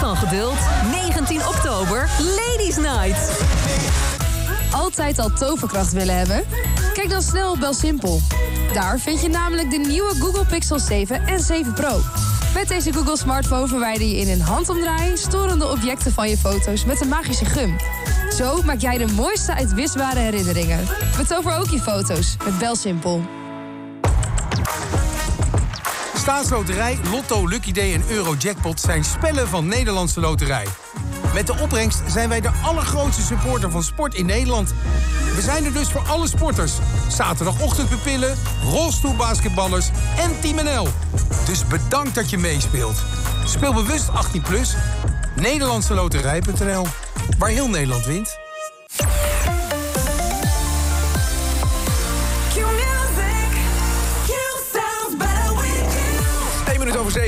van geduld. 19 oktober, Ladies Night. Altijd al toverkracht willen hebben? Kijk dan snel op Belsimpel. Daar vind je namelijk de nieuwe Google Pixel 7 en 7 Pro. Met deze Google smartphone verwijder je in een handomdraai storende objecten van je foto's met een magische gum. Zo maak jij de mooiste uitwisbare herinneringen. Betover ook je foto's met Belsimpel. Staatsloterij, Lotto, Lucky Day en Eurojackpot zijn spellen van Nederlandse Loterij. Met de opbrengst zijn wij de allergrootste supporter van sport in Nederland. We zijn er dus voor alle sporters. Zaterdagochtendpupillen, rolstoelbasketballers en Team NL. Dus bedankt dat je meespeelt. Speel bewust 18+. Plus. Nederlandseloterij.nl. Waar heel Nederland wint.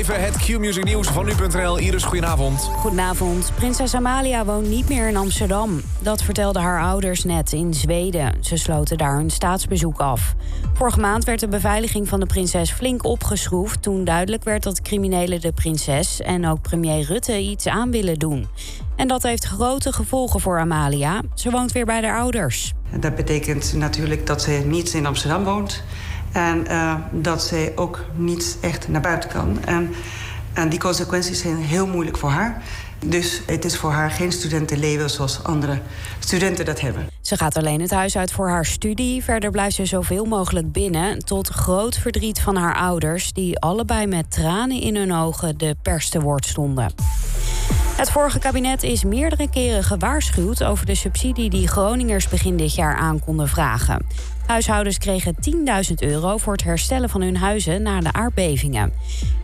7, het Q-music nieuws van nu.nl. Iris, goedenavond. Goedenavond. Prinses Amalia woont niet meer in Amsterdam. Dat vertelden haar ouders net in Zweden. Ze sloten daar hun staatsbezoek af. Vorige maand werd de beveiliging van de prinses flink opgeschroefd... toen duidelijk werd dat criminelen de prinses en ook premier Rutte iets aan willen doen. En dat heeft grote gevolgen voor Amalia. Ze woont weer bij haar ouders. Dat betekent natuurlijk dat ze niet in Amsterdam woont... En uh, dat zij ook niet echt naar buiten kan. En, en die consequenties zijn heel moeilijk voor haar. Dus het is voor haar geen studentenleven zoals andere studenten dat hebben. Ze gaat alleen het huis uit voor haar studie. Verder blijft ze zoveel mogelijk binnen. Tot groot verdriet van haar ouders, die allebei met tranen in hun ogen de pers te woord stonden. Het vorige kabinet is meerdere keren gewaarschuwd over de subsidie die Groningers begin dit jaar aan konden vragen. Huishoudens kregen 10.000 euro voor het herstellen van hun huizen na de aardbevingen.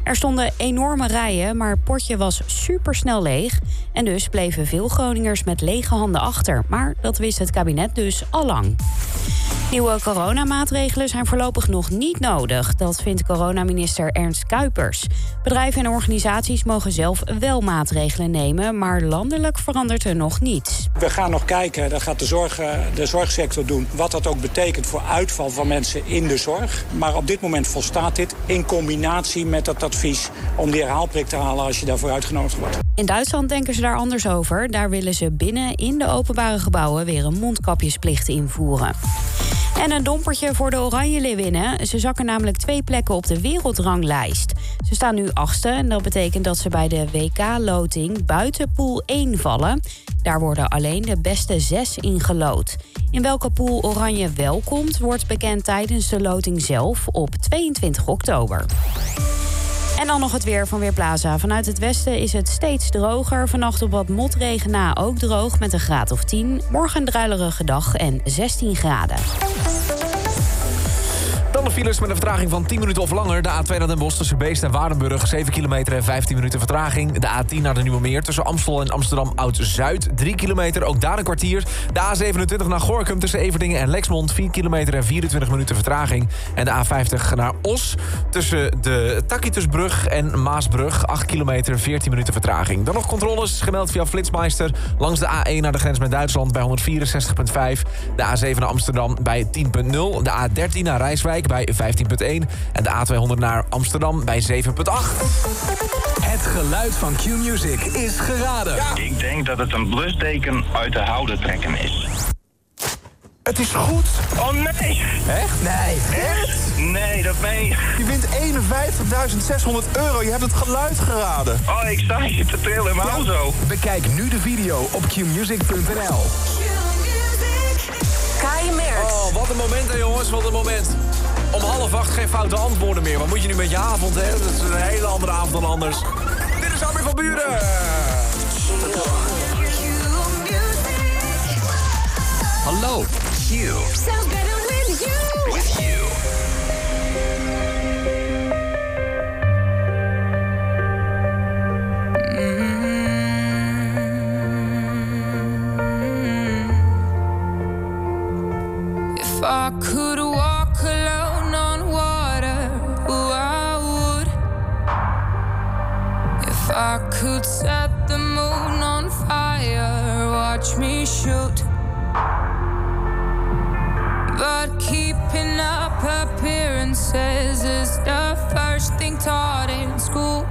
Er stonden enorme rijen, maar het potje was supersnel leeg. En dus bleven veel Groningers met lege handen achter. Maar dat wist het kabinet dus al lang. Nieuwe coronamaatregelen zijn voorlopig nog niet nodig. Dat vindt coronaminister Ernst Kuipers. Bedrijven en organisaties mogen zelf wel maatregelen nemen, maar landelijk verandert er nog niets. We gaan nog kijken, dat gaat de, zorg, de zorgsector doen, wat dat ook betekent voor uitval van mensen in de zorg. Maar op dit moment volstaat dit in combinatie met dat advies om die herhaalprik te halen als je daarvoor uitgenodigd wordt. In Duitsland denken ze daar anders over. Daar willen ze binnen in de openbare gebouwen weer een mondkapjesplicht invoeren. En een dompertje voor de Oranje Leeuwinnen. Ze zakken namelijk twee plekken op de wereldranglijst. Ze staan nu achtste en dat betekent dat ze bij de WK-loting buiten pool 1 vallen. Daar worden alleen de beste zes ingelood. In welke pool Oranje wel komt, wordt bekend tijdens de loting zelf op 22 oktober. En dan nog het weer van Weerplaza. Vanuit het westen is het steeds droger. Vannacht op wat motregen na ook droog met een graad of 10. Morgen een druilerige dag en 16 graden. Files met een vertraging van 10 minuten of langer. De A2 naar Den Bosch tussen Beest en Waardenburg. 7 kilometer en 15 minuten vertraging. De A10 naar de Nieuwe Meer tussen Amstel en Amsterdam Oud-Zuid. 3 kilometer, ook daar een kwartier. De A27 naar Gorkum tussen Everdingen en Lexmond. 4 kilometer en 24 minuten vertraging. En de A50 naar Os tussen de Takitusbrug en Maasbrug. 8 kilometer, 14 minuten vertraging. Dan nog controles, gemeld via Flitsmeister. Langs de A1 naar de grens met Duitsland bij 164,5. De A7 naar Amsterdam bij 10,0. De A13 naar Rijswijk bij 15.1. En de A200 naar Amsterdam bij 7.8. Het geluid van Q-Music is geraden. Ik denk dat het een blusteken uit de houden trekken is. Het is goed. Oh nee. Echt? Nee. Echt? Nee, dat meen je. Je wint 51.600 euro. Je hebt het geluid geraden. Oh, ik sta hier te trillen in mijn auto. Bekijk nu de video op qmusic.nl. Kai Merks. Oh, wat een moment hè jongens, wat een moment. Om half acht geen foute antwoorden meer. Wat moet je nu met je avond, hè? Dat is een hele andere avond dan anders. Dit is Armin van Buren. Hallo. Q. Sounds better with you. With you. If I could I could set the moon on fire, watch me shoot. But keeping up appearances is the first thing taught in school.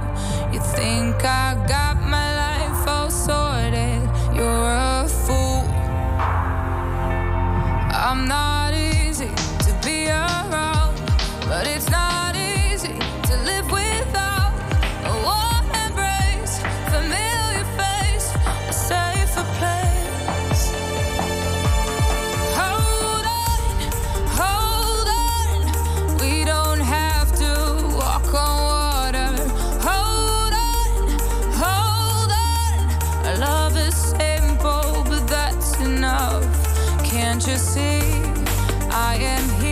You think I got my life all sorted? You're a fool. I'm not. I am here.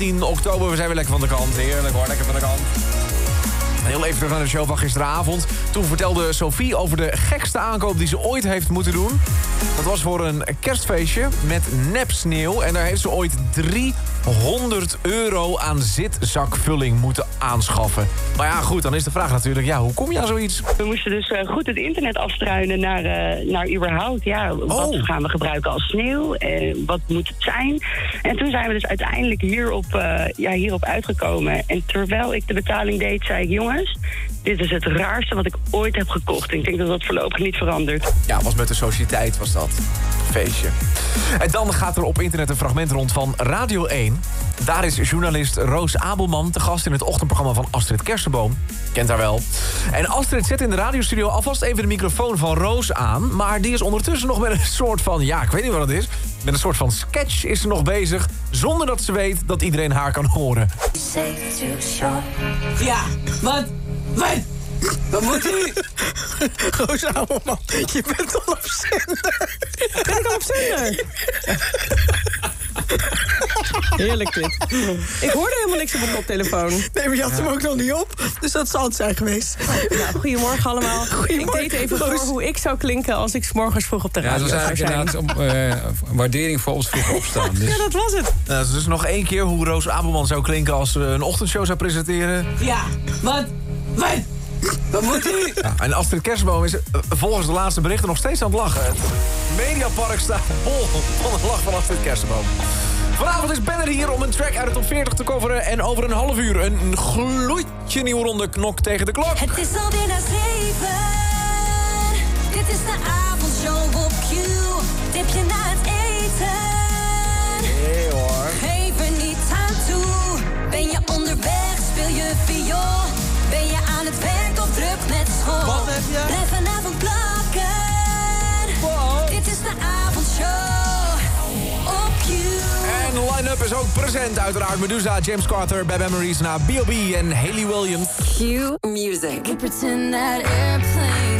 18 oktober. We zijn weer lekker van de kant. Heerlijk hoor, lekker van de kant. Heel even terug naar de show van gisteravond. Toen vertelde Sophie over de gekste aankoop die ze ooit heeft moeten doen. Dat was voor een kerstfeestje met nep sneeuw. En daar heeft ze ooit drie 300 euro aan zitzakvulling moeten aanschaffen. Maar ja, goed, dan is de vraag natuurlijk... ja, hoe kom je aan zoiets? We moesten dus eh, goed het internet afstruinen naar, eh, naar überhaupt. Ja, wat gaan we gebruiken als sneeuw? Eh, wat moet het zijn? En toen zijn we dus uiteindelijk hierop, eh, ja, hierop uitgekomen. En terwijl ik de betaling deed, zei ik... jongens, dit is het raarste wat ik ooit heb gekocht. En ik denk dat dat voorlopig niet verandert. Ja, was met de sociëteit was dat. Feestje. En dan gaat er op internet een fragment rond van Radio 1. Daar is journalist Roos Abelman te gast in het ochtendprogramma van Astrid Kersenboom. Kent haar wel. En Astrid zet in de radiostudio alvast even de microfoon van Roos aan. Maar die is ondertussen nog met een soort van, ja, ik weet niet wat het is. Met een soort van sketch is ze nog bezig. Zonder dat ze weet dat iedereen haar kan horen. Ja, wat? Wat? Wat moet u? Roos Abelman, je bent al op zender. Ben ik al op zender? Heerlijk dit. Ik hoorde helemaal niks op mijn koptelefoon. Nee, maar je had hem ook nog niet op. Dus dat zal het zijn geweest. Nou, goedemorgen allemaal. Goedemorgen, ik deed even voor hoe ik zou klinken als ik 's morgens vroeg op de Ja, radio dat was zou eigenlijk zijn. inderdaad om, eh, waardering voor ons vroeg opstaan. Dus. Ja, dat was het. Nou, dus nog één keer hoe Roos Abelman zou klinken als ze een ochtendshow zou presenteren. Ja, wat? Wat? Wat moet? Ja, en Astrid Kersenboom is eh, volgens de laatste berichten nog steeds aan het lachen. Het Mediapark staat vol van de lach van Astrid Kersenboom. Vanavond is Ben er hier om een track uit de top 40 te coveren. En over een half uur een gloedje nieuwe ronde knok tegen de klok. Het is alweer na zeven. Dit is de avondshow op Q. Tip je na het eten. Druk met school. Wat heb je? Blijf vanavond plakken. Dit is de avondshow op Q. En de line-up is ook present uiteraard. Medusa, James Carter, Bad Memories na B.O.B. en Haley Williams. Q music. We pretend that airplanes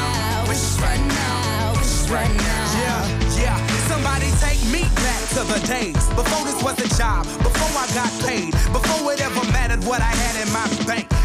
wish right now, wish right now. Yeah, yeah. Somebody take me back to the days before this was a job, before I got paid, before it ever mattered what I had in my bank.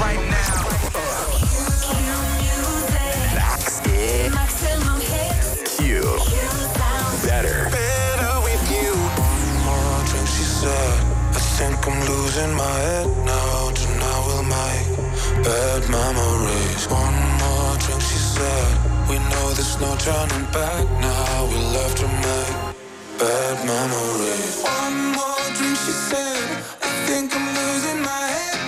right now. Max it. Maximum hits. Q. Better. Better with you. One more drink, she said. I think I'm losing my head now. Tonight will bad memories. One more drink, she said. We know there's no turning back now. We love to make bad memories. One more drink, she said. I think I'm losing my head.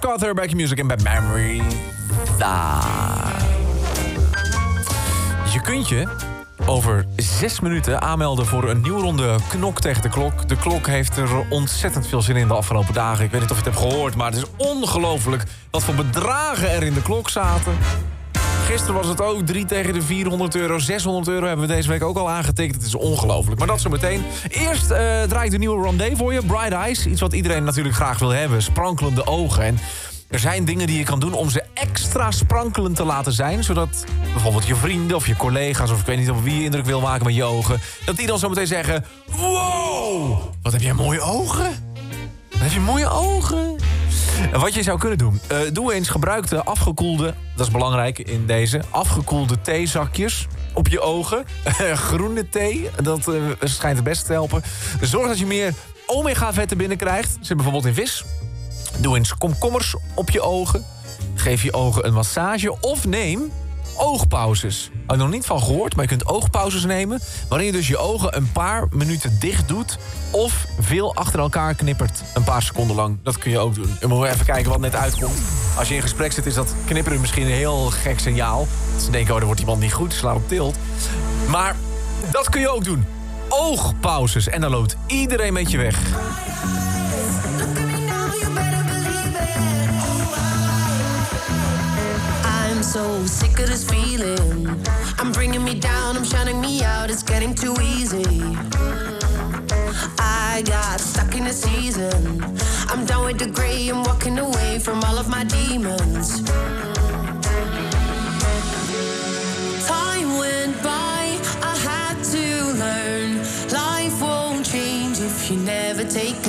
Carter, in Music en Bad Memory. Daar. Je kunt je over zes minuten aanmelden voor een nieuwe ronde knok tegen de klok. De klok heeft er ontzettend veel zin in de afgelopen dagen. Ik weet niet of je het hebt gehoord, maar het is ongelooflijk wat voor bedragen er in de klok zaten. Gisteren was het ook 3 tegen de 400 euro. 600 euro hebben we deze week ook al aangetekend. Het is ongelooflijk. Maar dat zo meteen. Eerst eh draai ik de nieuwe Rondé voor je. Bright Eyes. Iets wat iedereen natuurlijk graag wil hebben. Sprankelende ogen. En er zijn dingen die je kan doen om ze extra sprankelend te laten zijn. Zodat bijvoorbeeld je vrienden of je collega's... of ik weet niet of wie je indruk wil maken met je ogen... dat die dan zo meteen zeggen... Wow, wat heb jij mooie ogen. Wat heb je mooie ogen. Wat je zou kunnen doen. eh, doe eens gebruikte afgekoelde, dat is belangrijk in deze... afgekoelde theezakjes op je ogen. Groene thee, dat eh, schijnt het beste te helpen. Zorg dat je meer omega-vetten binnenkrijgt. Zit bijvoorbeeld in vis. Doe eens komkommers op je ogen. Geef je ogen een massage. Of neem oogpauzes. Had nog niet van gehoord, maar je kunt oogpauzes nemen... waarin je dus je ogen een paar minuten dicht doet... of veel achter elkaar knippert, een paar seconden lang. Dat kun je ook doen. We even kijken wat net uitkomt. Als je in gesprek zit, is dat knipperen misschien een heel gek signaal. Ze denken, oh, er wordt iemand niet goed, sla op tilt. Maar dat kun je ook doen. Oogpauzes. En dan loopt iedereen met je weg. So sick of this feeling. I'm bringing me down, I'm shutting me out, it's getting too easy. I got stuck in a season. I'm done with the gray, I'm walking away from all of my demons. Time went by, I had to learn. Life won't change if you never take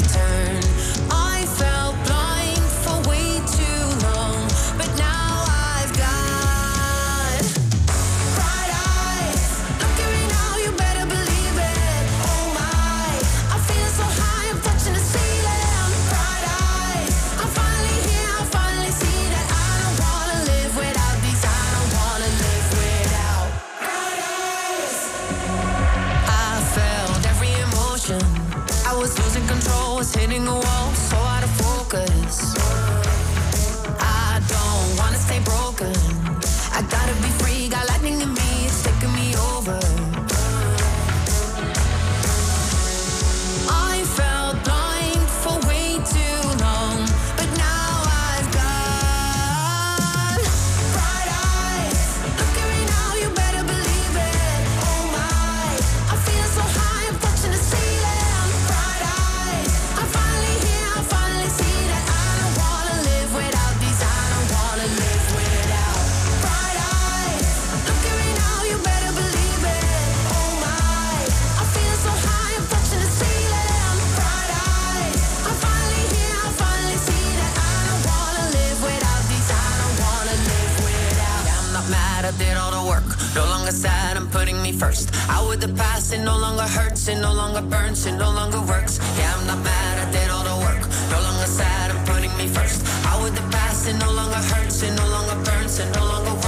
No longer sad, I'm putting me first. Out with the past, it no longer hurts, it no longer burns, it no longer works. Yeah, I'm not mad, I did all the work. No longer sad, I'm putting me first. Out with the past, it no longer hurts, it no longer burns, it no longer works.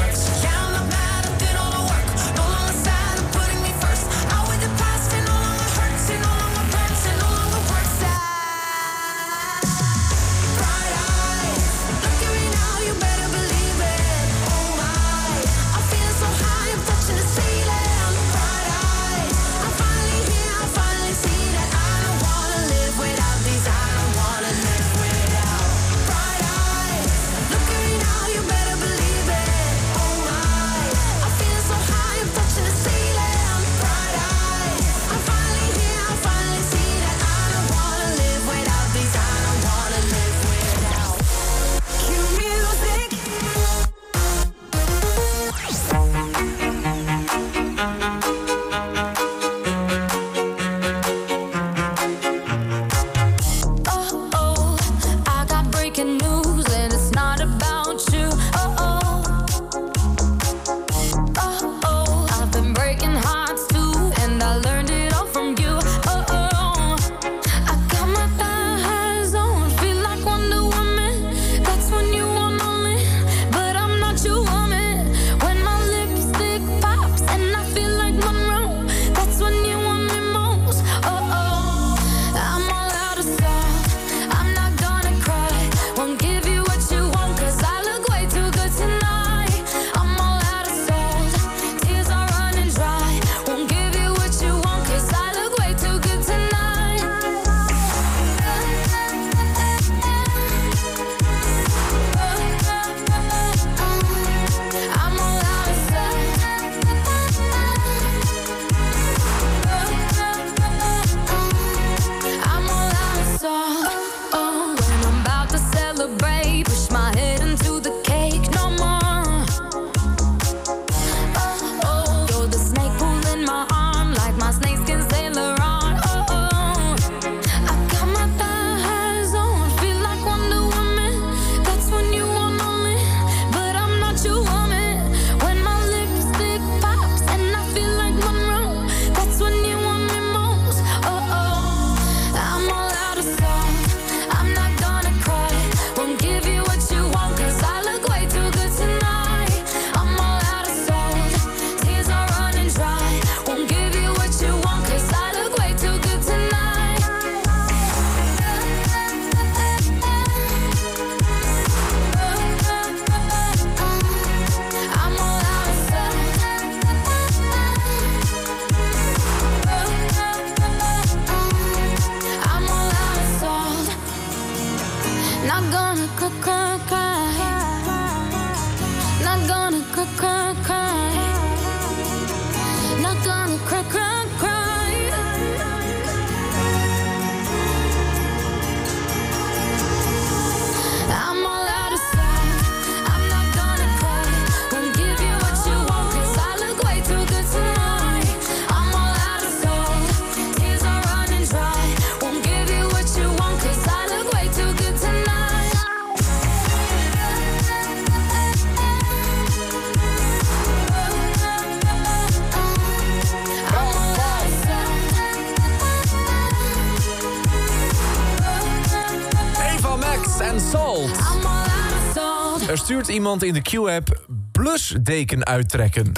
stuurt iemand in de Q-app blusdeken uittrekken.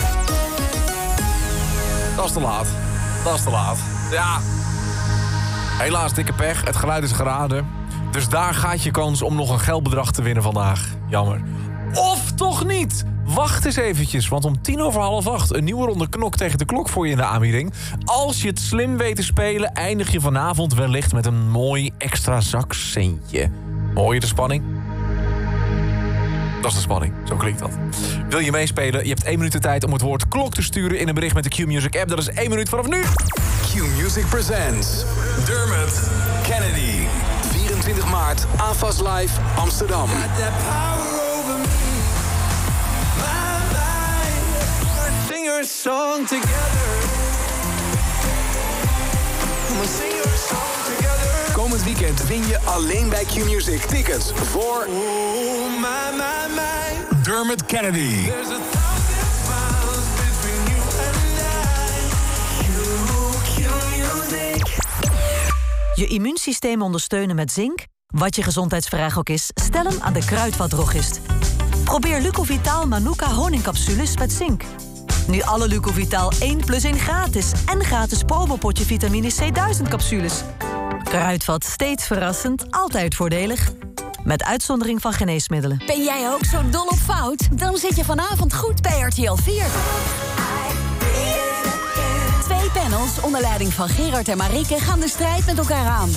Dat is te laat. Dat is te laat. Ja. Helaas dikke pech. Het geluid is geraden. Dus daar gaat je kans om nog een geldbedrag te winnen vandaag. Jammer. Of toch niet? Wacht eens eventjes, want om tien over half acht... een nieuwe ronde knok tegen de klok voor je in de aanbieding. Als je het slim weet te spelen... eindig je vanavond wellicht met een mooi extra zakcentje. Hoor je de spanning? Dat is de spanning. Zo klinkt dat. Wil je meespelen? Je hebt 1 minuut de tijd om het woord klok te sturen in een bericht met de Q-Music app. Dat is 1 minuut vanaf nu. Q-Music presents Dermot Kennedy. 24 maart, AFAS Live, Amsterdam. Komend weekend win je alleen bij Q-Music tickets voor... Kennedy. Je immuunsysteem ondersteunen met zink? Wat je gezondheidsvraag ook is, stel hem aan de Kruidvatdrogist. Probeer Lucovitaal Manuka honingcapsules met zink. Nu alle Lucovitaal 1 plus 1 gratis en gratis probopotje vitamine C1000 capsules. Kruidvat steeds verrassend, altijd voordelig. Met uitzondering van geneesmiddelen. Ben jij ook zo dol op fout? Dan zit je vanavond goed bij RTL 4. Twee panels onder leiding van Gerard en Marike gaan de strijd met elkaar aan.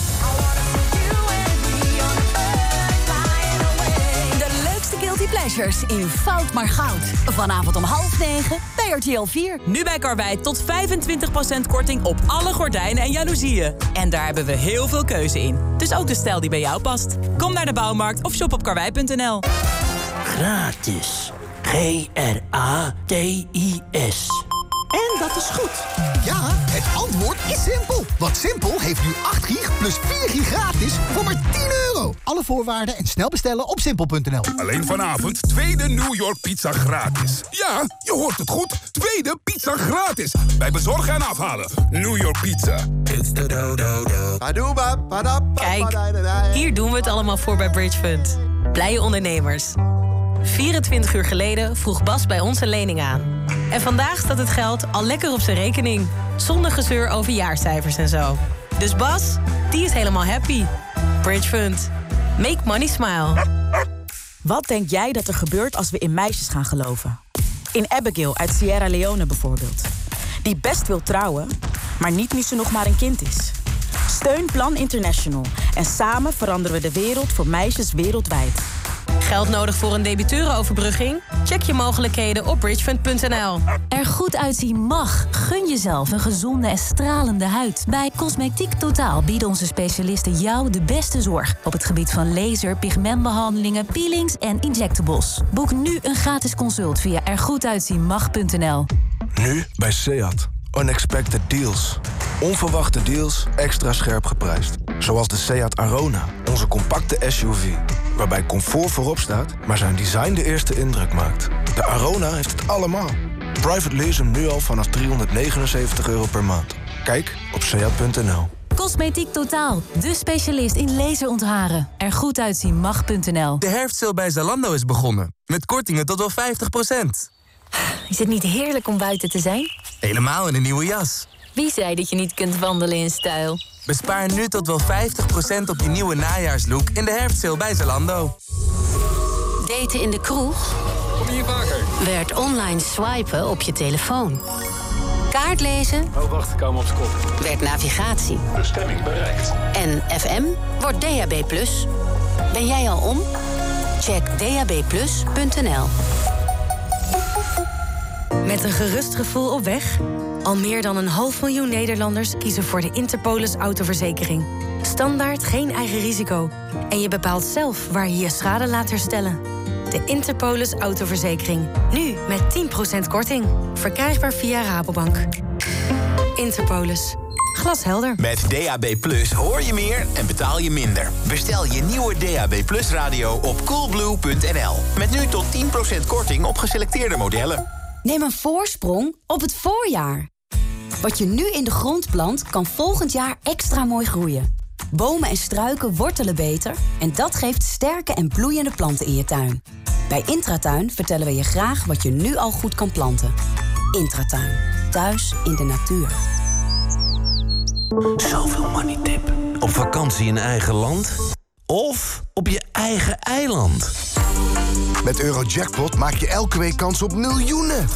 De leukste guilty pleasures in Fout maar Goud. Vanavond om half negen RTL 4. Nu bij Karwei tot 25% korting op alle gordijnen en jaloezieën. En daar hebben we heel veel keuze in. Dus ook de stijl die bij jou past. Kom naar de bouwmarkt of shop op karwei.nl. Gratis. G-R-A-T-I-S. Dat is goed. Ja, het antwoord is simpel. Want Simpel heeft nu 8 gig plus 4 gig gratis voor maar 10 euro. Alle voorwaarden en snel bestellen op simpel.nl. Alleen vanavond tweede New York pizza gratis. Ja, je hoort het goed. Tweede pizza gratis. Bij bezorgen en afhalen. New York Pizza. It's the do do do. Kijk, hier doen we het allemaal voor bij Bridge Fund. Blije ondernemers. 24 uur geleden vroeg Bas bij ons een lening aan. En vandaag staat het geld al lekker op zijn rekening. Zonder gezeur over jaarcijfers en zo. Dus Bas, die is helemaal happy. Bridge Fund. Make money smile. Wat denk jij dat er gebeurt als we in meisjes gaan geloven? In Abigail uit Sierra Leone bijvoorbeeld. Die best wil trouwen, maar niet nu ze nog maar een kind is. Steun Plan International en samen veranderen we de wereld voor meisjes wereldwijd. Geld nodig voor een debiteurenoverbrugging? Check je mogelijkheden op bridgefund.nl. Er goed uitzien mag. Gun jezelf een gezonde en stralende huid. Bij Cosmetiek Totaal bieden onze specialisten jou de beste zorg op het gebied van laser, pigmentbehandelingen, peelings en injectables. Boek nu een gratis consult via ergoeduitzienmag.nl. Nu bij Seat. Unexpected deals. Onverwachte deals extra scherp geprijsd. Zoals de Seat Arona, onze compacte SUV. Waarbij comfort voorop staat, maar zijn design de eerste indruk maakt. De Arona heeft het allemaal. Private lease hem nu al vanaf 379 euro per maand. Kijk op seat.nl. Cosmetiek Totaal, de specialist in laserontharen. Er goed uitzien mag.nl. De herfstsale bij Zalando is begonnen. Met kortingen tot wel 50%. Is het niet heerlijk om buiten te zijn? Helemaal in een nieuwe jas. Wie zei dat je niet kunt wandelen in stijl? Bespaar nu tot wel 50% op je nieuwe najaarslook in de herfstsale bij Zalando. Daten in de kroeg? Kom hier vaker. Werd online swipen op je telefoon. Kaartlezen? Oh, wacht, ik kom op kop. Werd navigatie. Bestemming bereikt. En FM wordt DAB+. Ben jij al om? Check dabplus.nl. Met een gerust gevoel op weg? Al meer dan een half miljoen Nederlanders kiezen voor de Interpolis autoverzekering. Standaard geen eigen risico. En je bepaalt zelf waar je je schade laat herstellen. De Interpolis autoverzekering. Nu met 10% korting. Verkrijgbaar via Rabobank. Interpolis. Glashelder. Met DAB Plus hoor je meer en betaal je minder. Bestel je nieuwe DAB Plus radio op coolblue.nl. Met nu tot 10% korting op geselecteerde modellen. Neem een voorsprong op het voorjaar. Wat je nu in de grond plant, kan volgend jaar extra mooi groeien. Bomen en struiken wortelen beter en dat geeft sterke en bloeiende planten in je tuin. Bij Intratuin vertellen we je graag wat je nu al goed kan planten. Intratuin. Thuis in de natuur. Zoveel money tip. Op vakantie in eigen land of op je eigen eiland. Met Eurojackpot maak je elke week kans op miljoenen.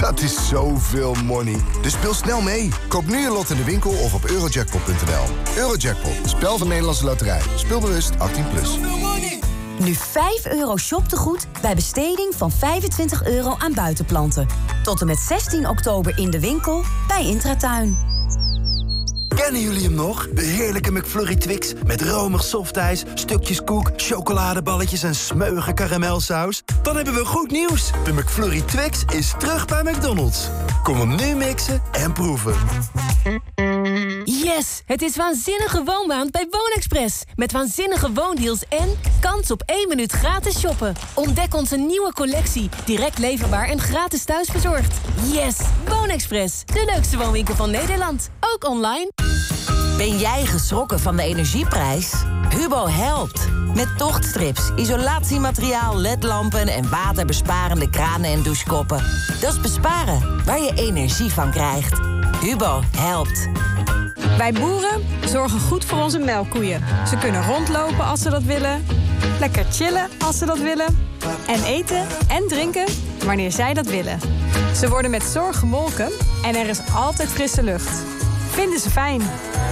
Dat is zoveel money. Dus speel snel mee. Koop nu je lot in de winkel of op eurojackpot.nl. Eurojackpot, spel van Nederlandse Loterij. Speelbewust 18+. Plus. Nu 5 euro shoptegoed bij besteding van 25 euro aan buitenplanten. Tot en met 16 oktober in de winkel bij Intratuin. Kennen jullie hem nog? De heerlijke McFlurry Twix met romig softijs, stukjes koek, chocoladeballetjes en smeuige karamelsaus. Dan hebben we goed nieuws. De McFlurry Twix is terug bij McDonald's. Kom hem nu mixen en proeven. Yes, het is waanzinnige woonmaand bij WoonExpress. Met waanzinnige woondeals en kans op 1 minuut gratis shoppen. Ontdek onze nieuwe collectie, direct leverbaar en gratis thuisbezorgd. Yes, WoonExpress, de leukste woonwinkel van Nederland. Ook online. Ben jij geschrokken van de energieprijs? Hubo helpt. Met tochtstrips, isolatiemateriaal, ledlampen en waterbesparende kranen en douchekoppen. Dat is besparen waar je energie van krijgt. Hubo helpt. Wij boeren zorgen goed voor onze melkkoeien. Ze kunnen rondlopen als ze dat willen, lekker chillen als ze dat willen en eten en drinken wanneer zij dat willen. Ze worden met zorg gemolken en er is altijd frisse lucht. Vinden ze fijn.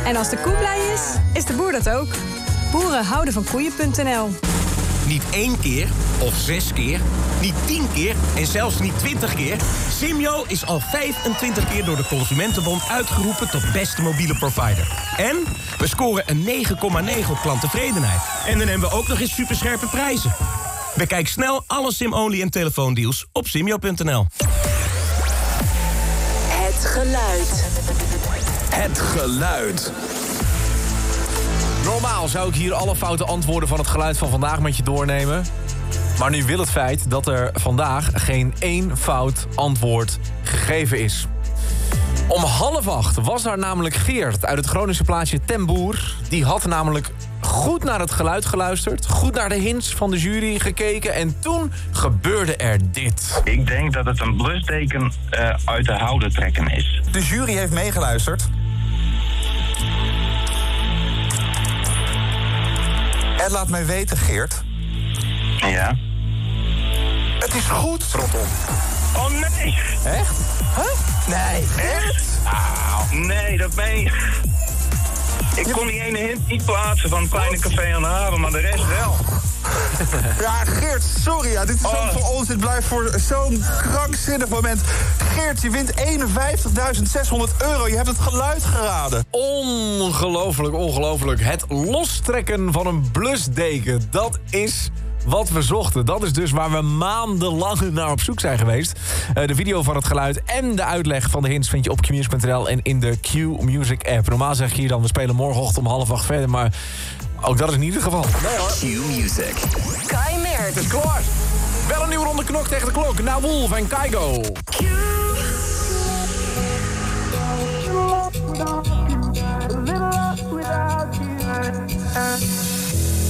En als de koe blij is, is de boer dat ook. Boeren houden van koeien.nl. Niet één keer of zes keer, niet tien keer en zelfs niet twintig keer. Simyo is al 25 keer door de Consumentenbond uitgeroepen tot beste mobiele provider. En we scoren een 9,9 op klanttevredenheid. En dan hebben we ook nog eens superscherpe prijzen. Bekijk snel alle sim-only en telefoondeals op simyo.nl. Het geluid. Het geluid. Normaal zou ik hier alle foute antwoorden van het geluid van vandaag met je doornemen. Maar nu wil het feit dat er vandaag geen één fout antwoord gegeven is. Om half acht was daar namelijk Geert uit het Groningse plaatsje Temboer. Die had namelijk goed naar het geluid geluisterd. Goed naar de hints van de jury gekeken. En toen gebeurde er dit. Ik denk dat het een blusdeken eh, uit de houden trekken is. De jury heeft meegeluisterd. En laat mij weten, Geert. Ja. Het is goed, Rotterdam. Oh nee! Echt? Huh? Nee. Echt? Ah, nee, dat ben je. Ik kon die ene hint niet plaatsen van Kleine Café aan de Haven, maar de rest wel. Ja, Geert, sorry. Ja, dit is Oh. ook voor ons. Dit blijft voor zo'n krankzinnig moment. Geert, je wint 51.600 euro. Je hebt het geluid geraden. Ongelooflijk, ongelooflijk. Het lostrekken van een blusdeken, dat is wat we zochten. Dat is dus waar we maandenlang naar op zoek zijn geweest. Eh, de video van het geluid en de uitleg van de hints vind je op qmusic.nl en in de Q Music app. Normaal zeg je hier dan, we spelen morgenochtend om half acht verder, maar ook dat is niet het geval. Nee hoor. Q Music. Kai Merk. Het is klaar. Wel een nieuwe ronde knok tegen de klok. Nou Wolf en Kaigo.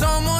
someone,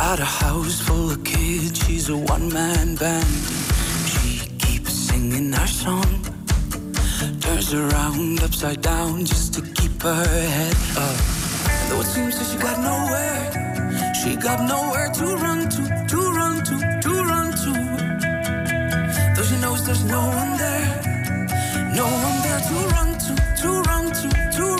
Got a house full of kids, she's a one man band. She keeps singing our song. Turns around upside down just to keep her head up. Though it seems that she got nowhere, she got nowhere to run to, to run to, to run to. Though she knows there's no one there, no one there to run to, to run to, to run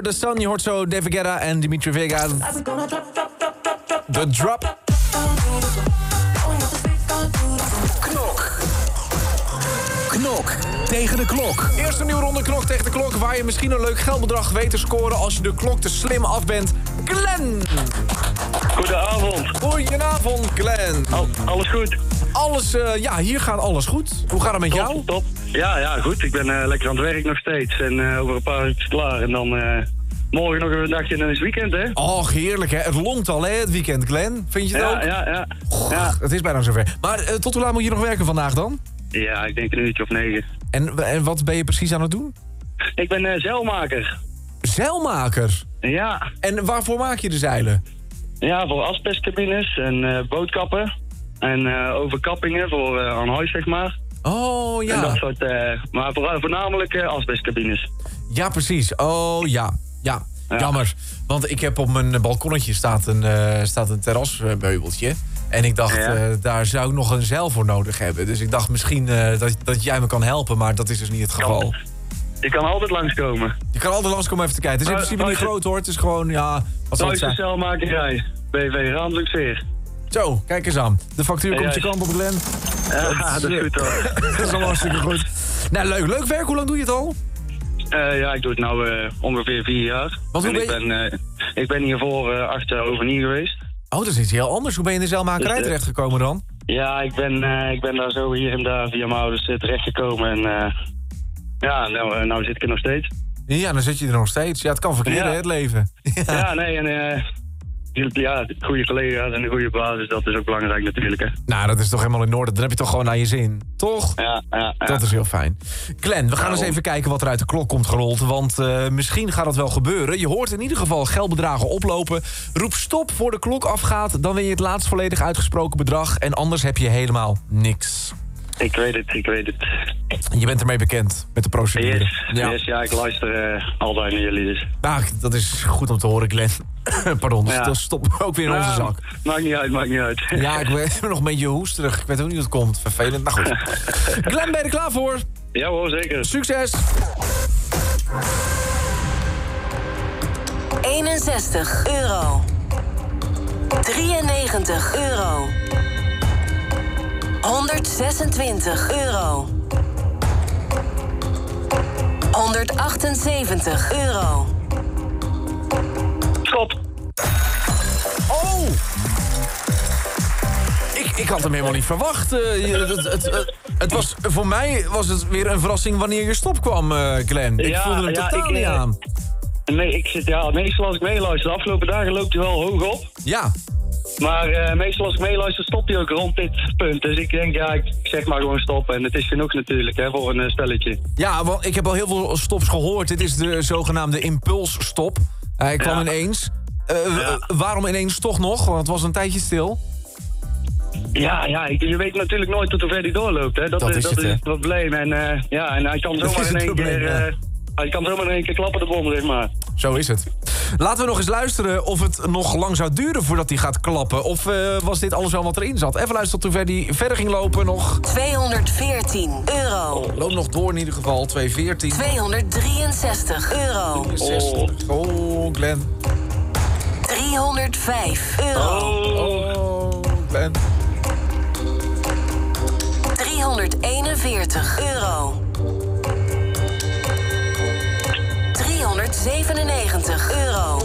Under the Sun. Je hoort zo David Guetta en Dimitri Vega. De drop. Knok. Knok tegen de klok. Eerste nieuwe ronde knok tegen de klok... waar je misschien een leuk geldbedrag weet te scoren... als je de klok te slim af bent. Glenn! Goedenavond. Goedenavond, Glenn. alles goed? Alles, eh, ja, hier gaat alles goed. Hoe gaat het met jou? Top. Ja, ja, goed. Ik ben eh, lekker aan het werk nog steeds. En eh, over een paar uurtjes klaar. En dan eh, morgen nog een dagje en dan is het weekend, hè? Och, heerlijk hè. Het longt al hè, het weekend, Glenn. Vind je het ja, ook? Ja, ja. ja. Het is bijna zover. Maar tot hoe laat moet je nog werken vandaag dan? Ja, ik denk een uurtje of negen. En, en wat ben je precies aan het doen? Ik ben zeilmaker. Zeilmaker? Ja. En waarvoor maak je de zeilen? Ja, voor asbestcabines en bootkappen. En overkappingen voor aan huis, zeg maar. Oh, ja. En dat soort, eh, maar voor, voornamelijk eh, asbestcabines. Ja, precies. Oh, ja. Ja, jammer. Want ik heb op mijn balkonnetje staat een, eh, staat een terrasmeubeltje. En ik dacht, Ja. daar zou ik nog een zeil voor nodig hebben. Dus ik dacht misschien dat, dat jij me kan helpen, maar dat is dus niet het geval. Je kan altijd langskomen. Je kan altijd langskomen even te kijken. Het is in principe niet groot hoor. Het is gewoon, ja, wat zal het zijn? zeilmakerij. BV Raamsucceer. Zo, kijk eens aan. De factuur Ja, komt je kant op, Glenn. Ja, dat is goed hoor. dat is al hartstikke goed. Nou, leuk. Leuk werk. Hoe lang doe je het al? Eh, ja, ik doe het nu eh, ongeveer vier jaar. Want hoe en ik ben ben, eh, ik ben hiervoor eh acht jaar overnieuw geweest. Oh, dat is iets heel anders. Hoe ben je in de zeilmakerij Dus, eh, terechtgekomen dan? Ja, ik ben, eh, ik ben daar zo hier en daar via mijn ouders eh, terechtgekomen. En eh, ja, nou, eh, nou zit ik er nog steeds. Ja, dan zit je er nog steeds. Ja, het kan verkeren, Ja. hè, het leven. Ja, nee, en eh, ja, goede collega's en een goede basis, dat is ook belangrijk natuurlijk. Hè. Nou, dat is toch helemaal in orde. Dan heb je toch gewoon naar je zin, toch? Ja, ja, ja. Dat is heel fijn. Glenn, we gaan eens even kijken wat er uit de klok komt gerold. Want eh, misschien gaat dat wel gebeuren. Je hoort in ieder geval geldbedragen oplopen. Roep stop voor de klok afgaat. Dan win je het laatst volledig uitgesproken bedrag. En anders heb je helemaal niks. Ik weet het, ik weet het. Je bent ermee bekend met de procedure. Yes, ja. yes, ja ik luister uh, altijd naar jullie dus. Nou, dat is goed om te horen, Glenn. Pardon, dus Ja. dat stop ook weer in onze Nou, zak. Maakt niet uit, maakt niet uit. Ja, ik ben nog een beetje hoesterig. Ik weet ook niet hoe het komt. Vervelend, maar goed. Glenn, ben je er klaar voor? Ja hoor, zeker. Succes! 61 euro. 93 euro. 126 euro. 178 euro. Stop. Oh! Ik, ik had hem helemaal niet verwacht. Eh, het, het, het, het was, voor mij was het weer een verrassing wanneer je stop kwam, eh, Glenn. Ik Ja, voelde hem ja, totaal ik, niet eh, aan. Nee, ik zit, ja, meestal als ik meeluister, de afgelopen dagen loopt hij wel hoog op. Ja. Maar eh, meestal als ik meeluister, stopt hij ook rond dit punt. Dus ik denk, ja, ik zeg maar gewoon stoppen. En het is genoeg natuurlijk, hè, voor een eh, stelletje. Ja, want ik heb al heel veel stops gehoord. Dit is de zogenaamde impulsstop. Hij kwam Ja. ineens. Eh, Waarom ineens toch nog? Want het was een tijdje stil. Ja, ja, je weet natuurlijk nooit tot hoe ver hij doorloopt. Hè. Dat, Dat is, dat het, is het probleem. En, ja, en hij kan Dat zomaar in één keer... eh, hij kan zomaar in één keer klappen de bom, zeg maar. Zo is het. Laten we nog eens luisteren of het nog lang zou duren voordat hij gaat klappen. Of eh, was dit alles wel wat erin zat? Even luisteren tot hoe ver hij verder ging lopen nog. 214 euro. Loop nog door in ieder geval. 214. 263 euro. 60. Oh, Glenn. 305 euro. Oh, Glenn. 341 euro. 397 euro.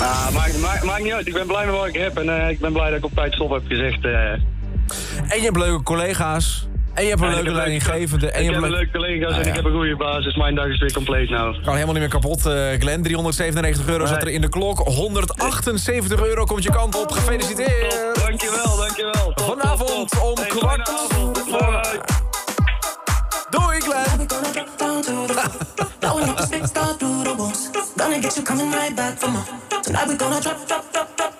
Ah, maakt, maakt, maakt niet uit. Ik ben blij met wat ik heb. En eh, ik ben blij dat ik op tijd stop heb gezegd. eh. En je hebt leuke collega's. En je hebt een leuke leidinggevende. En ik je hebt een leuke collega's Ah, en ja. ik heb een goede basis. Mijn dag is weer compleet nou. Kan helemaal niet meer kapot, eh, Glenn. 397 euro zat er in de klok. 178 euro komt je kant op. Gefeliciteerd. Dankjewel, dankjewel. Top, Vanavond top, top. om Hey, kwart. Bye. Doei, Glenn. Blowing up the six star through the walls. Gonna get you coming right back for more. Tonight we gonna drop, drop, drop, drop,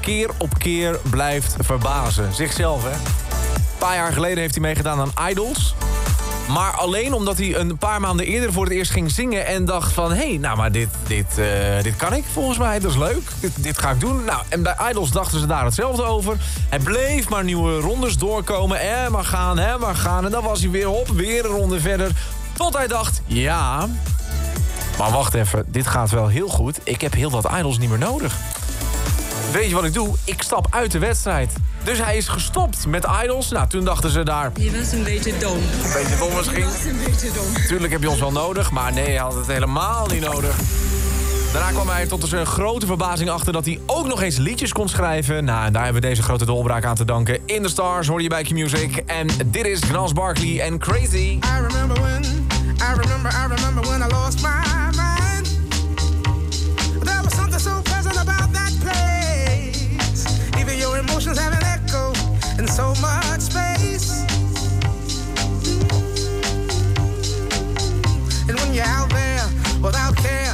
keer op keer blijft verbazen. Zichzelf, hè. Een paar jaar geleden heeft hij meegedaan aan Idols. Maar alleen omdat hij een paar maanden eerder voor het eerst ging zingen... en dacht van, hé, hey, nou, maar dit, dit, eh, dit kan ik volgens mij. Dat is leuk. Dit, dit ga ik doen. Nou, en bij Idols dachten ze daar hetzelfde over. Hij bleef maar nieuwe rondes doorkomen. En maar gaan, hè, maar gaan. En dan was hij weer op, weer een ronde verder. Tot hij dacht, ja... Maar wacht even, dit gaat wel heel goed. Ik heb heel wat idols niet meer nodig. Weet je wat ik doe? Ik stap uit de wedstrijd. Dus hij is gestopt met idols. Nou, toen dachten ze daar... Je was een beetje dom. Een beetje dom misschien. Je was een beetje dom. Tuurlijk heb je ons wel nodig, maar nee, hij had het helemaal niet nodig. Daarna kwam hij tot zijn grote verbazing achter dat hij ook nog eens liedjes kon schrijven. Nou, en daar hebben we deze grote doorbraak aan te danken. In the Stars hoor je bij Q-Music. En dit is Gnas Barkley en Crazy. I remember when, I remember, I remember when I lost my emotions have an echo in so much space. And when you're out there without care,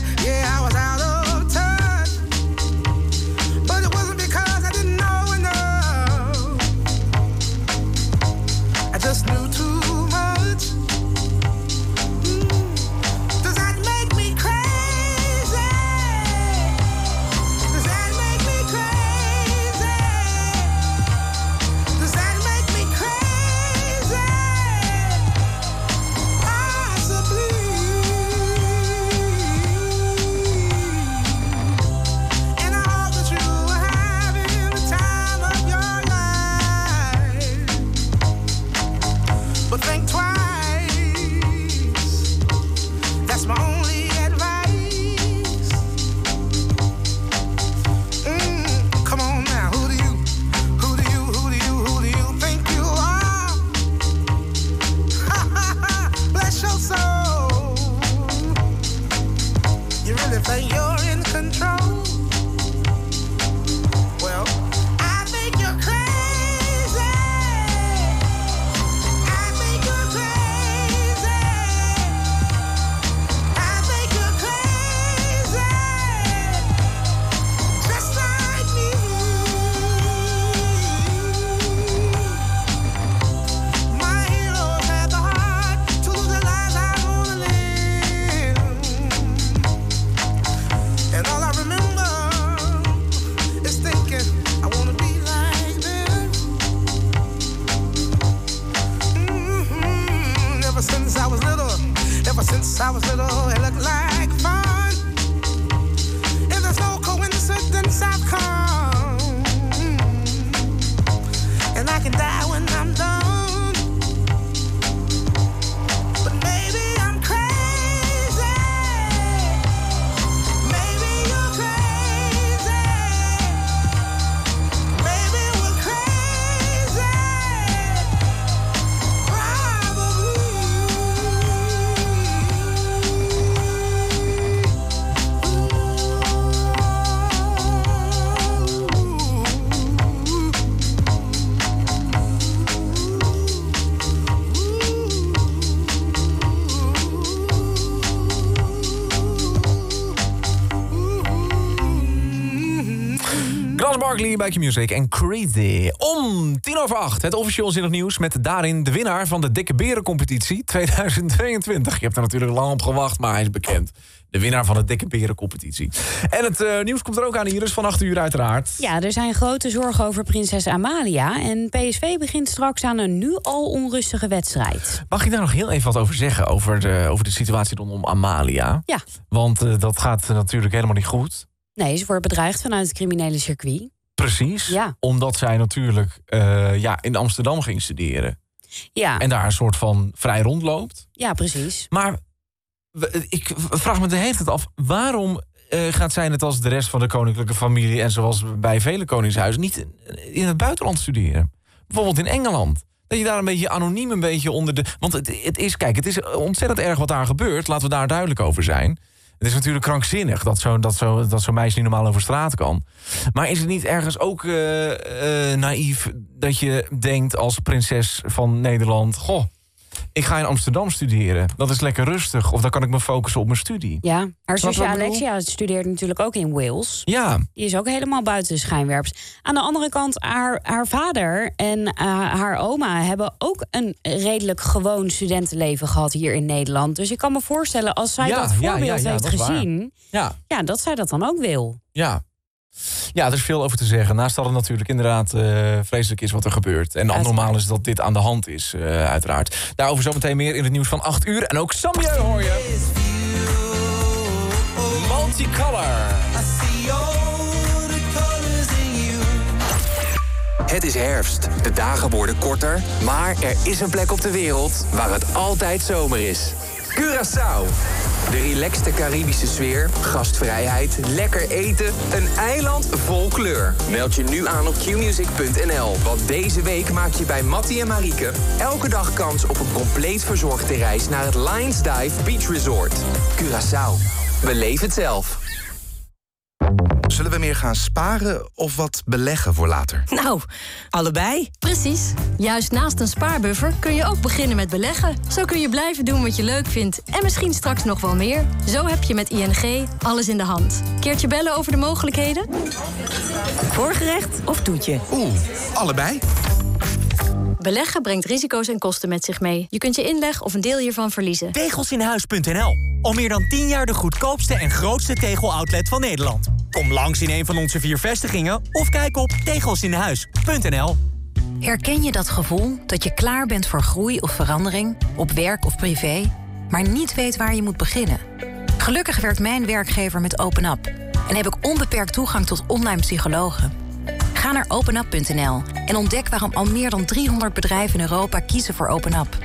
Bij Q-Music en Crazy. Om tien over acht, het officieel zinnig nieuws... met daarin de winnaar van de Dikke Beren competitie 2022. Je hebt er natuurlijk lang op gewacht, maar hij is bekend. De winnaar van de Dikke Beren competitie. En het eh, nieuws komt er ook aan, Iris, van 8 uur uiteraard. Ja, er zijn grote zorgen over prinses Amalia. En PSV begint straks aan een nu al onrustige wedstrijd. Mag ik daar nog heel even wat over zeggen? Over de, over de situatie rondom Amalia? Ja. Want eh, dat gaat natuurlijk helemaal niet goed. Nee, ze wordt bedreigd vanuit het criminele circuit. Precies. Ja. Omdat zij natuurlijk eh, ja, in Amsterdam ging studeren. Ja, En daar een soort van vrij rondloopt. ja precies. Maar ik vraag me de hele tijd af... waarom eh, gaat zij net als de rest van de koninklijke familie... en zoals bij vele koningshuizen... niet in- in het buitenland studeren? Bijvoorbeeld in Engeland. Dat je daar een beetje anoniem een beetje onder de... Want het, het is, kijk, het is ontzettend erg wat daar gebeurt. Laten we daar duidelijk over zijn. Het is natuurlijk krankzinnig dat zo'n dat zo, dat zo'n meisje niet normaal over straat kan. Maar is het niet ergens ook eh, eh, naïef dat je denkt als prinses van Nederland... Goh, ik ga in Amsterdam studeren. Dat is lekker rustig. Of dan kan ik me focussen op mijn studie. Ja, haar zusje? Alexia studeert natuurlijk ook in Wales. Ja. Die is ook helemaal buiten de schijnwerpers. Aan de andere kant, haar, haar vader en eh, haar oma hebben ook een redelijk gewoon studentenleven gehad hier in Nederland. Dus ik kan me voorstellen, als zij Ja, dat voorbeeld ja, ja, heeft dat gezien, Ja. ja, dat zij dat dan ook wil. Ja. Ja, er is veel over te zeggen. Naast dat het natuurlijk inderdaad eh, vreselijk is wat er gebeurt. En abnormaal is dat dit aan de hand is, eh, uiteraard. Daarover zometeen meer in het nieuws van 8 uur. En ook Samjeu hoor je. Multicolor. Het is herfst. De dagen worden korter, maar er is een plek op de wereld waar het altijd zomer is. Curaçao. De relaxte Caribische sfeer, gastvrijheid, lekker eten, een eiland vol kleur. Meld je nu aan op qmusic.nl, want deze week maak je bij Mattie en Marieke elke dag kans op een compleet verzorgde reis naar het Lions Dive Beach Resort. Curaçao. Beleef het zelf. Zullen we meer gaan sparen of wat beleggen voor later? Nou, allebei. Precies. Juist naast een spaarbuffer kun je ook beginnen met beleggen. Zo kun je blijven doen wat je leuk vindt en misschien straks nog wel meer. Zo heb je met ING alles in de hand. Keertje bellen over de mogelijkheden? Voorgerecht of toetje? Oeh, allebei. Beleggen brengt risico's en kosten met zich mee. Je kunt je inleg of een deel hiervan verliezen. Tegelsinhuis.nl. Al meer dan 10 jaar de goedkoopste en grootste tegel-outlet van Nederland. Kom langs in een van onze vier vestigingen of kijk op tegelsinhuis.nl. Herken je dat gevoel dat je klaar bent voor groei of verandering, op werk of privé, maar niet weet waar je moet beginnen? Gelukkig werkt mijn werkgever met OpenUp en heb ik onbeperkt toegang tot online psychologen. Ga naar openup.nl en ontdek waarom al meer dan 300 bedrijven in Europa kiezen voor OpenUp.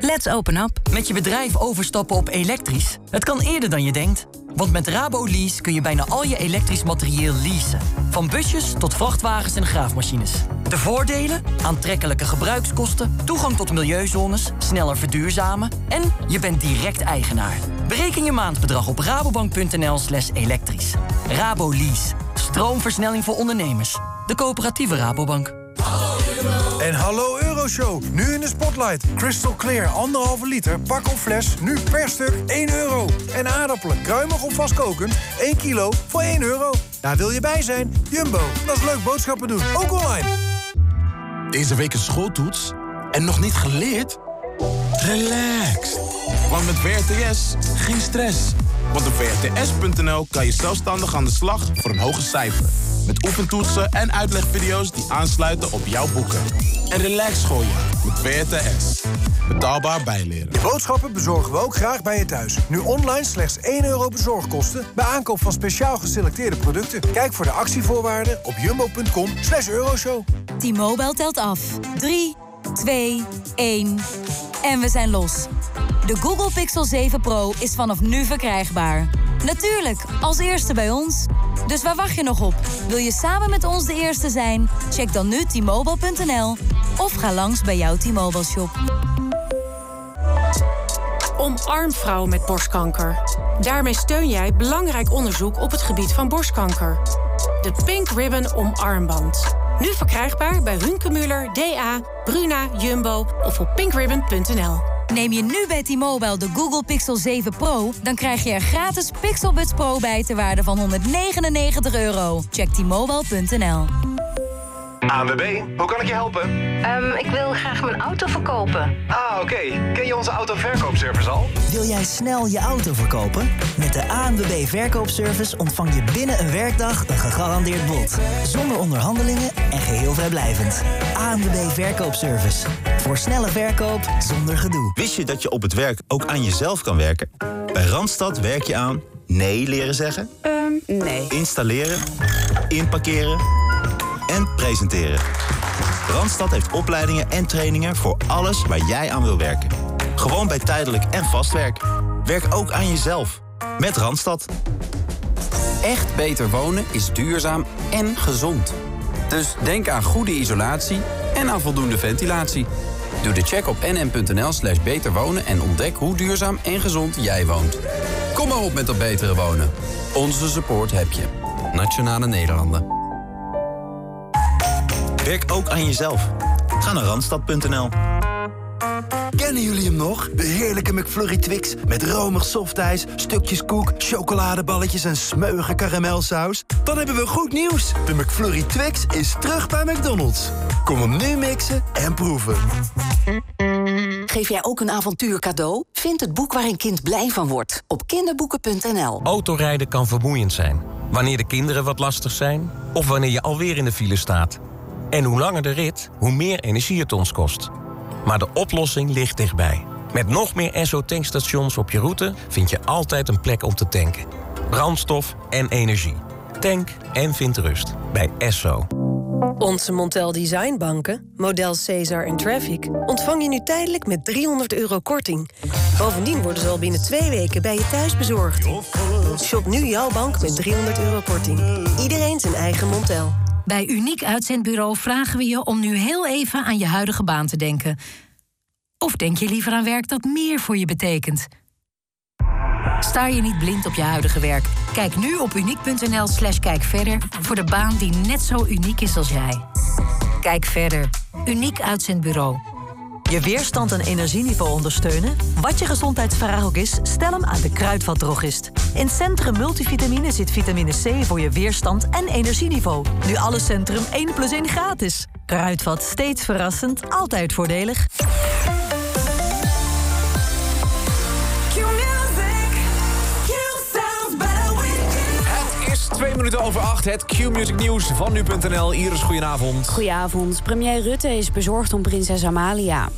Let's open up. Met je bedrijf overstappen op elektrisch? Het kan eerder dan je denkt. Want met Rabo Lease kun je bijna al je elektrisch materieel leasen. Van busjes tot vrachtwagens en graafmachines. De voordelen? Aantrekkelijke gebruikskosten, toegang tot milieuzones, sneller verduurzamen en je bent direct eigenaar. Bereken je maandbedrag op rabobank.nl slash. Rabo Lease. Stroomversnelling voor ondernemers. De coöperatieve Rabobank. En hallo Euroshow, nu in de spotlight. Crystal Clear, anderhalve liter, pak of fles, nu per stuk 1 euro. En aardappelen, kruimig of vastkokend, 1 kilo voor 1 euro. Daar wil je bij zijn? Jumbo, dat is leuk boodschappen doen, ook online. Deze week een schooltoets en nog niet geleerd? Relax. Want met VRTS geen stress. Want op vrts.nl kan je zelfstandig aan de slag voor een hoger cijfer. Met oefentoetsen en uitlegvideo's die aansluiten op jouw boeken. En relax gooien met VRTS. Betaalbaar bijleren. Je boodschappen bezorgen we ook graag bij je thuis. Nu online slechts 1 euro bezorgkosten bij aankoop van speciaal geselecteerde producten. Kijk voor de actievoorwaarden op jumbo.com slash euroshow. T-Mobile telt af. 3, 2, 1. En we zijn los. De Google Pixel 7 Pro is vanaf nu verkrijgbaar. Natuurlijk, als eerste bij ons. Dus waar wacht je nog op? Wil je samen met ons de eerste zijn? Check dan nu t-mobile.nl of ga langs bij jouw T-Mobile shop. Omarm vrouwen met borstkanker. Daarmee steun jij belangrijk onderzoek op het gebied van borstkanker. De Pink Ribbon Omarmband. Nu verkrijgbaar bij Hunkemuller, DA, Bruna, Jumbo of op pinkribbon.nl. Neem je nu bij T-Mobile de Google Pixel 7 Pro... dan krijg je er gratis Pixel Buds Pro bij ter waarde van 199 euro. Check t-mobile.nl. ANWB, hoe kan ik je helpen? Ehm, ik wil graag mijn auto verkopen. Ah, oké. Ken je onze autoverkoopservice al? Wil jij snel je auto verkopen? Met de ANWB Verkoopservice ontvang je binnen een werkdag een gegarandeerd bod. Zonder onderhandelingen en geheel vrijblijvend. ANWB Verkoopservice. Voor snelle verkoop zonder gedoe. Wist je dat je op het werk ook aan jezelf kan werken? Bij Randstad werk je aan nee leren zeggen, nee. installeren, inparkeren en presenteren. Randstad heeft opleidingen en trainingen voor alles waar jij aan wil werken. Gewoon bij tijdelijk en vast werk. Werk ook aan jezelf. Met Randstad. Echt beter wonen is duurzaam en gezond. Dus denk aan goede isolatie en aan voldoende ventilatie. Doe de check op nm.nl slash beterwonen en ontdek hoe duurzaam en gezond jij woont. Kom maar op met dat betere wonen. Onze support heb je. Nationale Nederlanden. Werk ook aan jezelf. Ga naar randstad.nl. Kennen jullie hem nog? De heerlijke McFlurry Twix met romig softijs, stukjes koek, chocoladeballetjes en smeuige karamelsaus. Dan hebben we goed nieuws. De McFlurry Twix is terug bij McDonald's. Kom hem nu mixen en proeven. Geef jij ook een avontuur cadeau? Vind het boek waar een kind blij van wordt op kinderboeken.nl. Autorijden kan vermoeiend zijn. Wanneer de kinderen wat lastig zijn... of wanneer je alweer in de file staat. En hoe langer de rit, hoe meer energie het ons kost. Maar de oplossing ligt dichtbij. Met nog meer Esso-tankstations op je route... vind je altijd een plek om te tanken. Brandstof en energie. Tank en vind rust bij Esso. Onze Montel Design banken, model Caesar en Traffic... ontvang je nu tijdelijk met 300 euro korting. Bovendien worden ze al binnen twee weken bij je thuis bezorgd. Shop nu jouw bank met 300 euro korting. Iedereen zijn eigen Montel. Bij Uniek Uitzendbureau vragen we je om nu heel even aan je huidige baan te denken. Of denk je liever aan werk dat meer voor je betekent? Sta je niet blind op je huidige werk? Kijk nu op uniek.nl slash kijk verder voor de baan die net zo uniek is als jij. Kijk verder. Uniek Uitzendbureau. Je weerstand en energieniveau ondersteunen? Wat je gezondheidsvraag ook is, stel hem aan de Kruidvatdrogist. In Centrum Multivitamine zit vitamine C voor je weerstand en energieniveau. Nu alle Centrum 1 plus 1 gratis. Kruidvat, steeds verrassend, altijd voordelig. Twee minuten over acht. Het Q-Music Nieuws van nu.nl. Iris, goedenavond. Goedenavond. Premier Rutte is bezorgd om prinses Amalia.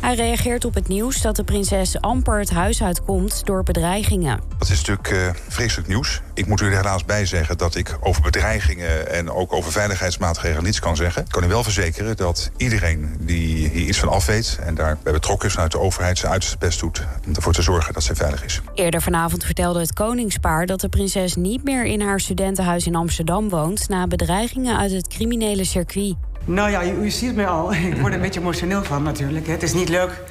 Hij reageert op het nieuws dat de prinses amper het huis uitkomt door bedreigingen. Dat is natuurlijk uh, vreselijk nieuws. Ik moet u er helaas bij zeggen dat ik over bedreigingen en ook over veiligheidsmaatregelen niets kan zeggen. Ik kan u wel verzekeren dat iedereen die hier iets van af weet en daarbij betrokken is vanuit de overheid zijn uiterste best doet om ervoor te zorgen dat zij veilig is. Eerder vanavond vertelde het koningspaar dat de prinses niet meer in haar studentenhuis in Amsterdam woont na bedreigingen uit het criminele circuit. Nou ja, u, u ziet me al. Ik word er een beetje emotioneel van natuurlijk. hè. Het is niet leuk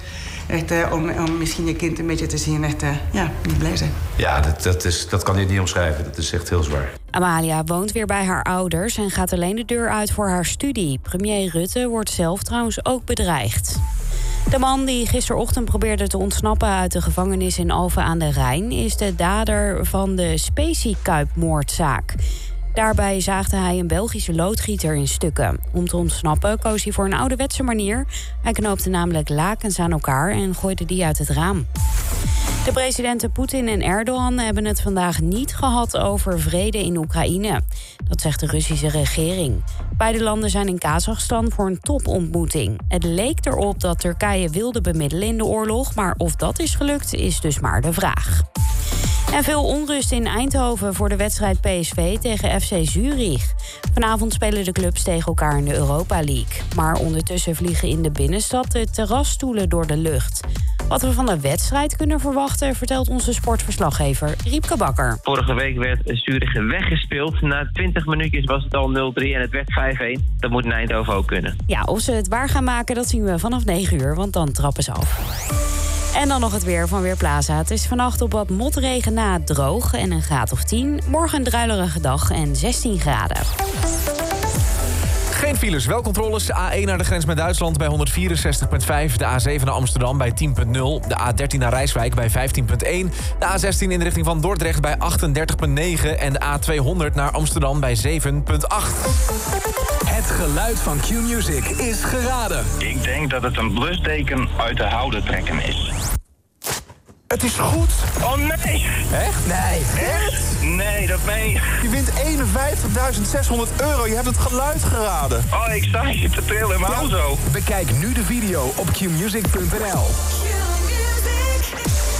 Echt, eh, om, om misschien je kind een beetje te zien, echt, eh, ja, niet blij zijn. Ja, dat, dat, is, dat kan je niet omschrijven. Dat is echt heel zwaar. Amalia woont weer bij haar ouders en gaat alleen de deur uit voor haar studie. Premier Rutte wordt zelf trouwens ook bedreigd. De man die gisterochtend probeerde te ontsnappen uit de gevangenis in Alphen aan de Rijn... is de dader van de Speciekuipmoordzaak. Daarbij zaagde hij een Belgische loodgieter in stukken. Om te ontsnappen koos hij voor een ouderwetse manier. Hij knoopte namelijk lakens aan elkaar en gooide die uit het raam. De presidenten Poetin en Erdogan hebben het vandaag niet gehad over vrede in Oekraïne. Dat zegt de Russische regering. Beide landen zijn in Kazachstan voor een topontmoeting. Het leek erop dat Turkije wilde bemiddelen in de oorlog, maar of dat is gelukt is dus maar de vraag. En veel onrust in Eindhoven voor de wedstrijd PSV tegen FC Zurich. Vanavond spelen de clubs tegen elkaar in de Europa League. Maar ondertussen vliegen in de binnenstad de terrasstoelen door de lucht. Wat we van de wedstrijd kunnen verwachten, vertelt onze sportverslaggever Riepke Bakker. Vorige week werd Zurich weggespeeld. Na 20 minuutjes was het al 0-3 en het werd 5-1. Dat moet in Eindhoven ook kunnen. Ja, of ze het waar gaan maken, dat zien we vanaf 9 uur, want dan trappen ze af. En dan nog het weer van Weerplaza. Het is vannacht op wat motregen na droog en een graad of 10. Morgen een druilerige dag en 16 graden. Geen files, wel controles. De A1 naar de grens met Duitsland bij 164,5. De A7 naar Amsterdam bij 10,0. De A13 naar Rijswijk bij 15,1. De A16 in de richting van Dordrecht bij 38,9. En de A200 naar Amsterdam bij 7,8. Het geluid van Q-Music is geraden. Ik denk dat het een blusteken uit de houden trekken is. Het is goed. Oh nee! Echt? Nee. Echt? Nee, dat meen je. Je wint 51.600 euro. Je hebt het geluid geraden. Oh, ik sta je te trillen helemaal zo. Bekijk nu de video op qmusic.nl.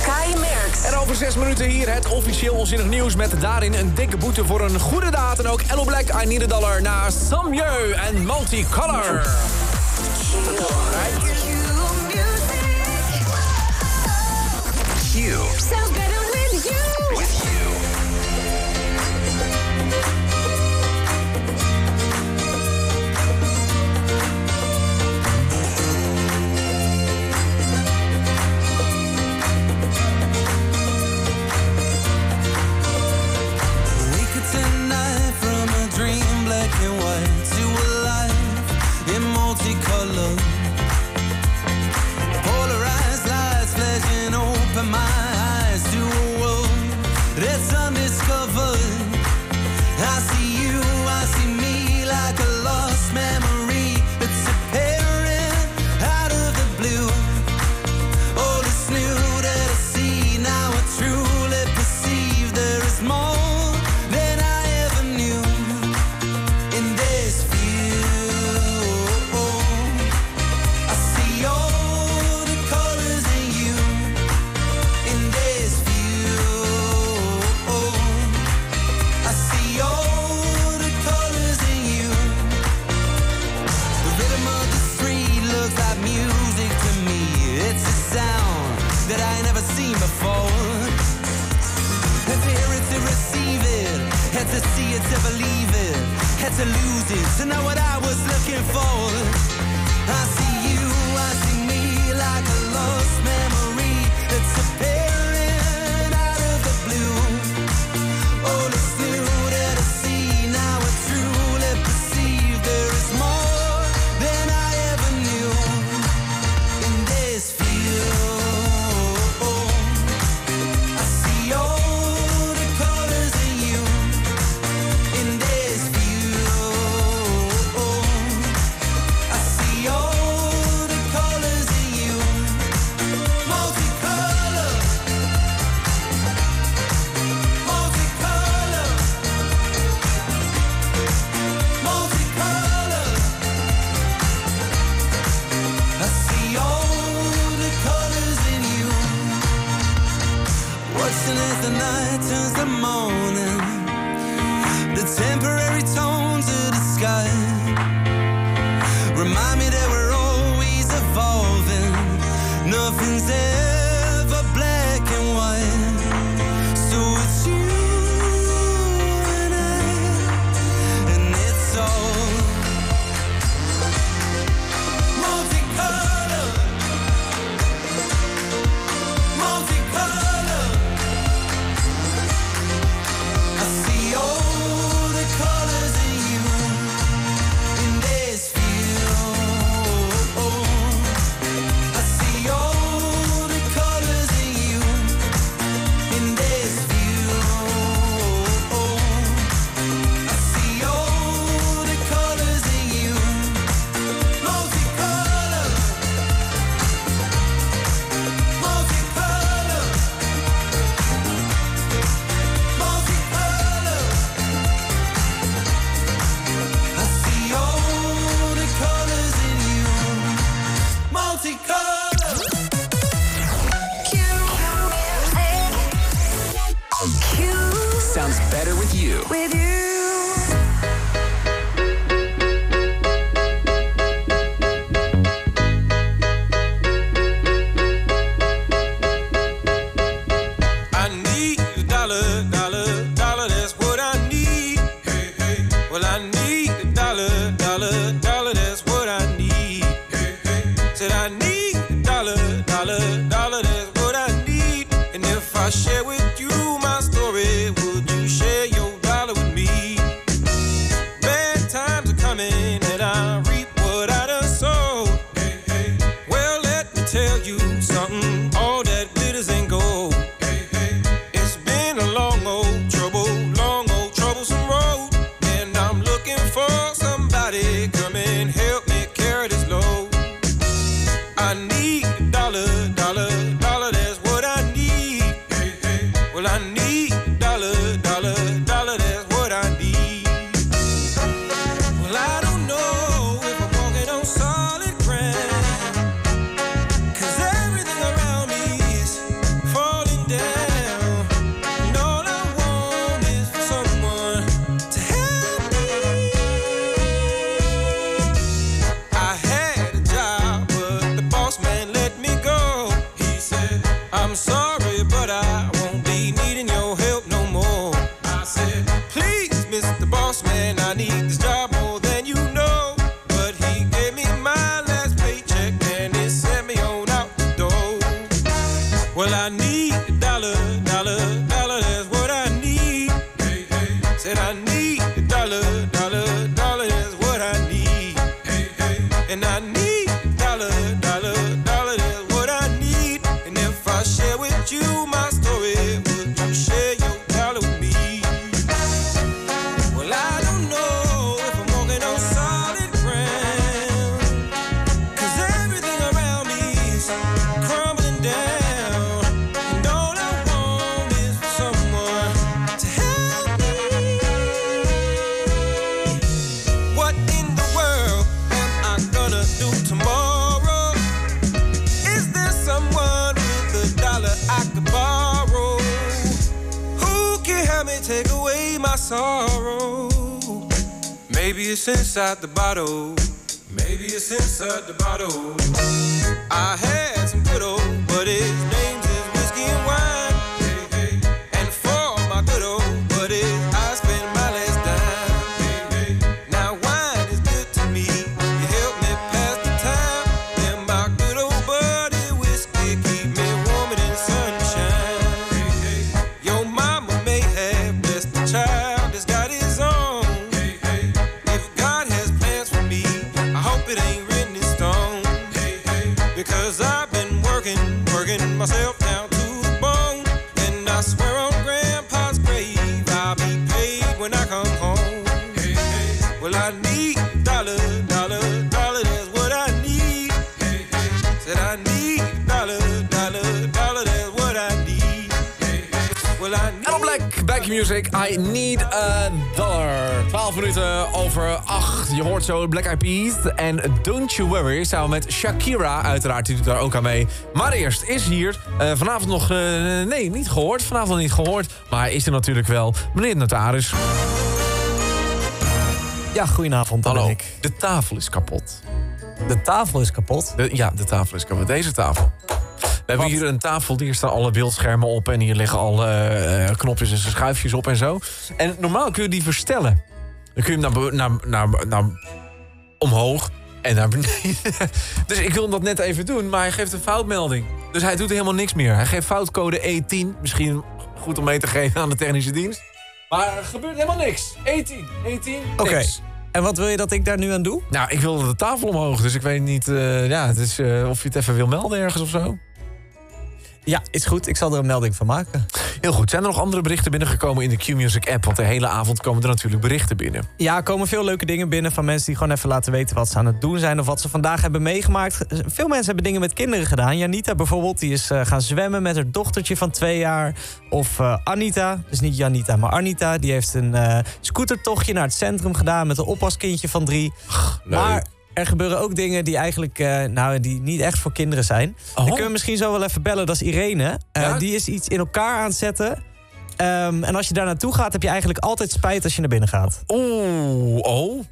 Kai Merks. En over zes minuten hier het officieel onzinnig nieuws... met daarin een dikke boete voor een goede daad. En ook Ello Black, I Need a Dollar naar Samjeu en Multicolor. Q. Sounds better had to believe it, had to lose it to know what I was looking for. I see Black Eyed Peas en Don't You Worry... samen met Shakira, uiteraard, die doet daar ook aan mee. Maar eerst is hier eh, vanavond nog... eh, nee, niet gehoord. Vanavond niet gehoord. Maar is er natuurlijk wel meneer de notaris. Ja, goedenavond. Hallo. ik. De tafel is kapot. De tafel is kapot? De- ja, de tafel is kapot. Deze tafel. We hebben hier een tafel, hier staan alle beeldschermen op... en hier liggen alle eh, knopjes en schuifjes op en zo. En normaal kun je die verstellen. Dan kun je hem naar, naar, naar, naar omhoog en naar beneden. Dus ik wil dat net even doen, maar hij geeft een foutmelding. Dus hij doet helemaal niks meer. Hij geeft foutcode E10. Misschien goed om mee te geven aan de technische dienst. Maar er gebeurt helemaal niks. E10, E10, Oké. En wat wil je dat ik daar nu aan doe? Nou, ik wilde de tafel omhoog, dus ik weet niet eh, ja, het is, eh, of je het even wil melden ergens of zo. Ja, is goed. Ik zal er een melding van maken. Heel goed. Zijn er nog andere berichten binnengekomen in de Q-Music app? Want de hele avond komen er natuurlijk berichten binnen. Ja, er komen veel leuke dingen binnen van mensen die gewoon even laten weten wat ze aan het doen zijn of wat ze vandaag hebben meegemaakt. Veel mensen hebben dingen met kinderen gedaan. Janita bijvoorbeeld, die is eh, gaan zwemmen met haar dochtertje van twee jaar. Of eh, Anita, dus niet Janita, maar Anita, die heeft een eh, scootertochtje naar het centrum gedaan met een oppaskindje van drie. Maar er gebeuren ook dingen die eigenlijk eh, nou, die niet echt voor kinderen zijn. Dan kunnen we misschien zo wel even bellen. Dat is Irene. Eh, Die is iets in elkaar aan het zetten. Ehm, en als je daar naartoe gaat, heb je eigenlijk altijd spijt als je naar binnen gaat. Oeh, oh.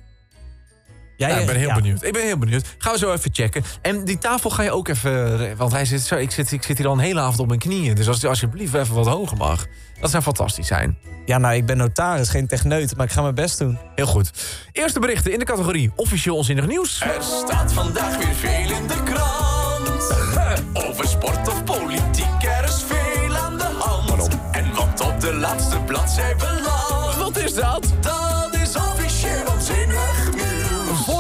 Ja, Ja, ik ben heel ja. benieuwd. Ik ben heel benieuwd. Gaan we zo even checken. En die tafel ga je ook even... Want hij zit zo, ik, zit, ik zit hier al een hele avond op mijn knieën. Dus als het alsjeblieft even wat hoger mag. Dat zou fantastisch zijn. Ja, nou, ik ben notaris, geen techneut, maar ik ga mijn best doen. Heel goed. Eerste berichten in de categorie officieel onzinnig nieuws. Er staat vandaag weer veel in de krant. Over sport of politiek, er is veel aan de hand. En wat op de laatste bladzij belandt. Wat is dat?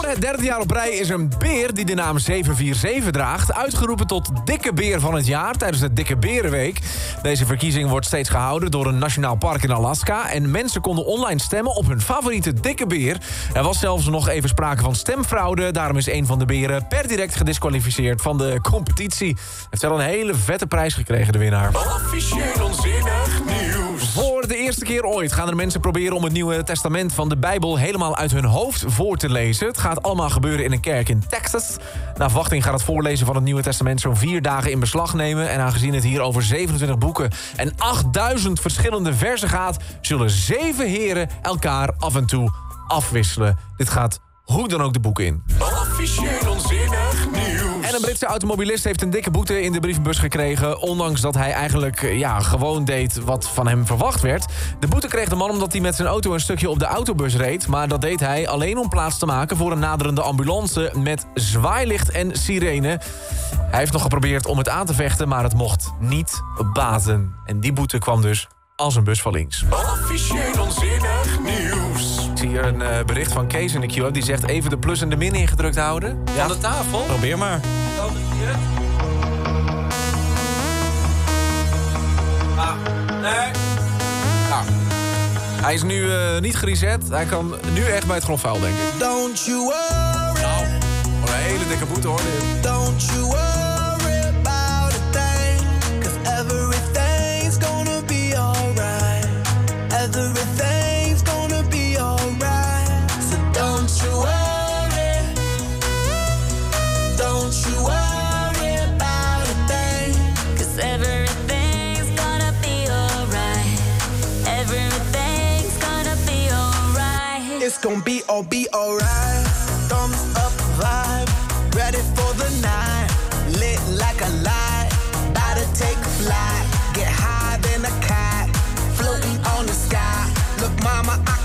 Het derde jaar op rij is een beer die de naam 747 draagt... uitgeroepen tot dikke beer van het jaar tijdens de Dikke Berenweek. Deze verkiezing wordt steeds gehouden door een nationaal park in Alaska... en mensen konden online stemmen op hun favoriete dikke beer. Er was zelfs nog even sprake van stemfraude. Daarom is een van de beren per direct gedisqualificeerd van de competitie. Heeft wel een hele vette prijs gekregen, de winnaar. Officieel onzinnig nieuws. Eerste keer ooit gaan er mensen proberen om het Nieuwe Testament van de Bijbel helemaal uit hun hoofd voor te lezen. Het gaat allemaal gebeuren in een kerk in Texas. Naar verwachting gaat het voorlezen van het Nieuwe Testament zo'n vier dagen in beslag nemen. En aangezien het hier over 27 boeken en 8000 verschillende versen gaat, zullen zeven heren elkaar af en toe afwisselen. Dit gaat hoe dan ook de boeken in. Officieel onzinnig. En een Britse automobilist heeft een dikke boete in de brievenbus gekregen... ondanks dat hij eigenlijk eh, ja, gewoon deed wat van hem verwacht werd. De boete kreeg de man omdat hij met zijn auto een stukje op de autobus reed... maar dat deed hij alleen om plaats te maken voor een naderende ambulance... met zwaailicht en sirene. Hij heeft nog geprobeerd om het aan te vechten, maar het mocht niet baten. En die boete kwam dus als een bus van links. Officieel hier een eh, bericht van Kees in de Q-up. Die zegt even de plus en de min ingedrukt houden. Van de tafel. Probeer maar. Ah, nee. Nou, hij is nu eh, niet gereset. Hij kan nu echt bij het grondvuil, denk ik. Don't you worry. Nou, een hele dikke boete hoor. dit. Don't you worry gonna be all be alright. Thumbs up vibe, ready for the night. Lit like a light, about to take flight. Get high than a cat, floating on the sky. Look, mama, I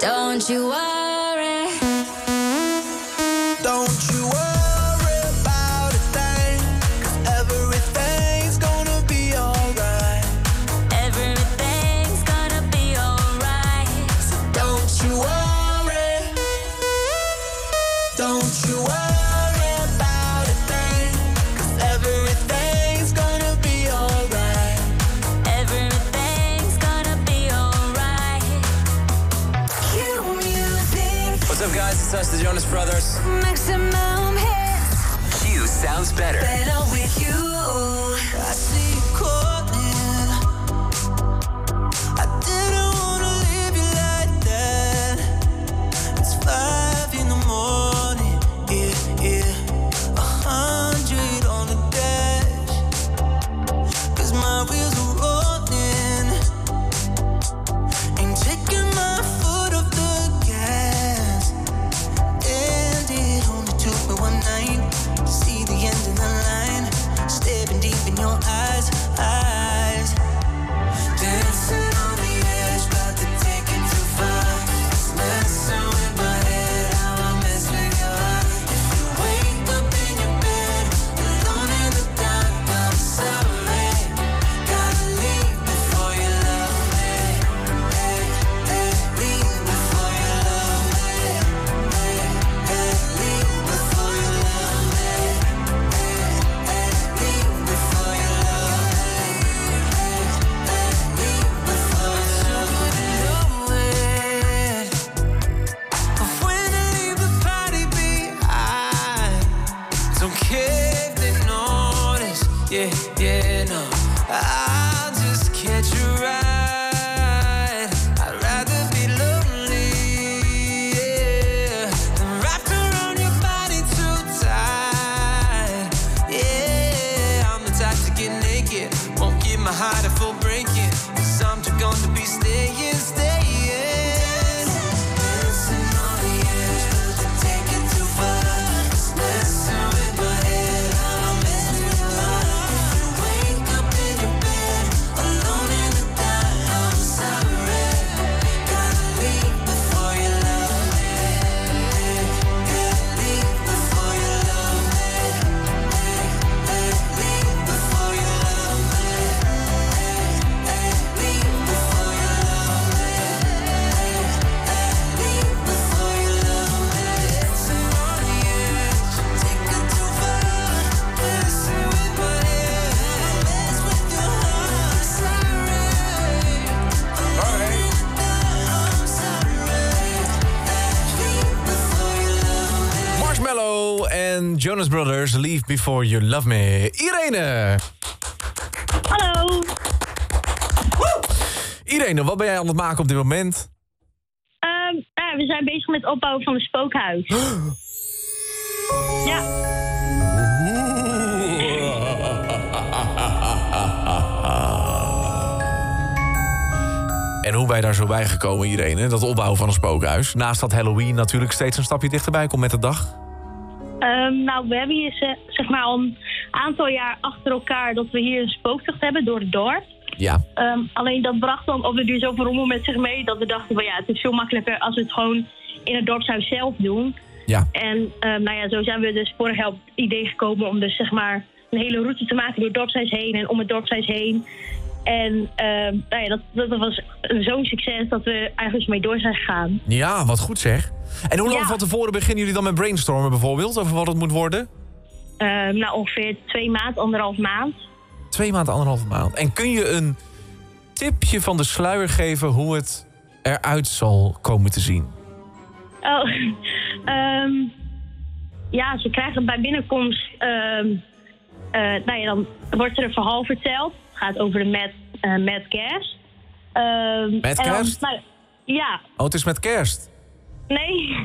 Don't you worry. Jonas Brothers, Leave Before You Love Me. Irene! Hallo. Irene, wat ben jij aan het maken op dit moment? Ehm, we zijn bezig met het opbouwen van een spookhuis. ja. En hoe je daar zo bij gekomen, Irene? Dat opbouwen van een spookhuis. Naast dat Halloween natuurlijk steeds een stapje dichterbij komt met de dag. Ehm, nou, we hebben hier ze- zeg maar al een aantal jaar achter elkaar dat we hier een spooktocht hebben door het dorp. Ja. Ehm, alleen dat bracht dan op de duur zoveel rommel met zich mee dat we dachten van ja, het is veel makkelijker als we het gewoon in het dorpshuis zelf doen. Ja. En ehm, nou ja, zo zijn we dus vorig jaar op het idee gekomen om dus zeg maar een hele route te maken door het dorpshuis heen en om het dorpshuis heen. En ehm, nou ja, dat, dat was zo'n succes dat we eigenlijk mee door zijn gegaan. Ja, wat goed zeg. En hoe lang Ja. van tevoren beginnen jullie dan met brainstormen bijvoorbeeld? Over wat het moet worden? Ehm, nou, ongeveer twee maand, anderhalf maand. Twee maanden, anderhalve maand. En kun je een tipje van de sluier geven hoe het eruit zal komen te zien? Oh, ehm, ja, ze krijgen bij binnenkomst. eh, nou ja, dan wordt er een verhaal verteld. Het gaat over de Mad, eh Mad Gas. Ehm, dan- Gas? nou, ja, Oh, het is met kerst. nee.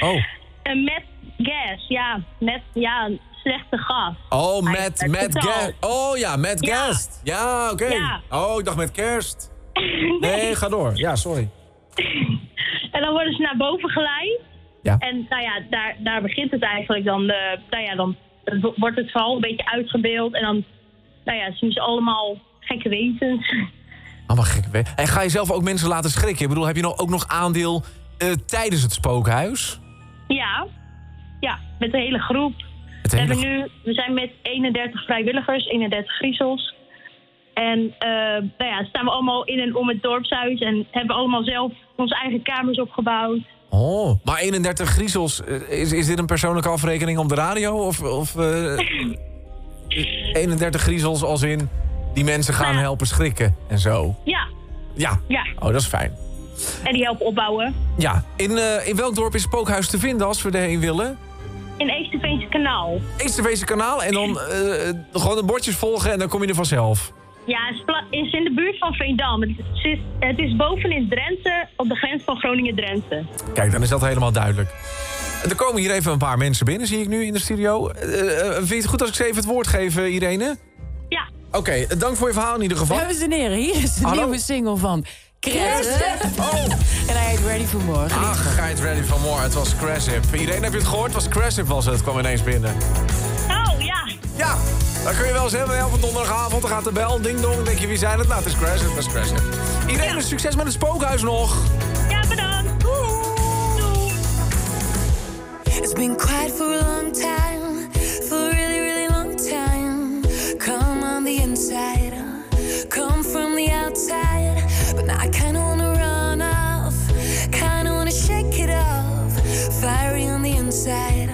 Oh. Een Mad Gas, ja. Met, ja, slechte gas. Oh, met, met kerst. Oh ja, met Ja. kerst. Ja, oké. Ja. Oh, ik dacht met kerst. Nee, ga door. Ja, sorry. En dan worden ze naar boven geleid. Ja. En nou ja, daar, daar begint het eigenlijk dan. De, nou ja, dan wordt het verhaal een beetje uitgebeeld. En dan nou ja, ze allemaal gekke wezens. Allemaal gek. hè? En ga je zelf ook mensen laten schrikken? Ik bedoel, heb je nog, ook nog aandeel eh, tijdens het spookhuis? Ja, ja, met de hele groep. Het We, hele hebben nu, we zijn met 31 vrijwilligers, 31 griezels. En eh, nou ja, staan we allemaal in en om het dorpshuis. En hebben allemaal zelf onze eigen kamers opgebouwd. Oh, maar 31 griezels. eh, Is, is dit een persoonlijke afrekening op de radio? Of, of 31 griezels als in die mensen gaan helpen schrikken en zo? Ja, Ja. ja. Oh, dat is fijn. En die helpen opbouwen. Ja, in, eh, in welk dorp is Spookhuis te vinden als we erheen willen? In Eesterveense kanaal. Eesterveese kanaal en dan eh, gewoon de bordjes volgen en dan kom je er vanzelf. Ja, het is in de buurt van Veendam. Het is, het is bovenin Drenthe, op de grens van Groningen-Drenthe. Kijk, dan is dat helemaal duidelijk. Er komen hier even een paar mensen binnen, zie ik nu in de studio. Eh, eh, vind je het goed als ik ze even het woord geef, eh, Irene? Ja. Oké, dank voor je verhaal in ieder geval. Dames en heren, hier is de Hallo? nieuwe single van Crash. Oh. En hij heet Ready for More. Ach, geit ready for more. Het was Craship. Irene, heb je het gehoord? Het was Craship was het. Het kwam ineens binnen. Oh, ja. Ja, dan kun je wel eens hebben. Elke donderdagavond dan gaat de bel, ding dong. Dan denk je, wie zijn het? Nou, het is Craship, het is Craship. Irene, succes met het spookhuis nog. It's been quiet for a long time, for a really, really long time. Come on the inside, come from the outside. But now I kinda wanna run off, kinda wanna shake it off. Fiery on the inside,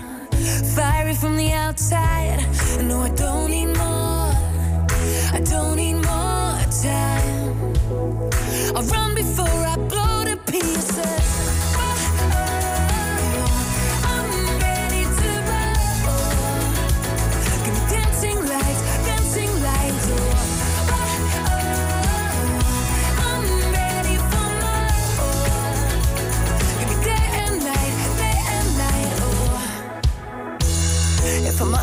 fiery from the outside. No, I don't need more, I don't need more time. I'll run before I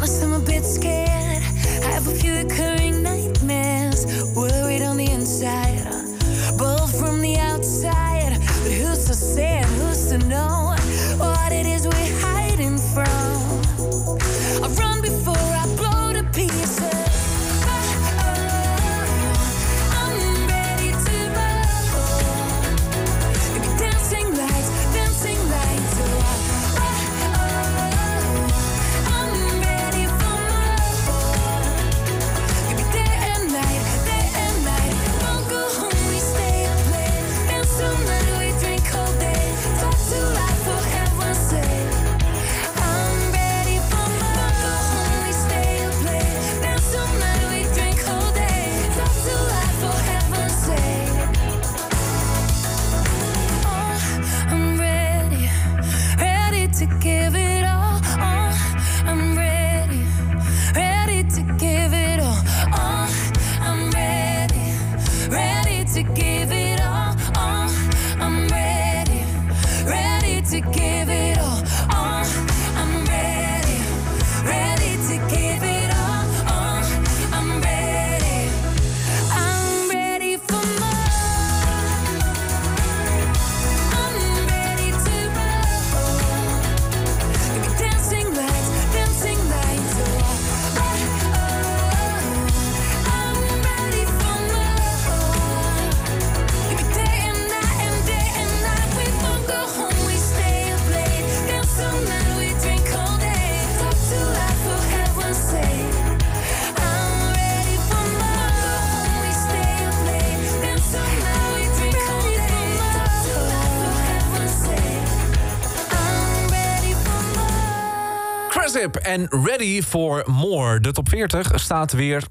I'm a bit scared. I have a few recurring nightmares. Worried on the inside, en Ready for More. De top 40 staat weer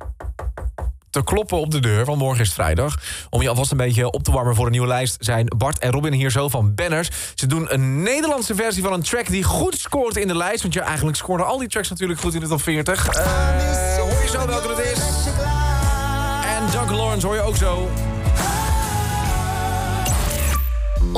te kloppen op de deur, want morgen is vrijdag. Om je alvast een beetje op te warmen voor een nieuwe lijst... zijn Bart en Robin hier zo van Banners. Ze doen een Nederlandse versie van een track die goed scoort in de lijst. Want ja, eigenlijk scoren al die tracks natuurlijk goed in de top 40. Eh, hoor je zo welke het is? En Doug Lawrence hoor je ook zo.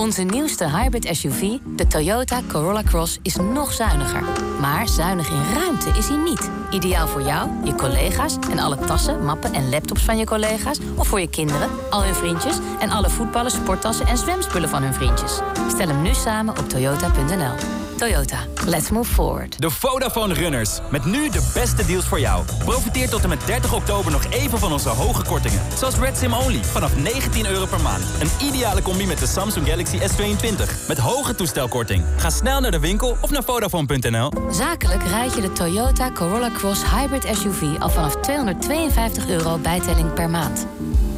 Onze nieuwste hybrid SUV, de Toyota Corolla Cross, is nog zuiniger. Maar zuinig in ruimte is hij niet. Ideaal voor jou, je collega's en alle tassen, mappen en laptops van je collega's. Of voor je kinderen, al hun vriendjes en alle voetballen, sporttassen en zwemspullen van hun vriendjes. Stel hem nu samen op toyota.nl. Toyota, let's move forward. De Vodafone Runners. Met nu de beste deals voor jou. Profiteer tot en met 30 oktober nog even van onze hoge kortingen. Zoals Red Sim Only vanaf 19 euro per maand. Een ideale combi met de Samsung Galaxy S22. Met hoge toestelkorting. Ga snel naar de winkel of naar Vodafone.nl. Zakelijk rijd je de Toyota Corolla Cross Hybrid SUV al vanaf 252 euro bijtelling per maand.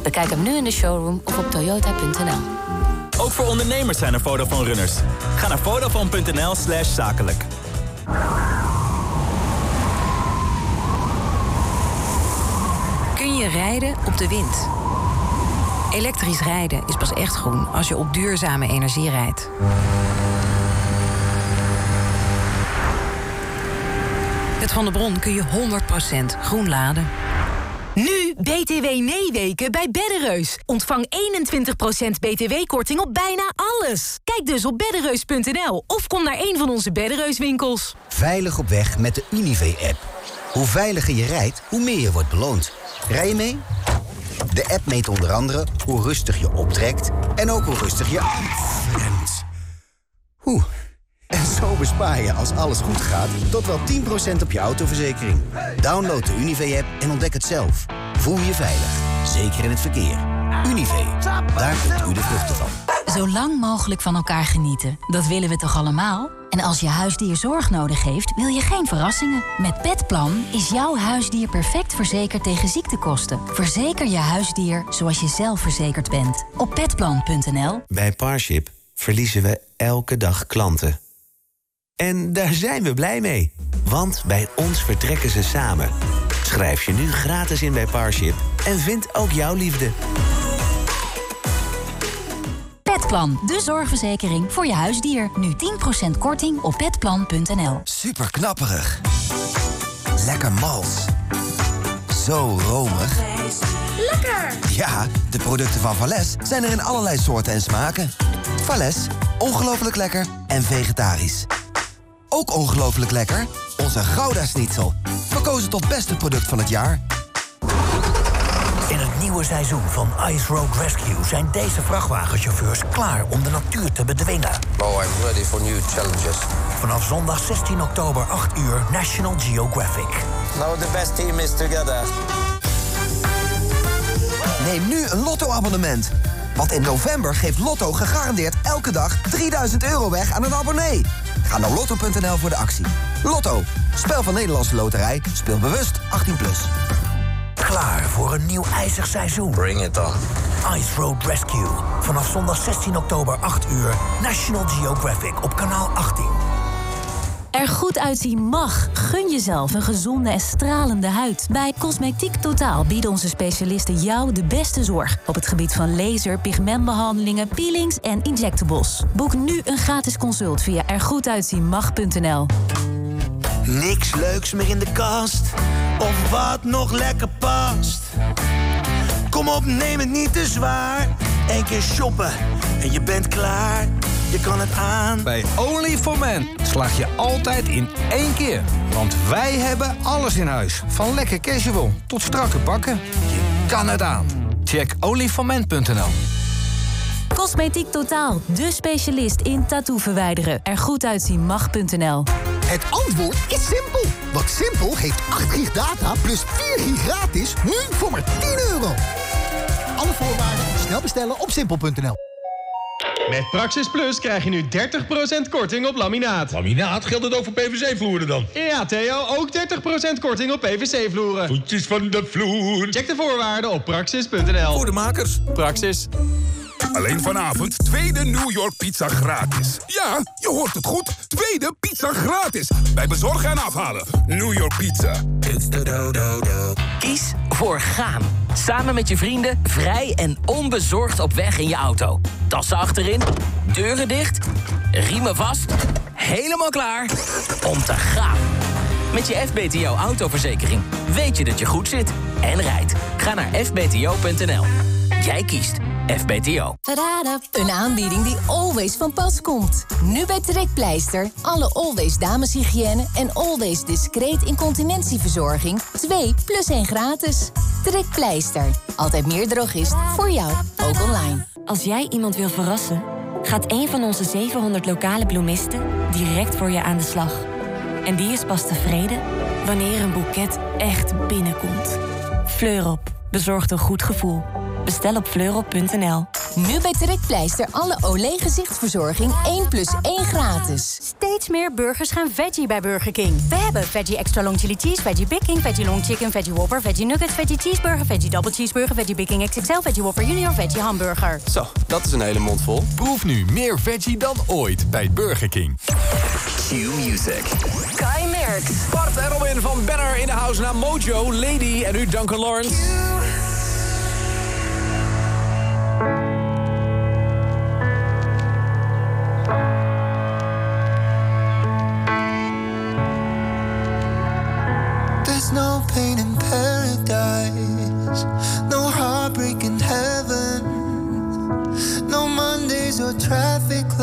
Bekijk hem nu in de showroom of op toyota.nl. Ook voor ondernemers zijn er Vodafone Runners. Ga naar Vodafone.nl slash zakelijk. Kun je rijden op de wind? Elektrisch rijden is pas echt groen als je op duurzame energie rijdt. Met Van der Bron kun je 100% groen laden. Nu BTW nee-weken bij Beddereus. Ontvang 21% BTW-korting op bijna alles. Kijk dus op beddereus.nl of kom naar een van onze Beddereus winkels. Veilig op weg met de Unive-app. Hoe veiliger je rijdt, hoe meer je wordt beloond. Rij je mee? De app meet onder andere hoe rustig je optrekt en ook hoe rustig je afremt. Oeh. En zo bespaar je als alles goed gaat tot wel 10% op je autoverzekering. Download de Unive-app en ontdek het zelf. Voel je veilig, zeker in het verkeer. Unive, daar kunt u de vruchten van. Zo lang mogelijk van elkaar genieten. Dat willen we toch allemaal? En als je huisdier zorg nodig heeft, wil je geen verrassingen. Met Petplan is jouw huisdier perfect verzekerd tegen ziektekosten. Verzeker je huisdier zoals je zelf verzekerd bent. Op petplan.nl Bij Parship verliezen we elke dag klanten. En daar zijn we blij mee. Want bij ons vertrekken ze samen. Schrijf je nu gratis in bij Parship en vind ook jouw liefde. Petplan, de zorgverzekering voor je huisdier. Nu 10% korting op petplan.nl. Super knapperig. Lekker mals. Zo romig. Lekker! Ja, de producten van Vales zijn er in allerlei soorten en smaken. Vales, ongelooflijk lekker en vegetarisch. Ook ongelooflijk lekker, onze Gouda Schnitzel. Verkozen tot beste product van het jaar. In het nieuwe seizoen van Ice Road Rescue zijn deze vrachtwagenchauffeurs klaar om de natuur te bedwingen. Oh, I'm ready for new challenges. Vanaf zondag 16 oktober 8 uur National Geographic. Now the best team is together. Neem nu een Lotto-abonnement. Want in november geeft Lotto gegarandeerd elke dag 3000 euro weg aan een abonnee. Ga naar lotto.nl voor de actie. Lotto, spel van Nederlandse Loterij. Speel bewust 18+. Plus. Klaar voor een nieuw ijzig seizoen. Bring it on. Ice Road Rescue. Vanaf zondag 16 oktober 8 uur National Geographic op kanaal 18. Er goed uitzien mag. Gun jezelf een gezonde en stralende huid. Bij Cosmetiek Totaal bieden onze specialisten jou de beste zorg... op het gebied van laser, pigmentbehandelingen, peelings en injectables. Boek nu een gratis consult via ergoeduitzienmag.nl. Niks leuks meer in de kast. Of wat nog lekker past. Kom op, neem het niet te zwaar. Eén keer shoppen en je bent klaar. Je kan het aan. Bij Only for Men slaag je altijd in één keer. Want wij hebben alles in huis. Van lekker casual tot strakke pakken. Je kan het aan. Check onlyformen.nl Cosmetiek Totaal, de specialist in tattoo verwijderen. Er goed uitzien mag.nl. Het antwoord is simpel. Want Simpel heeft 8 gig data plus 4 gig gratis nu voor maar 10 euro. Alle voorwaarden snel bestellen op simpel.nl. Met Praxis Plus krijg je nu 30% korting op laminaat. Laminaat? Geldt het ook voor PVC-vloeren dan? Ja, Theo, ook 30% korting op PVC-vloeren. Voetjes van de vloer. Check de voorwaarden op praxis.nl. Voor de makers. Praxis. Alleen vanavond tweede New York pizza gratis. Ja, je hoort het goed. Tweede pizza gratis. Bij bezorgen en afhalen. New York Pizza. It's the do do do. Kies voor gaan. Samen met je vrienden, vrij en onbezorgd op weg in je auto. Tassen achterin, deuren dicht, riemen vast. Helemaal klaar om te gaan. Met je FBTO autoverzekering weet je dat je goed zit en rijdt. Ga naar fbto.nl. Jij kiest FBTO. Een aanbieding die always van pas komt. Nu bij Trekpleister. Alle Always dameshygiëne en Always discreet incontinentieverzorging. 2 plus 1 gratis. Trekpleister. Altijd meer drogist voor jou, ook online. Als jij iemand wil verrassen, gaat een van onze 700 lokale bloemisten direct voor je aan de slag. En die is pas tevreden wanneer een boeket echt binnenkomt. Fleurop bezorgt een goed gevoel. Bestel op fleurop.nl. Nu bij Trekpleister alle Olé gezichtsverzorging 1 plus 1 gratis. Steeds meer burgers gaan veggie bij Burger King. We hebben veggie extra long chili cheese, veggie Big King, veggie long chicken, veggie whopper, veggie nuggets, veggie cheeseburger, veggie double cheeseburger, veggie Big King XXL, veggie whopper junior, veggie hamburger. Zo, dat is een hele mond vol. Proef nu meer veggie dan ooit bij Burger King. Q-Music. Kai Merks. Bart en Robin van Banner in de house naar Mojo, Lady en nu Duncan Lawrence. pain in paradise, no heartbreak in heaven, no Mondays or traffic lights.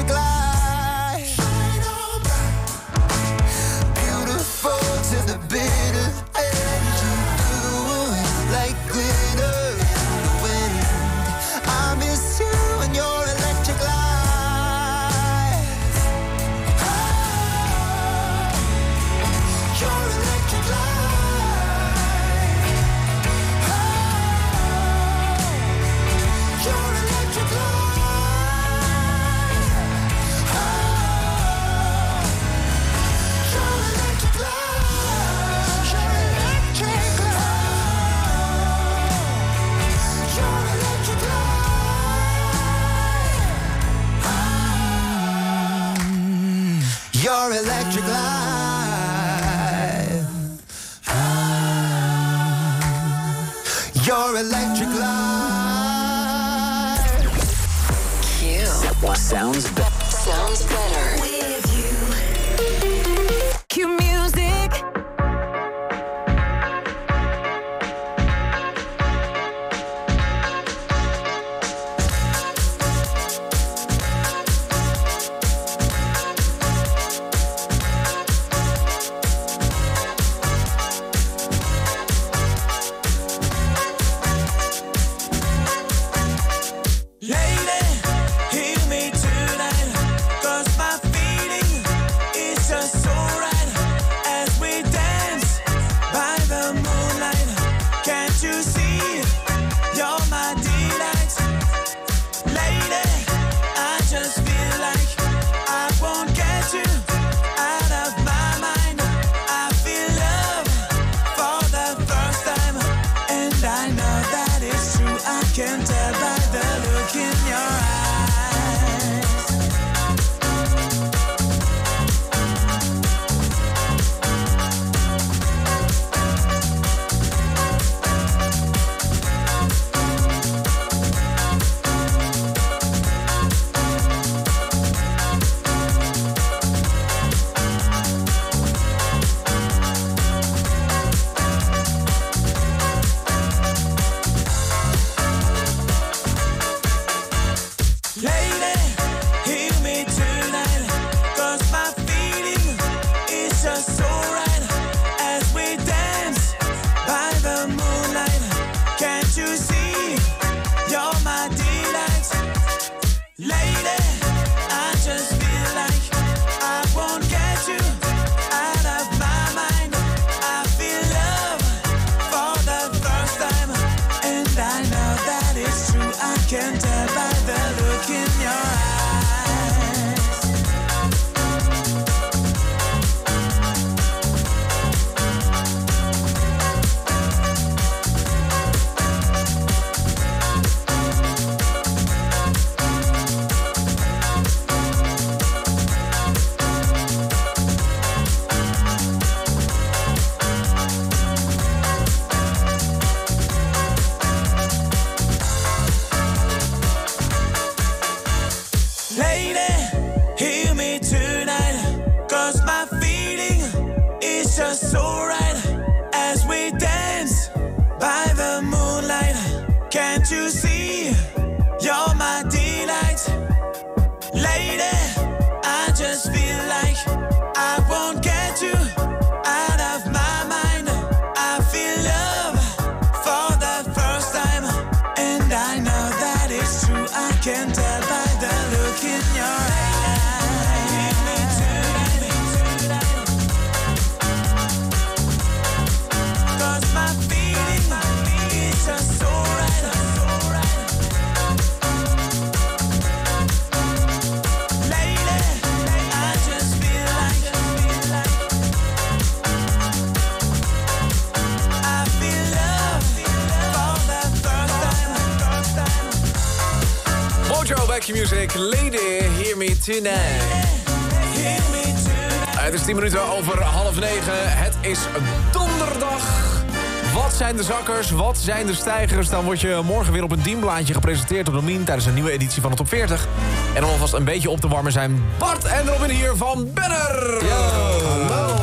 Zijn de stijgers? Dan word je morgen weer op een dienblaadje gepresenteerd op Domien... tijdens een nieuwe editie van de Top 40. En om alvast een beetje op te warmen zijn Bart en Robin hier van Banner. Hallo.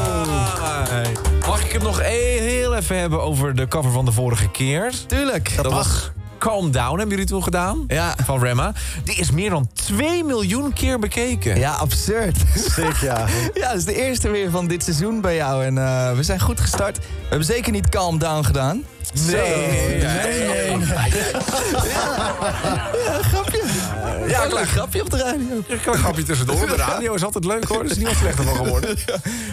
Mag ik het nog e- heel even hebben over de cover van de vorige keer? Tuurlijk. Dat, was Calm Down, hebben jullie toen gedaan? Ja. Van Remma. Die is meer dan 2 miljoen keer bekeken. Ja, absurd. Sick, ja. ja, dat is de eerste weer van dit seizoen bij jou. En eh, we zijn goed gestart. We hebben zeker niet Calm Down gedaan. Nee, nee, nee. Ja, grapje. Ja, een leuk grapje op de radio. Een klein grapje tussendoor. De radio is altijd leuk hoor. Er is niemand slechter van geworden.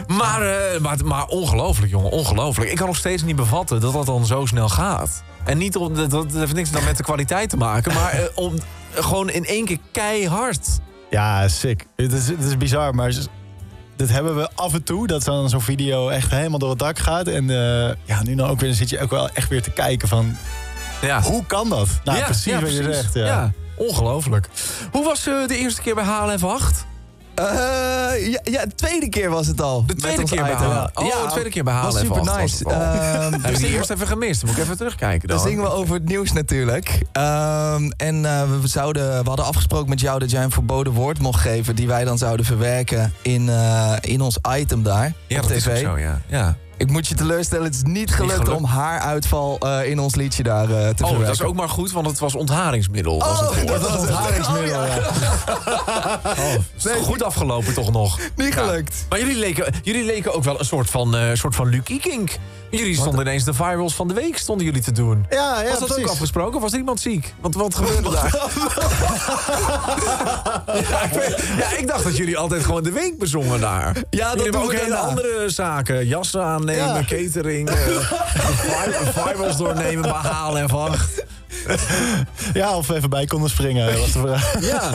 Maar, eh, maar, maar ongelooflijk, jongen. Ongelooflijk. Ik kan nog steeds niet bevatten dat dat dan zo snel gaat. En niet om, dat, dat heeft niks dan met de kwaliteit te maken. Maar eh, om gewoon in één keer keihard. Ja, sick. Het is, het is bizar, maar dit hebben we af en toe. Dat dan zo'n video echt helemaal door het dak gaat. En eh, ja, nu dan ook weer, dan zit je ook wel echt weer te kijken van... Ja. Hoe kan dat? Nou, Ja, precies ja, wat je zegt. Ja. Ja, ongelooflijk. Hoe was eh, de eerste keer bij HLF 8? Eh, ja, ja, de tweede keer was het al. De tweede keer bij. Oh, de tweede keer bij HLF. was super 8 was nice. het al. Ehm, Heb je die ik- eerst even gemist? Dan moet ik even terugkijken dan. Dan zingen we over het nieuws natuurlijk. Ehm, en eh, we, zouden, we hadden afgesproken met jou dat jij een verboden woord mocht geven... die wij dan zouden verwerken in, eh, in ons item daar Ja, op dat tv. is ook zo, ja. ja. Ik moet je teleurstellen, het is niet gelukt, gelukt. om haar uitval eh, in ons liedje daar eh, te Oh, verwerken. dat is ook maar goed, want het was ontharingsmiddel. was het Oh, woord. dat was het. Ontharingsmiddel, Oh, ja. Oh, is toch goed afgelopen toch nog? Niet Ja. gelukt. Maar jullie leken, jullie leken ook wel een soort van, eh soort van Lucky Kink. Jullie stonden ineens de virals van de week stonden jullie te doen. Ja, ja, was dat ook precies. afgesproken of was er iemand ziek? Want wat gebeurde daar? ja, ik weet- ja, ik dacht dat jullie altijd gewoon de week bezongen daar. Ja, dat jullie hebben doen ook hele andere zaken. Jassen aannemen, Ja. catering, eh, virals doornemen, behalen en vacht. Ja, of we even bij konden springen, was de vraag. Ja,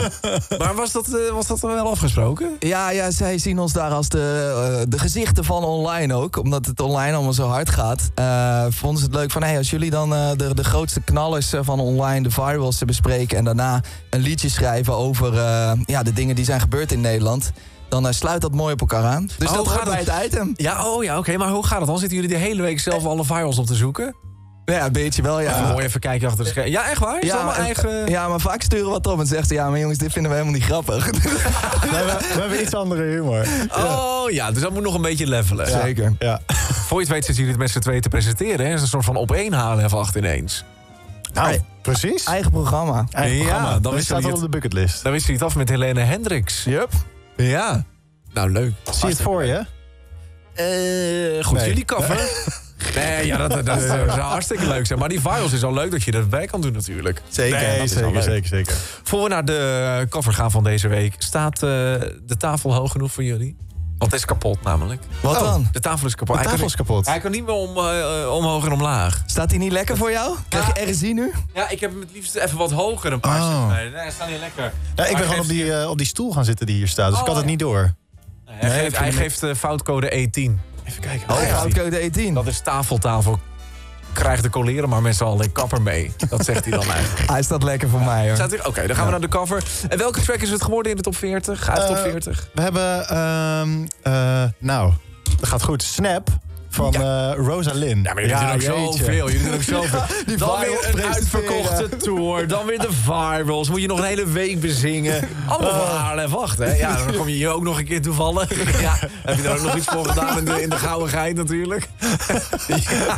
maar was dat, eh, was dat dan wel afgesproken? Ja, ja, zij zien ons daar als de, eh, de gezichten van online ook. Omdat het online allemaal zo hard gaat. eh, vonden ze het leuk van... Hey, als jullie dan eh, de, de grootste knallers van online, de virals, bespreken... en daarna een liedje schrijven over eh, ja, de dingen die zijn gebeurd in Nederland... dan eh, sluit dat mooi op elkaar aan. Dus Oh, dat gaat bij het- item. Ja, oh ja, oké. Maar hoe gaat het dan? Zitten jullie de hele week zelf alle virals op te zoeken? Ja, een beetje wel, ja. Mooi even kijken achter de scherm. Ja, echt waar? Is dat Ja, mijn en- eigen... ja, maar vaak sturen we wat op en zeggen ze... ja, maar jongens, dit vinden we helemaal niet grappig. Nee, we, we hebben iets andere humor. Oh ja, dus dat moet nog een beetje levelen. Ja. Zeker. Ja. Voor je het weet zitten jullie het met z'n tweeën te presenteren. Hè? Het is een soort van op één halen even acht ineens. Nou, precies. Eigen programma. Eigen Ja, programma. dan wist staat al op de bucketlist. Dan wist je het af met Helene Hendricks. Yup. Ja. Nou, leuk. Zie je het voor je? Eh, goed, Nee. jullie cover. Nee, ja, dat, dat, zou hartstikke leuk zijn. Maar die virals is al leuk dat je erbij kan doen natuurlijk. Zeker, Nee, dat is zeker, leuk. zeker, zeker. Voor we naar de cover gaan van deze week... staat eh, de tafel hoog genoeg voor jullie? Want het is kapot namelijk. Wat Oh. dan? De tafel is kapot. De Hij tafel kan is kapot. niet- Hij kan niet meer om, eh, omhoog en omlaag. Staat hij niet lekker voor jou? Krijg je RSI nu? Ja, ik heb hem het liefst even wat hoger een paar Oh. Nee, nee, hij staat niet lekker. Ja, ik ben gewoon op die, eh, op die stoel gaan zitten die hier staat, dus ik had het niet door. Hij geeft, hij geeft eh, foutcode E10. Even kijken. Oh, foutcode 18. Dat is tafeltafel. Krijg de coleren maar met z'n allen kapper mee. Dat zegt hij dan eigenlijk. Hij staat lekker voor mij hoor. Oké, dan gaan we naar de cover. En welke track is het geworden in de top 40? Uit de top Eh, 40? We hebben, ehm, eh, nou, dat gaat goed. Snap van eh Rosa Lynn. Ja, maar jullie doen ook zoveel. Jullie doen ook zoveel. Die dan weer een uitverkochte tour. Dan weer de virals. Moet je nog een hele week bezingen. Allemaal van Haarlem. Wacht, hè. Ja, dan kom je hier ook nog een keer toevallig. Ja, heb je er ook nog iets voor gedaan in de, in de gauwigheid natuurlijk. ja.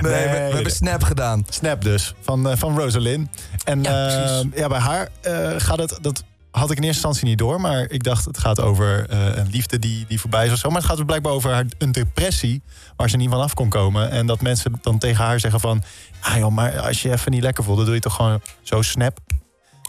Nee, we, we hebben Snap gedaan. Snap dus, van, eh, van Rosalind. En ja, ja, bij haar eh, gaat het... Dat had ik in eerste instantie niet door. Maar ik dacht, het gaat over eh, een liefde die, die voorbij is of zo. Maar het gaat dus blijkbaar over haar, een depressie... waar ze niet van af kon komen. En dat mensen dan tegen haar zeggen van... Ah joh, maar als je even niet lekker voelt... dan doe je toch gewoon zo snap.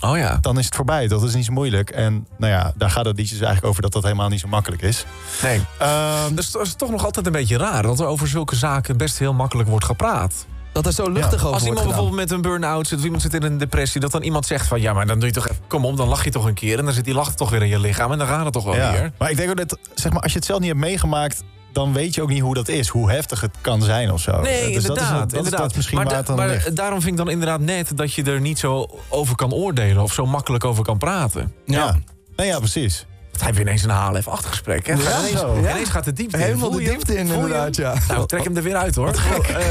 Oh ja. Dan is het voorbij. Dat is niet zo moeilijk. En nou ja, daar gaat het liedje dus eigenlijk over... dat dat helemaal niet zo makkelijk is. Nee. Ehm, dus dat is toch nog altijd een beetje raar... dat er over zulke zaken best heel makkelijk wordt gepraat. Dat er zo luchtig over Als iemand gedaan. bijvoorbeeld met een burn-out zit... of iemand zit in een depressie... dat dan iemand zegt van... ja, maar dan doe je toch even... kom op, dan lach je toch een keer... en dan zit die lach toch weer in je lichaam... en dan gaat het toch wel Ja, weer. Maar ik denk ook dat, zeg maar, als je het zelf niet hebt meegemaakt... dan weet je ook niet hoe dat is. Hoe heftig het kan zijn of zo. Nee, Dus dat is- inderdaad. dat is, inderdaad. dat is misschien maar waar het dan maar ligt. daarom vind ik dan inderdaad net... dat je er niet zo over kan oordelen... of zo makkelijk over kan praten. Ja. Nee, ja, precies. Dat hebben we ineens een HLF-achtig gesprek. Hè? Ja, ineens, gaat de diepte in. Helemaal de diepte in, inderdaad, ja. Nou, trek hem er weer uit, hoor. Eh,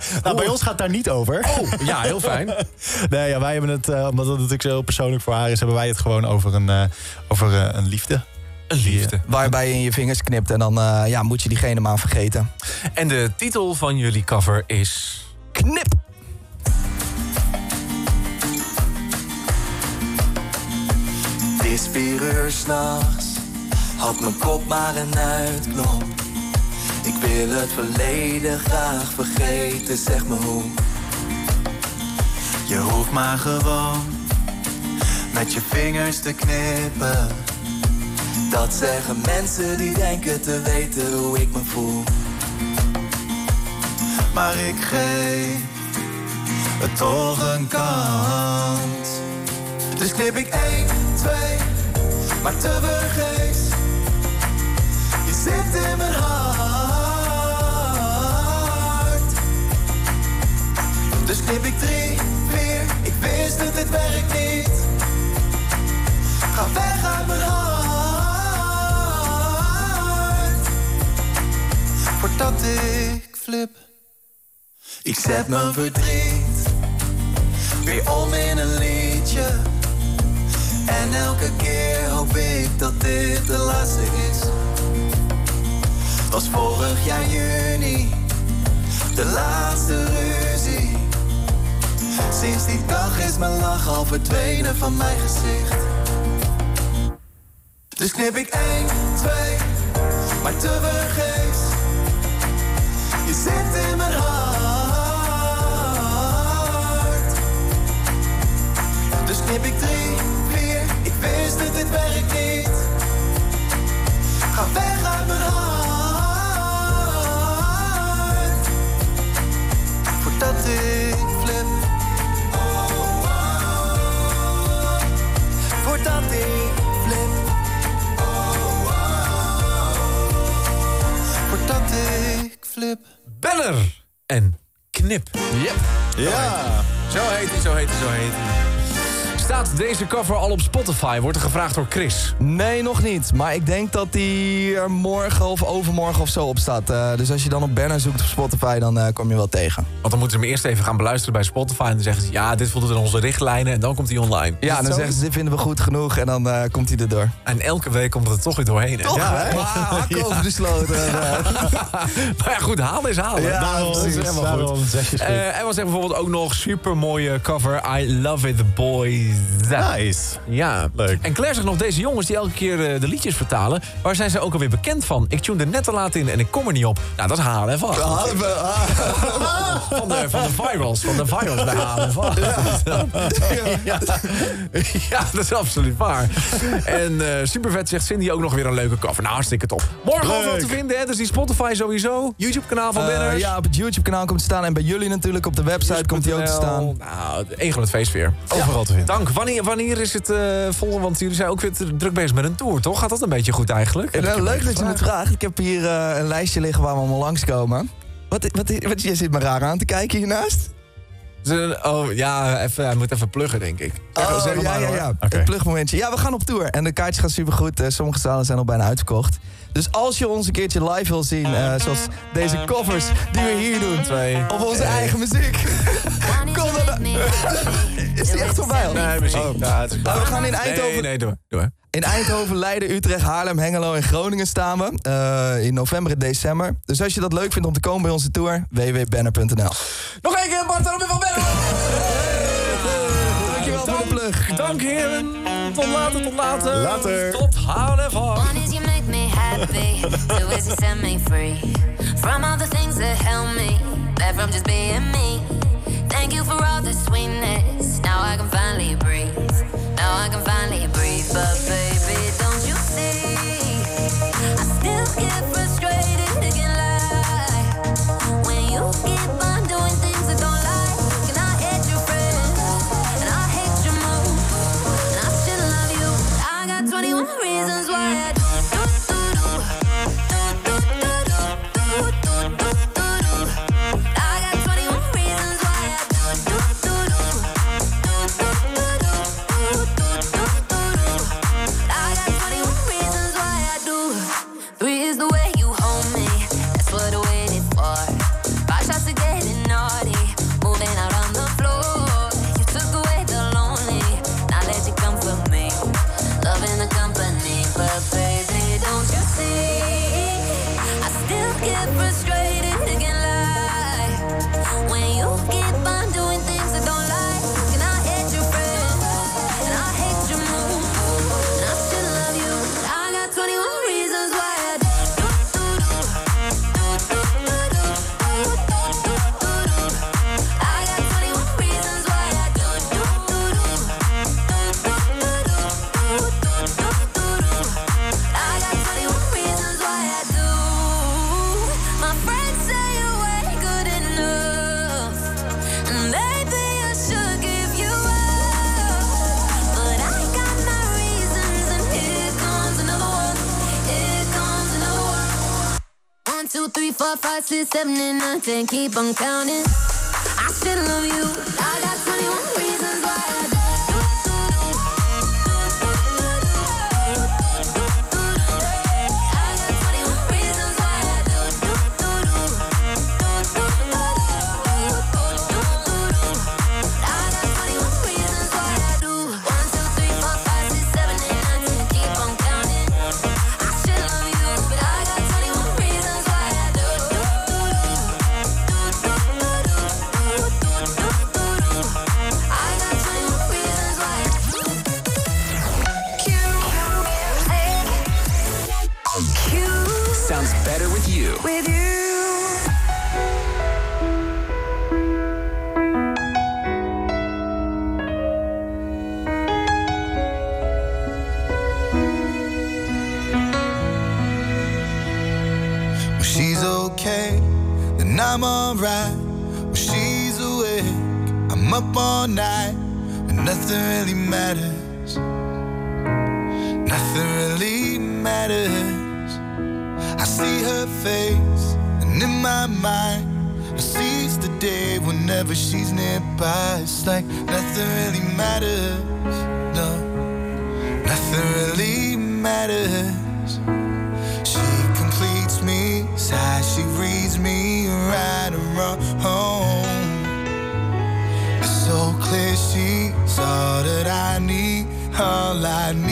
Nou, bij ons gaat het daar niet over. Oh, ja, heel fijn. nee, ja, wij hebben het, eh, omdat het natuurlijk zo heel persoonlijk voor haar is... hebben wij het gewoon over een, eh, over, eh, een liefde. Een liefde. Waarbij je in je vingers knipt en dan ja, moet je diegene maar vergeten. En de titel van jullie cover is... Knip! Is vier uur s'nachts, had mijn kop maar een uitknop. Ik wil het verleden graag vergeten, zeg me hoe. Je hoeft maar gewoon met je vingers te knippen. Dat zeggen mensen die denken te weten hoe ik me voel. Maar ik geef het toch een kans. Dus knip ik 1, 2, maar te vergeefs. Je zit in mijn hart. Dus knip ik 3, 4, ik wist het, dit werkt niet. Ga weg uit mijn hart. Voordat ik flip. Ik zet mijn verdriet weer om in een liedje. En elke keer hoop ik dat dit de laatste is. Was vorig jaar juni de laatste ruzie. Sinds die dag is mijn lach al verdwenen van mijn gezicht. Dus knip ik 1, 2, maar te. Staat deze cover al op Spotify? Wordt er gevraagd door Chris. Nee, nog niet. Maar ik denk dat die er morgen of overmorgen of zo op staat. Eh, dus als je dan op Banner zoekt op Spotify, dan eh, kom je wel tegen. Want dan moeten ze hem eerst even gaan beluisteren bij Spotify. En dan zeggen ze, ja, dit voldoet aan onze richtlijnen. En dan komt hij online. Ja, dan zo? zeggen ze, dit vinden we goed genoeg. En dan eh, komt hij erdoor. En elke week komt het er toch weer doorheen. hè? Toch, ja, hè? Wauw, hakken over de sloot. maar ja, goed, halen is halen. Ja, Daarom, dat is precies. helemaal Daarom, goed. goed. Eh, en was er bijvoorbeeld ook nog super mooie cover I Love It Boys. Nice. Ja. Leuk. En Claire zegt nog, deze jongens die elke keer eh, de liedjes vertalen... waar zijn ze ook alweer bekend van? Ik tune er net te laat in en ik kom er niet op. Nou, dat is halen en Ah, Van de, van de virals, van de virals bij halen en ja. ja, dat is absoluut waar. En eh Supervet zegt Cindy ook nog weer een leuke cover. Nou, hartstikke top. Morgen Leuk. overal te vinden, hè? Dus die Spotify sowieso. YouTube-kanaal van Eh, Benners. ja, op het YouTube-kanaal komt te staan. En bij jullie natuurlijk op de website komt hij ook te staan. Nou, één groot feestfeer. Overal te vinden. Dank. Wanneer, wanneer is het eh vol? Want jullie zijn ook weer druk bezig met een tour, toch? Gaat dat een beetje goed eigenlijk? En, leuk dat je het vraagt. Ik heb hier eh, een lijstje liggen waar we allemaal langskomen. Wat, wat, wat, jij zit me raar aan te kijken hiernaast. Oh, ja, even, hij moet even pluggen, denk ik. Zeg, Oh, zeg ja, maar, ja, hoor. ja. Het plugmomentje. Ja, we gaan op tour. En de kaartjes gaan supergoed. Eh, sommige zalen zijn al bijna uitverkocht. Dus als je ons een keertje live wil zien, eh, zoals deze covers die we hier doen. Op onze eigen muziek. Kom dan. Is die echt voorbij al? Nee, muziek. Oh. Ja, het is Nou, we gaan in Nee, Eindhoven... nee, doe maar, doe maar. In Eindhoven, Leiden, Utrecht, Haarlem, Hengelo en Groningen staan we. eh, in november en december. Dus als je dat leuk vindt om te komen bij onze tour, www.banner.nl. Nog één keer, Bart Robin van Bellen. Dankjewel voor de plug. Dank heren. Tot later, tot later. Later. Tot houden One is you set me free from all the things that help me, back from just being me. Thank you for all the sweetness. Now I can finally breathe. Now I can finally breathe. But baby, don't you see? Four, five, six, seven, eight, nine, ten. Keep on counting. I still love you. Nothing really matters. Nothing really matters. I see her face, and in my mind, I seize the day whenever she's nearby. It's like nothing really matters. No, nothing really matters. All I need, all I need.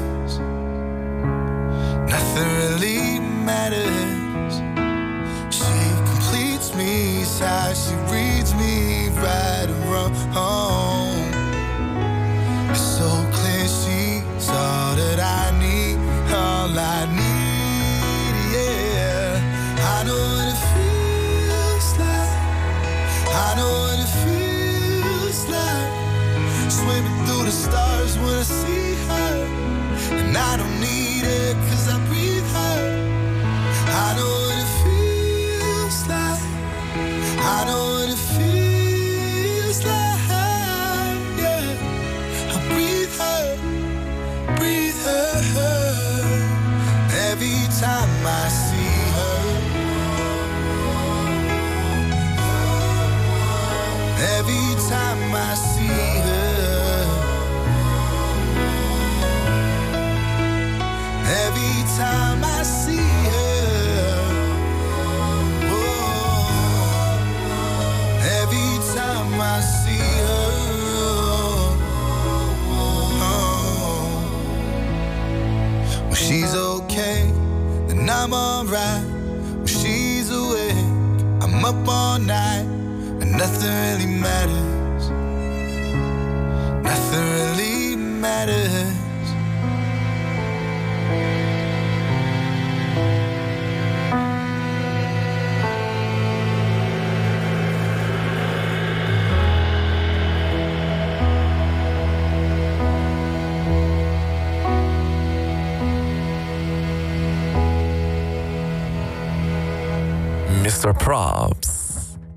Props.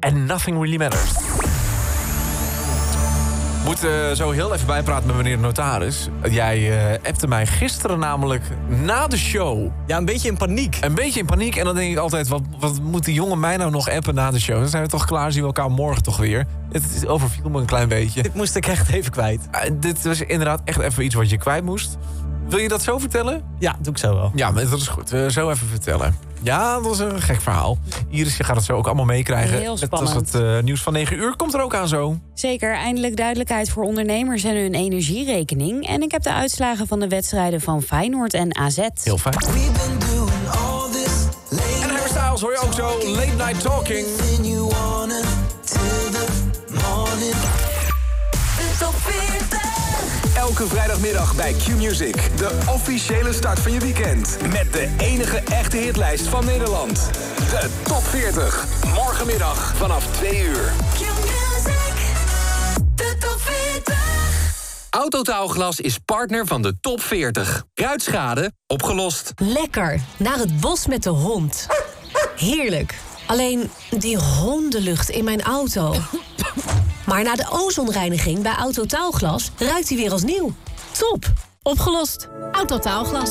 And nothing really matters. Moet eh, zo heel even bijpraten met meneer de notaris. Jij eh appte mij gisteren namelijk na de show. Ja, een beetje in paniek. Een beetje in paniek. En dan denk ik altijd, wat, wat moet die jongen mij nou nog appen na de show? Dan zijn we toch klaar, zien we elkaar morgen toch weer. Het, het overviel me een klein beetje. Dit moest ik echt even kwijt. Eh, dit was inderdaad echt even iets wat je kwijt moest. Wil je dat zo vertellen? Ja, doe ik zo wel. Ja, maar dat is goed. Eh, zo even vertellen. Ja, dat is een gek verhaal. Iris, je gaat het zo ook allemaal meekrijgen. Heel Het was spannend. het eh, nieuws van 9 uur. Komt er ook aan zo. Zeker, eindelijk duidelijkheid voor ondernemers en hun energierekening. En ik heb de uitslagen van de wedstrijden van Feyenoord en AZ. Heel fijn. En Harry Styles hoor je ook zo. Late Night Talking. Elke vrijdagmiddag bij Q-Music. De officiële start van je weekend. Met de enige echte hitlijst van Nederland. De Top 40. Morgenmiddag vanaf 2 uur. Autotaalglas is partner van de top 40. Ruitschade opgelost. Lekker. Naar het bos met de hond. Heerlijk. Alleen die hondenlucht in mijn auto. Maar na de ozonreiniging bij Autotaalglas ruikt hij weer als nieuw. Top. Opgelost. Autotaalglas.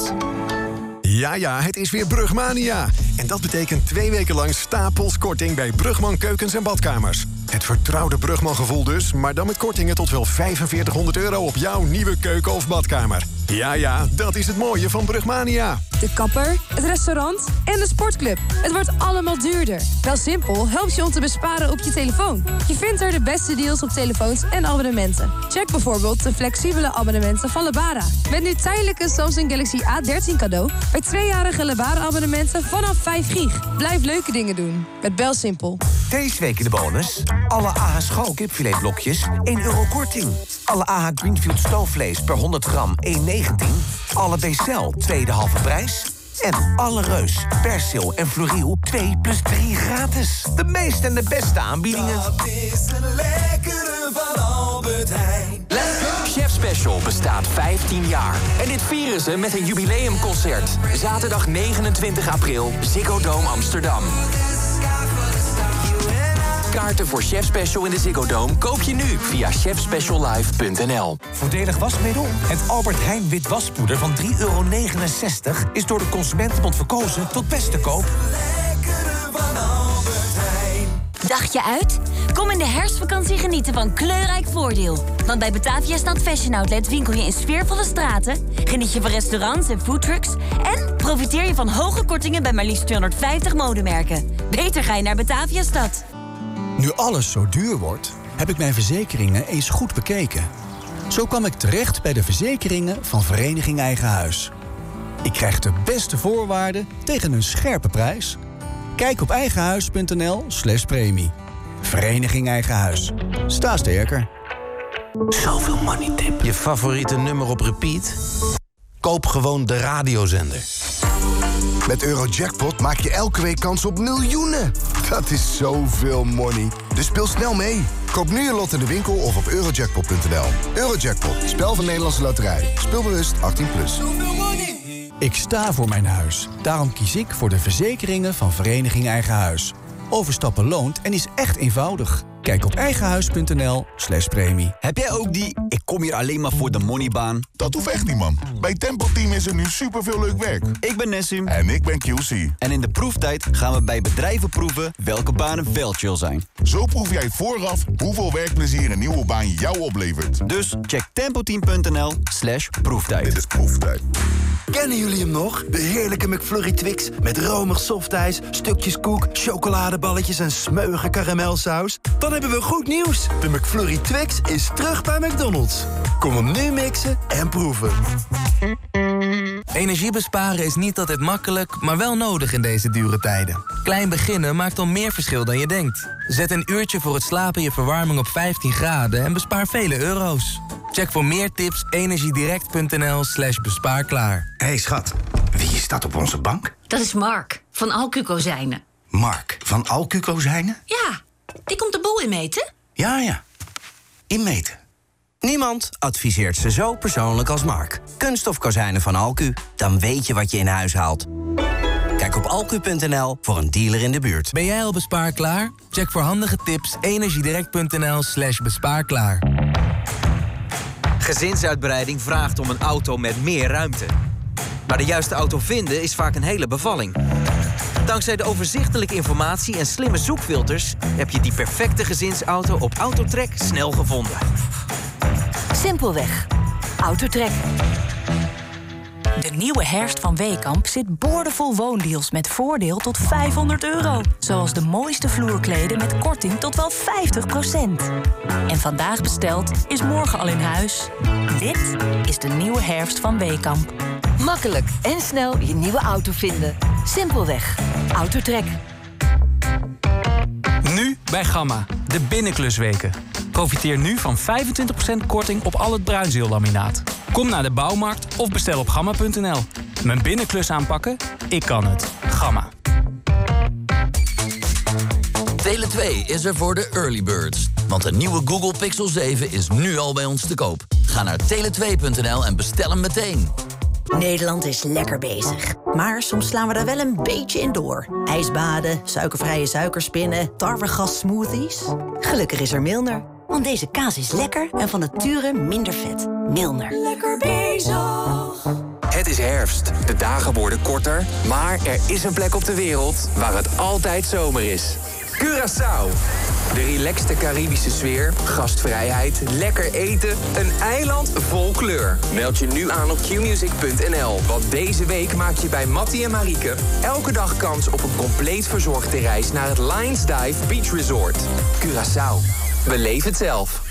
Ja, ja, het is weer Brugmania. En dat betekent twee weken lang stapels korting bij Brugman Keukens en Badkamers. Het vertrouwde Brugman gevoel dus, maar dan met kortingen tot wel 4500 euro op jouw nieuwe keuken of badkamer. Ja, ja, dat is het mooie van Brugmania. De kapper, het restaurant en de sportclub. Het wordt allemaal duurder. Wel simpel helpt je om te besparen op je telefoon. Je vindt er de beste deals op telefoons en abonnementen. Check bijvoorbeeld de flexibele abonnementen van Lebara. Met nu tijdelijke Samsung Galaxy A13 cadeau... tweejarige Lebara-abonnementen vanaf 5 gig. Blijf leuke dingen doen. Met BelSimpel. Deze week in de bonus. Alle AH schouwkipfiletblokjes 1 euro korting. Alle AH Greenfield stoofvlees per 100 gram 1,19. Alle Bcel tweede halve prijs. En alle Reus, Persil en Floriel 2 plus 3 gratis. De meeste en de beste aanbiedingen. is een lekkere van Albert Heijn. Special bestaat 15 jaar. En dit vieren ze met een jubileumconcert. Zaterdag 29 april, Ziggo Dome Amsterdam. Kaarten voor Chef Special in de Ziggo Dome koop je nu via chefspeciallive.nl. Voordelig wasmiddel? Het Albert Heijn wit waspoeder van 3,69 euro is door de Consumentenbond verkozen tot beste koop. Dagje uit? Kom in de herfstvakantie genieten van kleurrijk voordeel. Want bij Batavia Stad Fashion Outlet winkel je in sfeervolle straten... geniet je van restaurants en foodtrucks... en profiteer je van hoge kortingen bij maar liefst 250 modemerken. Beter ga je naar Batavia Stad. Nu alles zo duur wordt, heb ik mijn verzekeringen eens goed bekeken. Zo kwam ik terecht bij de verzekeringen van Vereniging Eigen Huis. Ik krijg de beste voorwaarden tegen een scherpe prijs. Kijk op eigenhuis.nl slash premie. Vereniging Eigen Huis. Sta sterker. Zoveel money tip. Je favoriete nummer op repeat? Koop gewoon de radiozender. Met Eurojackpot maak je elke week kans op miljoenen. Dat is zoveel money. Dus speel snel mee. Koop nu je lot in de winkel of op eurojackpot.nl. Eurojackpot, spel van Nederlandse Loterij. Speelbewust 18+. Plus. Ik sta voor mijn huis. Daarom kies ik voor de verzekeringen van Vereniging Eigen Huis. Overstappen loont en is echt eenvoudig. Kijk op eigenhuis.nl slash premie. Heb jij ook die ik kom hier alleen maar voor de moneybaan? Dat hoeft echt niet, man. Bij Tempo Team is er nu superveel leuk werk. Ik ben Nessim. En ik ben QC. En in de proeftijd gaan we bij bedrijven proeven welke banen wel chill zijn. Zo proef jij vooraf hoeveel werkplezier een nieuwe baan jou oplevert. Dus check tempoteam.nl slash proeftijd. Dit is proeftijd. Kennen jullie hem nog? De heerlijke McFlurry Twix met romig softijs, stukjes koek, chocoladeballetjes en smeuige karamelsaus. Dan hebben we goed nieuws. De McFlurry Twix is terug bij McDonald's. Kom hem nu mixen en proeven. Energie besparen is niet altijd makkelijk, maar wel nodig in deze dure tijden. Klein beginnen maakt al meer verschil dan je denkt. Zet een uurtje voor het slapen je verwarming op 15 graden en bespaar vele euro's. Check voor meer tips energiedirect.nl slash bespaarklaar. Hé hey schat, wie is dat op onze bank? Dat is Mark van Alcu Kozijnen. Mark van Alcu Kozijnen? Ja, die komt de boel inmeten. Ja, ja. Inmeten. Niemand adviseert ze zo persoonlijk als Mark. Kunststof kozijnen van Alcu. Dan weet je wat je in huis haalt. Kijk op alcu.nl voor een dealer in de buurt. Ben jij al bespaarklaar? Check voor handige tips energiedirect.nl slash bespaarklaar. Gezinsuitbreiding vraagt om een auto met meer ruimte. Maar de juiste auto vinden is vaak een hele bevalling. Dankzij de overzichtelijke informatie en slimme zoekfilters... heb je die perfecte gezinsauto op Autotrek snel gevonden. Simpelweg. Autotrek. De nieuwe herfst van Weekamp zit boordevol woondeals met voordeel tot 500 euro. Zoals de mooiste vloerkleden met korting tot wel 50% En vandaag besteld is morgen al in huis. Dit is de nieuwe herfst van Weekamp. Makkelijk en snel je nieuwe auto vinden. Simpelweg. Autotrek. Nu bij Gamma, de binnenklusweken. Profiteer nu van 25% korting op al het bruinzeellaminaat. Kom naar de bouwmarkt of bestel op gamma.nl. Mijn binnenklus aanpakken? Ik kan het. Gamma. Tele2 is er voor de early birds. Want de nieuwe Google Pixel 7 is nu al bij ons te koop. Ga naar tele2.nl en bestel hem meteen. Nederland is lekker bezig. Maar soms slaan we daar wel een beetje in door. Ijsbaden, suikervrije suikerspinnen, tarwegas smoothies. Gelukkig is er Milner. Want deze kaas is lekker en van nature minder vet. Milner. Lekker bezig. Het is herfst. De dagen worden korter, maar er is een plek op de wereld waar het altijd zomer is. Curaçao. De relaxte Caribische sfeer, gastvrijheid, lekker eten, een eiland vol kleur. Meld je nu aan op qmusic.nl, want deze week maak je bij Mattie en Marieke elke dag kans op een compleet verzorgde reis naar het Lions Dive Beach Resort. Curaçao. Beleef het zelf.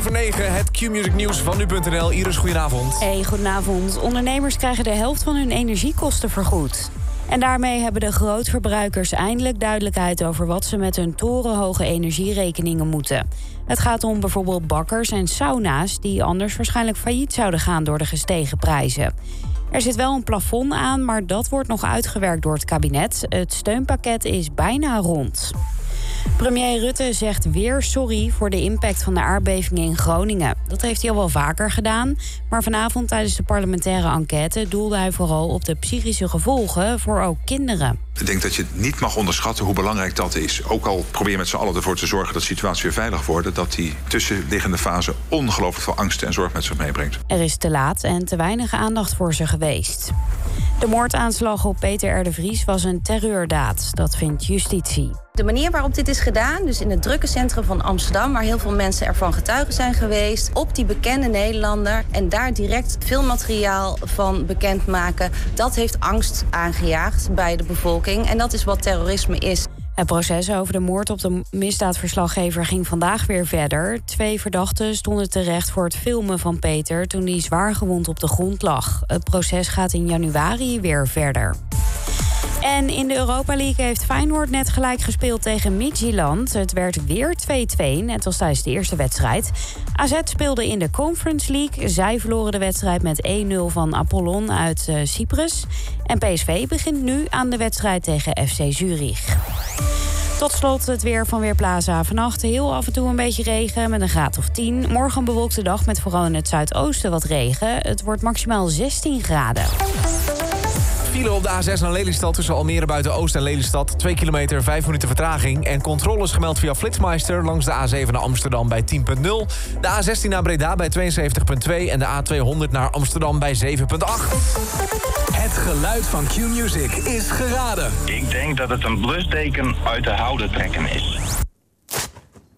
Over negen, het Q-Music nieuws van nu.nl. Iris, goedenavond. Hey, goedenavond. Ondernemers krijgen de helft van hun energiekosten vergoed. En daarmee hebben de grootverbruikers eindelijk duidelijkheid over wat ze met hun torenhoge energierekeningen moeten. Het gaat om bijvoorbeeld bakkers en sauna's die anders waarschijnlijk failliet zouden gaan door de gestegen prijzen. Er zit wel een plafond aan, maar dat wordt nog uitgewerkt door het kabinet. Het steunpakket is bijna rond. Premier Rutte zegt weer sorry voor de impact van de aardbevingen in Groningen. Dat heeft hij al wel vaker gedaan. Maar vanavond tijdens de parlementaire enquête doelde hij vooral op de psychische gevolgen voor ook kinderen. Ik denk dat je niet mag onderschatten hoe belangrijk dat is. Ook al probeer je met z'n allen ervoor te zorgen dat de situatie weer veilig wordt, dat die tussenliggende fase ongelooflijk veel angst en zorg met zich meebrengt. Er is te laat en te weinig aandacht voor ze geweest. De moordaanslag op Peter R. de Vries was een terreurdaad, dat vindt justitie. De manier waarop dit is gedaan, dus in het drukke centrum van Amsterdam, waar heel veel mensen ervan getuigen zijn geweest, op die bekende Nederlander en daar direct filmmateriaal van bekendmaken, dat heeft angst aangejaagd bij de bevolking. En dat is wat terrorisme is. Het proces over de moord op de misdaadverslaggever ging vandaag weer verder. Twee verdachten stonden terecht voor het filmen van Peter toen hij zwaar gewond op de grond lag. Het proces gaat in januari weer verder. En in de Europa League heeft Feyenoord net gelijk gespeeld tegen Midtjylland. Het werd weer 2-2, net als tijdens de eerste wedstrijd. AZ speelde in de Conference League. Zij verloren de wedstrijd met 1-0 van Apollon uit eh, Cyprus. En PSV begint nu aan de wedstrijd tegen FC Zurich. Tot slot het weer van Weerplaza. Vannacht heel af en toe een beetje regen met een graad of 10. Morgen bewolkte dag met vooral in het zuidoosten wat regen. Het wordt maximaal 16 graden. File op de A6 naar Lelystad tussen Almere buiten Oost en Lelystad. 2 kilometer, 5 minuten vertraging. En controles gemeld via Flitsmeister langs de A7 naar Amsterdam bij 10.0. De A16 naar Breda bij 72.2. En de A200 naar Amsterdam bij 7.8. Het geluid van Q-Music is geraden. Ik denk dat het een blusteken uit de houden trekken is.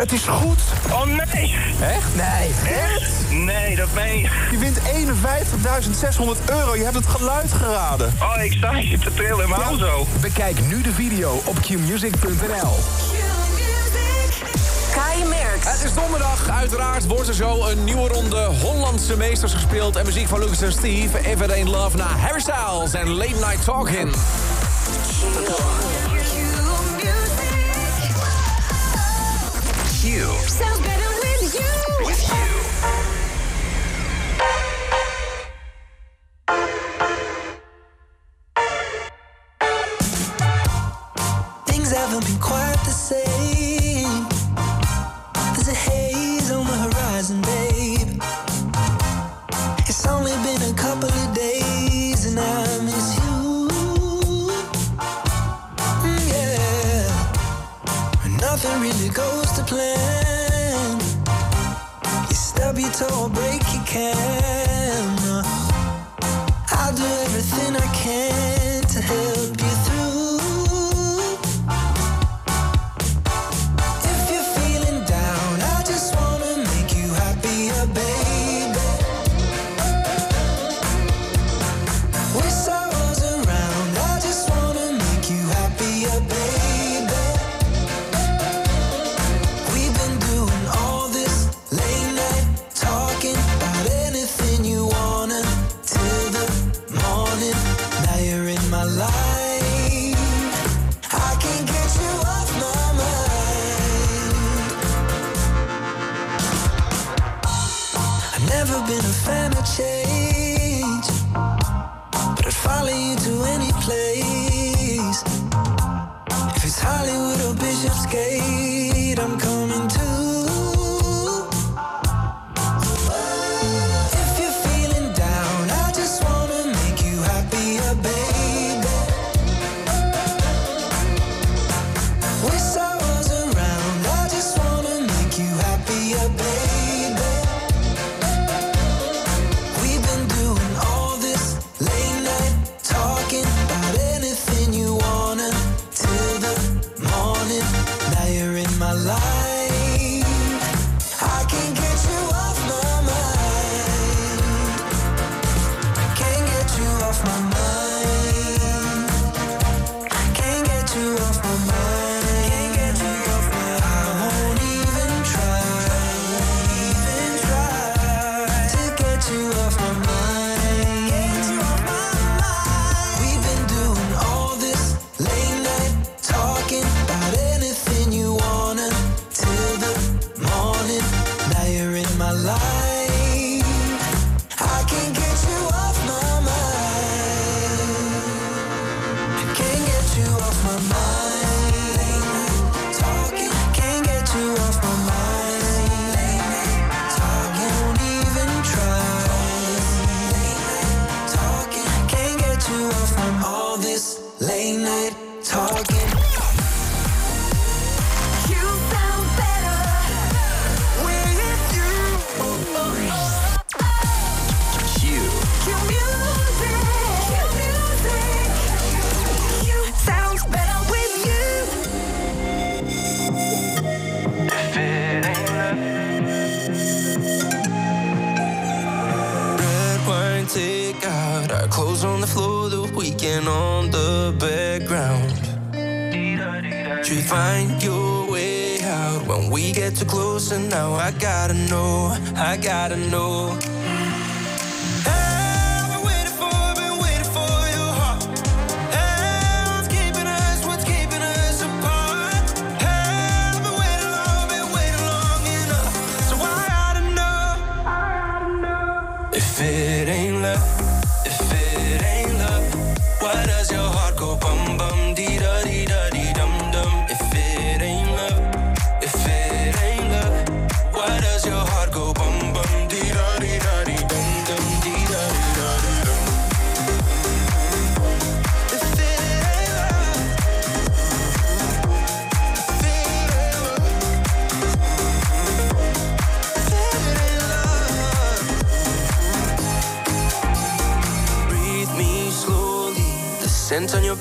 Het is goed. Oh nee! Echt? Nee. Echt? Nee, dat meen je. Je wint 51.600 euro. Je hebt het geluid geraden. Oh, ik sta hier te trillen in mijn auto. Bekijk nu de video op qmusic.nl. Het is donderdag. Uiteraard wordt er zo een nieuwe ronde Hollandse meesters gespeeld. En muziek van Lucas en Steve. It Ain't Love naar Harry Styles en Late Night Talking. Q. Sounds better with you. With you. care.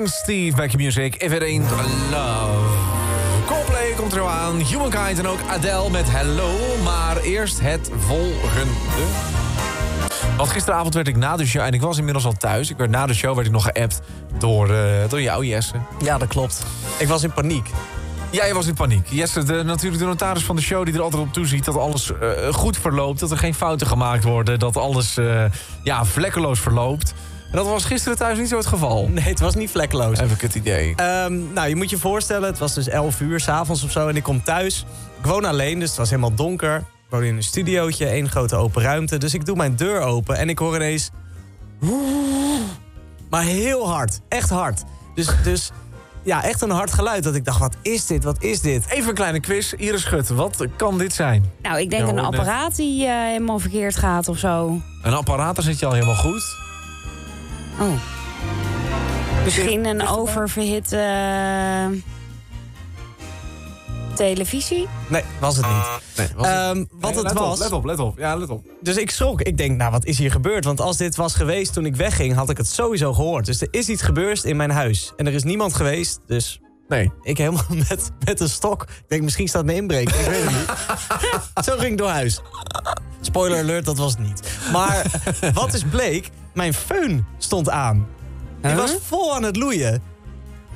En Steve, back music. If it ain't love. Coldplay komt er aan. Humankind en ook Adele met Hello. Maar eerst het volgende. Want gisteravond werd ik na de show... en ik was inmiddels al thuis. Ik werd na de show werd ik nog geappt door, eh, door jou, Jesse. Ja, dat klopt. Ik was in paniek. Ja, je was in paniek. Jesse, de, natuurlijk de notaris van de show die er altijd op toeziet... dat alles eh, goed verloopt, dat er geen fouten gemaakt worden... dat alles eh, ja, vlekkeloos verloopt. En dat was gisteren thuis niet zo het geval. Nee, het was niet vlekkeloos. Heb ik het idee. Ehm, nou, je moet je voorstellen, het was dus 11 uur s'avonds of zo en ik kom thuis. Ik woon alleen, dus het was helemaal donker. Ik woon in een studiootje, één grote open ruimte. Dus ik doe mijn deur open en ik hoor ineens... Maar heel hard, echt hard. Dus, dus ja, echt een hard geluid dat ik dacht, wat is dit, wat is dit? Even een kleine quiz. Iris Schut, wat kan dit zijn? Nou, ik denk Ja, een net. apparaat die eh, helemaal verkeerd gaat of zo. Een apparaat, daar zit je al helemaal goed. Oh. Misschien een oververhitte eh, televisie? Nee, was het niet. Nee, was het- Ehm, wat Nee, het let was... Op, let op, let op. Ja, let op. Dus ik schrok. Ik denk, nou, wat is hier gebeurd? Want als dit was geweest toen ik wegging, had ik het sowieso gehoord. Dus er is iets gebeurd in mijn huis. En er is niemand geweest, dus... Nee. Ik helemaal met, met een stok. Ik denk, misschien staat me inbreken. Ik weet het niet. Zo ging ik door huis. Spoiler alert, dat was het niet. Maar wat is bleek? Mijn föhn stond aan. Die was vol aan het loeien.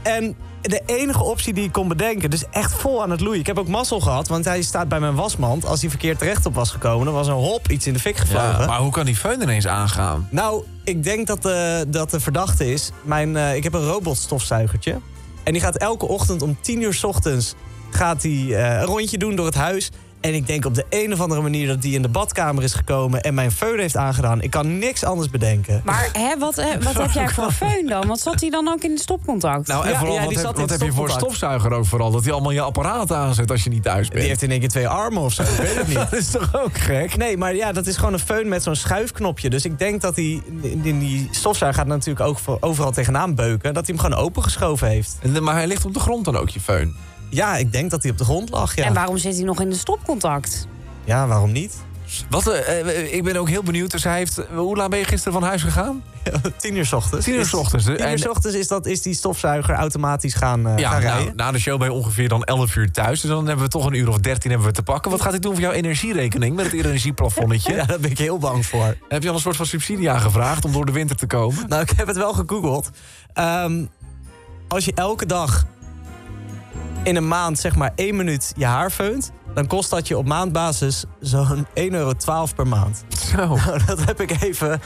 En de enige optie die ik kon bedenken, dus echt vol aan het loeien. Ik heb ook mazzel gehad, want hij staat bij mijn wasmand. Als hij verkeerd terecht op was gekomen, dan was een hop iets in de fik gevlogen. Ja, maar hoe kan die föhn ineens aangaan? Nou, ik denk dat de, dat de verdachte is. Mijn, eh, ik heb een robotstofzuigertje. En die gaat elke ochtend om 10 uur 's ochtends gaat die, eh, een rondje doen door het huis. En ik denk op de een of andere manier dat die in de badkamer is gekomen... en mijn föhn heeft aangedaan. Ik kan niks anders bedenken. Maar hè, wat, hè, wat heb jij voor föhn dan? Want zat hij dan ook in de stopcontact? Nou, en vooral, wat, heb, wat heb je voor stofzuiger ook vooral? Dat hij allemaal je apparaat aanzet als je niet thuis bent. Die heeft in één keer twee armen of zo, ik weet het niet. dat is toch ook gek? Nee, maar ja, dat is gewoon een föhn met zo'n schuifknopje. Dus ik denk dat hij in die stofzuiger gaat natuurlijk ook voor- overal tegenaan beuken. Dat hij hem gewoon opengeschoven heeft. En, maar hij ligt op de grond dan ook, je föhn? Ja, ik denk dat hij op de grond lag, ja. En waarom zit hij nog in de stopcontact? Ja, waarom niet? Wat, eh, eh, ik ben ook heel benieuwd. Dus hij heeft, hoe laat ben je gisteren van huis gegaan? Tien uur 's ochtends. Tien uur 's ochtends. Tien uur 's ochtends is, dat, is die stofzuiger automatisch gaan, eh, Ja, gaan nou, rijden. na de show ben je ongeveer dan 11 uur thuis. Dus dan hebben we toch een uur of 13 hebben we te pakken. Wat gaat hij doen voor jouw energierekening met het energieplafonnetje? Ja, daar ben ik heel bang voor. Heb je al een soort van subsidie aangevraagd om door de winter te komen? Nou, ik heb het wel gegoogeld. Ehm, als je elke dag in een maand zeg maar één minuut je haar feunt... dan kost dat je op maandbasis zo'n 1,12 euro per maand. Zo. Nou, dat heb ik even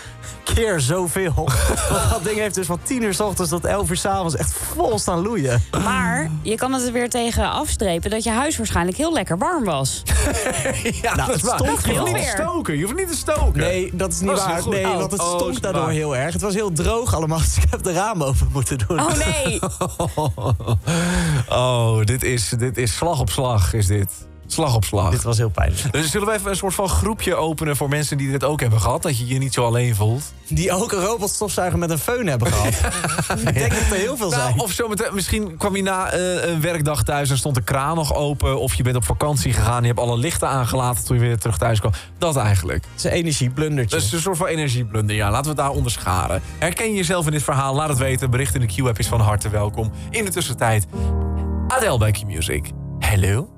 keer zoveel. Want dat ding heeft dus van 10 uur s ochtends tot 11 uur s avonds echt vol staan loeien. Maar je kan het er weer tegen afstrepen dat je huis waarschijnlijk heel lekker warm was. ja, Nou, dat Je hoeft niet stoken. Je hoeft niet te stoken. Nee, dat is niet Dat waar. heel. Nee, Oh, want het oh, stonk is daardoor waar. heel erg. Het was heel droog allemaal, dus ik heb de ramen open moeten doen. Oh nee! Oh, dit is, dit is slag op slag, is dit. Slag op slag. Dit was heel pijnlijk. Dus zullen we even een soort van groepje openen voor mensen die dit ook hebben gehad? Dat je je niet zo alleen voelt? Die ook een robotstofzuiger met een föhn hebben gehad. ik denk dat er heel veel Nou, zijn. of zometeen, misschien kwam je na eh, een werkdag thuis en stond de kraan nog open. Of je bent op vakantie gegaan, je hebt alle lichten aangelaten toen je weer terug thuis kwam. Dat eigenlijk. Het is een energieblundertje. Dat is een soort van energieblunder, ja. Laten we het daar onderscharen. Herken je jezelf in dit verhaal? Laat het weten. Bericht in de Q-app is van harte welkom. In de tussentijd, Adele bij Q-Music. Hello.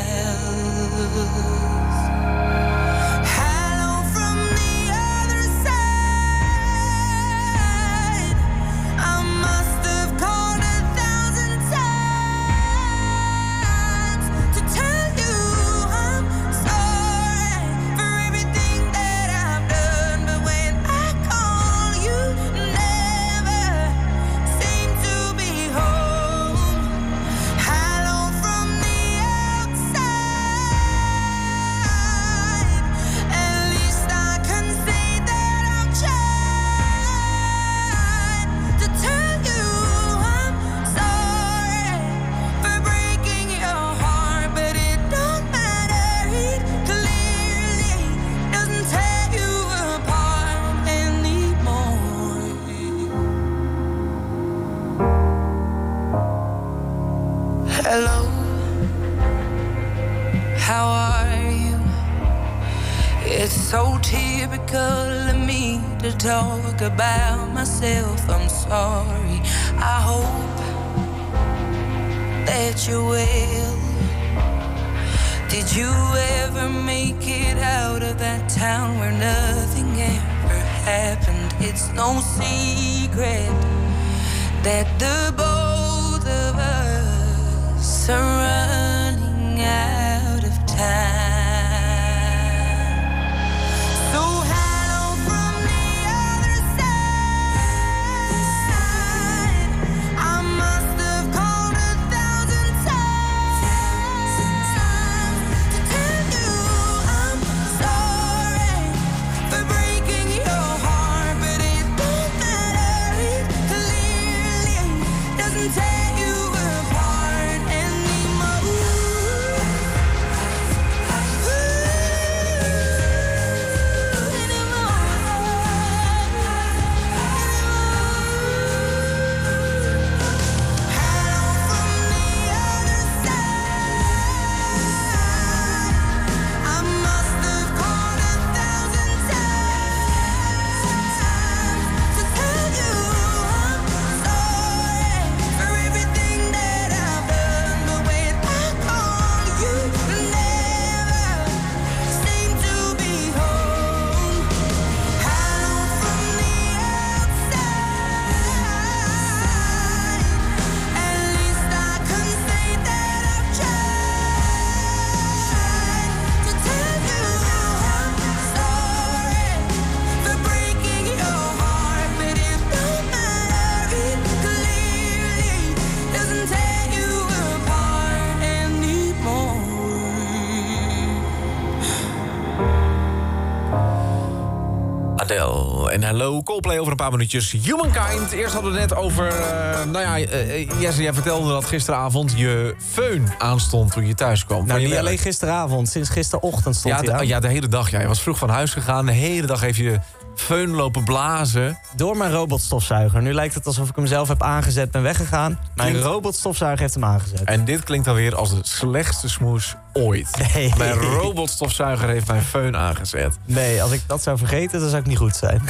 Hello Coldplay over een paar minuutjes. Humankind. Eerst hadden we het net over... eh, nou ja, eh, Jesse, jij vertelde dat gisteravond je föhn aanstond toen je thuis kwam. Nou, je niet alleen gisteravond, sinds gisterochtend stond Ja, hij aan. ja, de hele dag. Ja. Je was vroeg van huis gegaan. De hele dag heeft je föhn lopen blazen. Door mijn robotstofzuiger. Nu lijkt het alsof ik hem zelf heb aangezet, ben weggegaan. Mijn Klinkt- robotstofzuiger heeft hem aangezet. En dit klinkt alweer als de slechtste smoes ooit. Nee. Mijn robotstofzuiger heeft mijn föhn aangezet. Nee, als ik dat zou vergeten, dan zou ik niet goed zijn.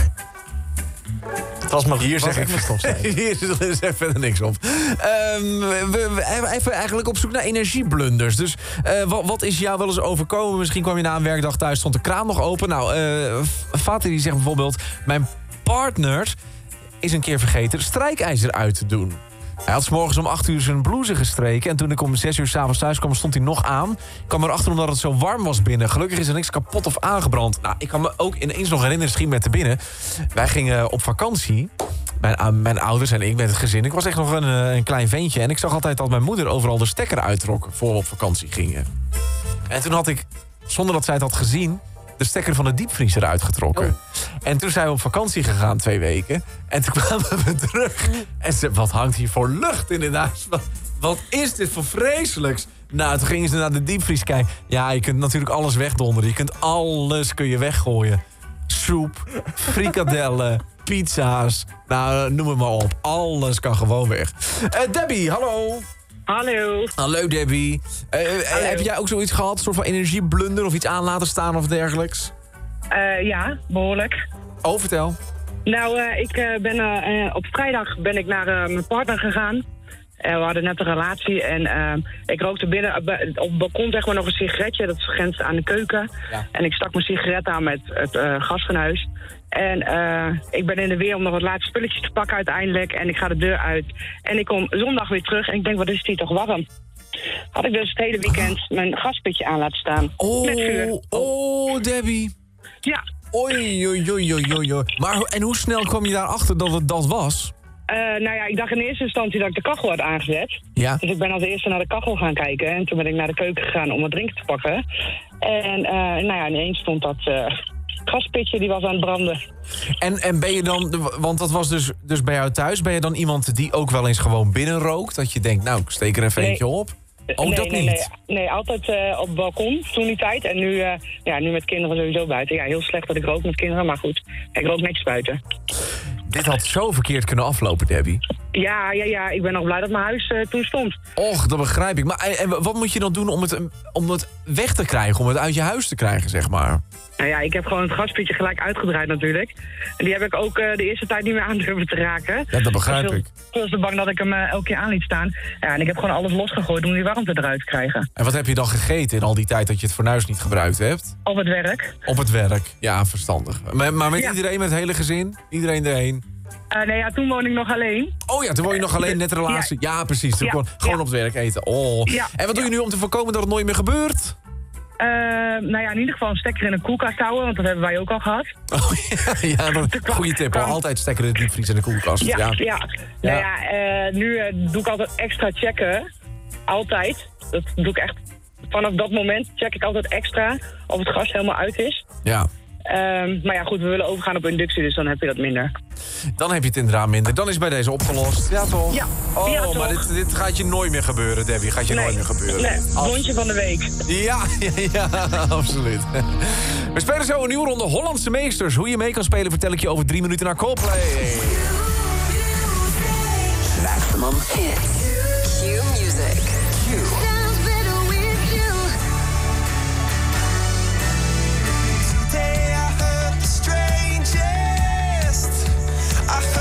Was maar Hier zeg ik. Hier is er verder niks op. Ehm, we, we- even eigenlijk op zoek naar energieblunders. Dus eh, wat, wat is jou wel eens overkomen? Misschien kwam je na een werkdag thuis, stond de kraan nog open. Nou, Fatih die zegt bijvoorbeeld... Mijn partner is een keer vergeten strijkijzer uit te doen. Hij had 's morgens om 8 uur zijn blouse gestreken... en toen ik om 6 uur s'avonds thuis kwam, stond hij nog aan. Ik kwam erachter omdat het zo warm was binnen. Gelukkig is er niks kapot of aangebrand. Nou, ik kan me ook ineens nog herinneren, schiet met te binnen. Wij gingen op vakantie. Mijn, mijn ouders en ik met het gezin. Ik was echt nog een, eh, een klein ventje. En ik zag altijd dat mijn moeder overal de stekker uittrok... voor we op vakantie gingen. En toen had ik, zonder dat zij het had gezien... de stekker van de diepvriezer uitgetrokken. En toen zijn we op vakantie gegaan, twee weken. En toen kwamen we terug. En ze, wat hangt hier voor lucht in het huis? Wat, wat is dit voor vreselijks? Nou, toen gingen ze naar de diepvries kijken. Ja, je kunt natuurlijk alles wegdonderen. Je kunt alles kun je weggooien. Soep, frikadellen, pizza's. Nou, noem het maar op. Alles kan gewoon weg. Eh, Debbie, hallo. Hallo. Hallo Debbie. Eh, Heb jij ook zoiets gehad? Een soort van energieblunder of iets aan laten staan of dergelijks? Ja, behoorlijk. Oh, vertel. Nou, ik ben op vrijdag ben ik naar mijn partner gegaan. Eh, we hadden net een relatie en ik rookte binnen op het balkon zeg maar nog een sigaretje. Dat grenst aan de keuken. En ik stak mijn sigaret aan met het eh gasfornuis. En eh, ik ben in de weer om nog wat laatste spulletjes te pakken uiteindelijk. En ik ga de deur uit. En ik kom zondag weer terug en ik denk, wat is het hier toch warm? Had ik dus het hele weekend mijn gasputje aan laten staan. met vuur. Oh, Debbie. Ja. Oei, oei, oei, oei, oei. Maar en hoe snel kwam je daarachter dat het dat was? Eh, nou ja, ik dacht in eerste instantie dat ik de kachel had aangezet. Ja. Dus ik ben als eerste naar de kachel gaan kijken. En toen ben ik naar de keuken gegaan om wat drinken te pakken. En eh, nou ja, ineens stond dat gaspitje die was aan het branden. En, en ben je dan, want dat was dus, dus bij jou thuis, ben je dan iemand die ook wel eens gewoon binnen rookt? Dat je denkt, nou, ik steek er even Nee. eentje op? Oh, nee, dat nee, niet? Nee, nee altijd eh, op het balkon toen die tijd. En nu, eh, ja, nu met kinderen sowieso buiten. Ja, heel slecht dat ik rook met kinderen, maar goed. Ik rook niks buiten. Dit had zo verkeerd kunnen aflopen, Debbie. Ja, ja, ja, ik ben nog blij dat mijn huis eh, toen stond. Och, dat begrijp ik. Maar en, en wat moet je dan doen om het, om het weg te krijgen? Om het uit je huis te krijgen, zeg maar? Nou ja, ik heb gewoon het gaspitje gelijk uitgedraaid natuurlijk. En die heb ik ook eh, de eerste tijd niet meer aan durven te raken. Ja, dat begrijp was ik. Ik was te bang dat ik hem eh, elke keer aan liet staan. Ja, en ik heb gewoon alles losgegooid om die warmte eruit te krijgen. En wat heb je dan gegeten in al die tijd dat je het fornuis niet gebruikt hebt? Op het werk. Op het werk. Ja, verstandig. Maar, maar met Ja. iedereen, met het hele gezin? Iedereen erheen? Eh, nee, ja, toen woonde ik nog alleen. Oh ja, toen woon je nog alleen, net relatie. Ja, precies. Toen Ja, kon- gewoon ja. op het werk eten. Oh. Ja. En wat doe je nu om te voorkomen dat het nooit meer gebeurt? Eh, nou ja, in ieder geval een stekker in een koelkast houden, want dat hebben wij ook al gehad. ja, dat, goede tip. hoor. Altijd stekker in de diepvries en de koelkast. Ja, ja. Ja. Nou ja, eh, nu doe ik altijd extra checken. Altijd. Dat doe ik echt. Vanaf dat moment check ik altijd extra of het gas helemaal uit is. Ja. Ehm, maar ja, goed, we willen overgaan op inductie, dus dan heb je dat minder. Dan heb je het inderdaad minder. Dan is bij deze opgelost. Ja, toch? Ja. Oh, Ja, toch. maar dit, dit gaat je nooit meer gebeuren, Debbie. Gaat je nooit meer gebeuren. Nee, rondje van de week. Ja, ja, ja, absoluut. We spelen zo een nieuwe ronde Hollandse Meesters. Hoe je mee kan spelen vertel ik je over drie minuten naar Coldplay. Maximum hits. Q music. Today I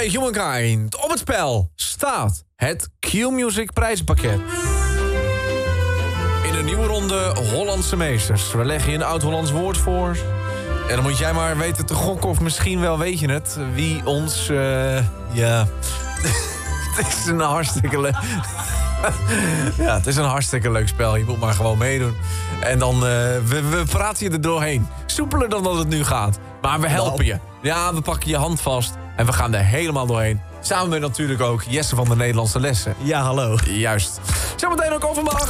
Coldplay Humankind. Op het spel staat het Q-Music prijzenpakket. In een nieuwe ronde Hollandse meesters. We leggen je een oud-Hollands woord voor. En dan moet jij maar weten te gokken of misschien wel weet je het. Wie ons, eh, ja... het is een hartstikke leuk... ja, het is een hartstikke leuk spel. Je moet maar gewoon meedoen. En dan, eh, we, we praten je er doorheen. Soepeler dan dat het nu gaat. Maar we helpen je. Ja, we pakken je hand vast. En we gaan er helemaal doorheen. Samen met natuurlijk ook Jesse van de Nederlandse Lessen. Ja, hallo. Juist. Zometeen ook Offenbach.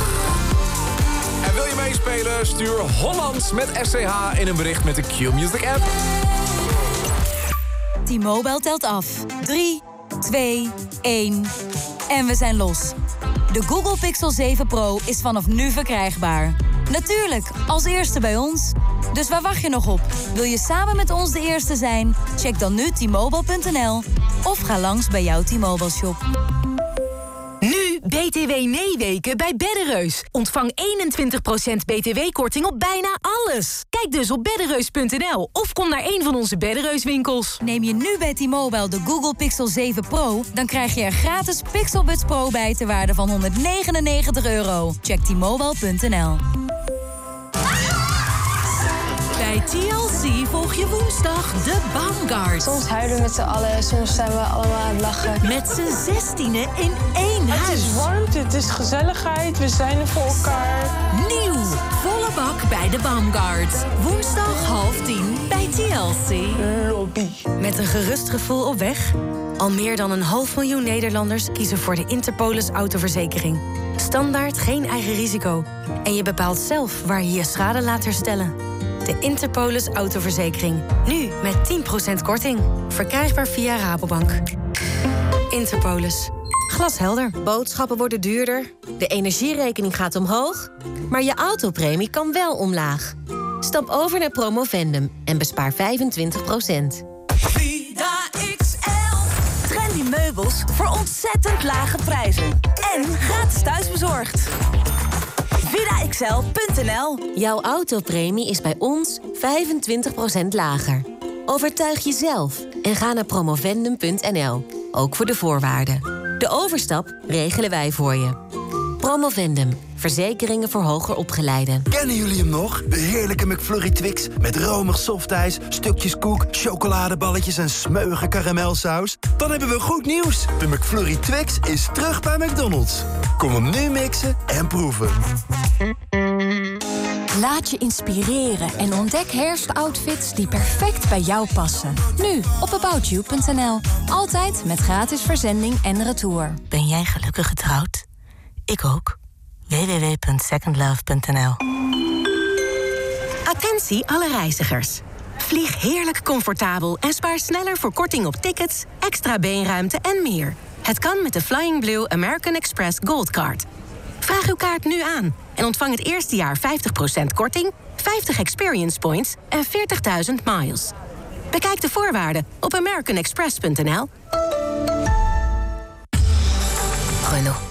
En wil je meespelen? Stuur Hollands met SCH in een bericht met de Q-Music app. T-Mobile telt af. 3, 2, 1. En we zijn los. De Google Pixel 7 Pro is vanaf nu verkrijgbaar. Natuurlijk, als eerste bij ons. Dus waar wacht je nog op? Wil je samen met ons de eerste zijn? Check dan nu t-mobile.nl of ga langs bij jouw T-Mobile shop. Nu BTW nee-weken bij Beddereus. Ontvang 21% BTW-korting op bijna alles. Kijk dus op beddereus.nl of kom naar een van onze Beddereus winkels. Neem je nu bij T-Mobile de Google Pixel 7 Pro... dan krijg je er gratis Pixel Buds Pro bij ter waarde van 199 euro. Check t-mobile.nl. Bij TLC volg je woensdag de Baumgart. Soms huilen we met z'n allen, soms zijn we allemaal aan het lachen. Met z'n zestienen in één Het huis. is warmte, het is gezelligheid, we zijn er voor elkaar. Nieuw, volle bak bij de Baumgart. Woensdag half tien TLC. Lobby. Met een gerust gevoel op weg? Al meer dan een half miljoen Nederlanders kiezen voor de Interpolis autoverzekering. Standaard geen eigen risico. En je bepaalt zelf waar je je schade laat herstellen. De Interpolis autoverzekering. Nu met 10% korting. Verkrijgbaar via Rabobank. Interpolis. Glashelder. Boodschappen worden duurder, de energierekening gaat omhoog, maar je autopremie kan wel omlaag. Stap over naar Promovendum en bespaar 25%. Vida XL. Trendy meubels voor ontzettend lage prijzen. En gratis thuisbezorgd. VidaXL.nl Jouw autopremie is bij ons 25% lager. Overtuig jezelf en ga naar promovendum.nl. Ook voor de voorwaarden. De overstap regelen wij voor je. Promovendum. Verzekeringen voor hoger opgeleiden. Kennen jullie hem nog? De heerlijke McFlurry Twix met romig softijs, stukjes koek, chocoladeballetjes en smeuige karamelsaus. Dan hebben we goed nieuws. De McFlurry Twix is terug bij McDonald's. Kom hem nu mixen en proeven. Laat je inspireren en ontdek herfstoutfits die perfect bij jou passen. Nu op aboutyou.nl. Altijd met gratis verzending en retour. Ben jij gelukkig getrouwd? Ik ook. www.secondlove.nl Attentie alle reizigers. Vlieg heerlijk comfortabel en spaar sneller voor korting op tickets, extra beenruimte en meer. Het kan met de Flying Blue American Express Gold Card. Vraag uw kaart nu aan en ontvang het eerste jaar 50% korting, 50 experience points en 40.000 miles. Bekijk de voorwaarden op americanexpress.nl. Renault.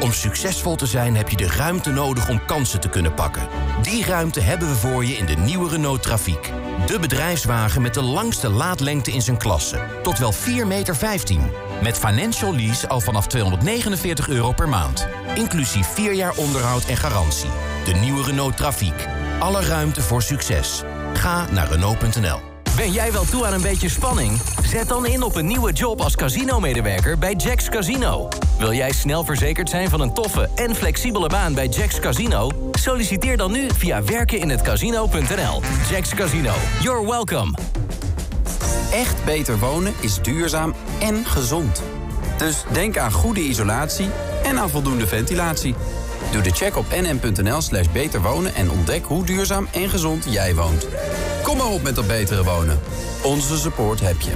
Om succesvol te zijn heb je de ruimte nodig om kansen te kunnen pakken. Die ruimte hebben we voor je in de nieuwe Renault Trafiek. De bedrijfswagen met de langste laadlengte in zijn klasse. Tot wel 4,15 meter. Met financial lease al vanaf 249 euro per maand. Inclusief 4 jaar onderhoud en garantie. De nieuwe Renault Trafiek. Alle ruimte voor succes. Ga naar Renault.nl. Ben jij wel toe aan een beetje spanning? Zet dan in op een nieuwe job als casino-medewerker bij Jacks Casino. Wil jij snel verzekerd zijn van een toffe en flexibele baan bij Jacks Casino? Solliciteer dan nu via werkeninhetcasino.nl. Jacks Casino, you're welcome. Echt beter wonen is duurzaam en gezond. Dus denk aan goede isolatie en aan voldoende ventilatie. Doe de check op nm.nl slash beter wonen en ontdek hoe duurzaam en gezond jij woont. Kom maar op met dat betere wonen. Onze support heb je.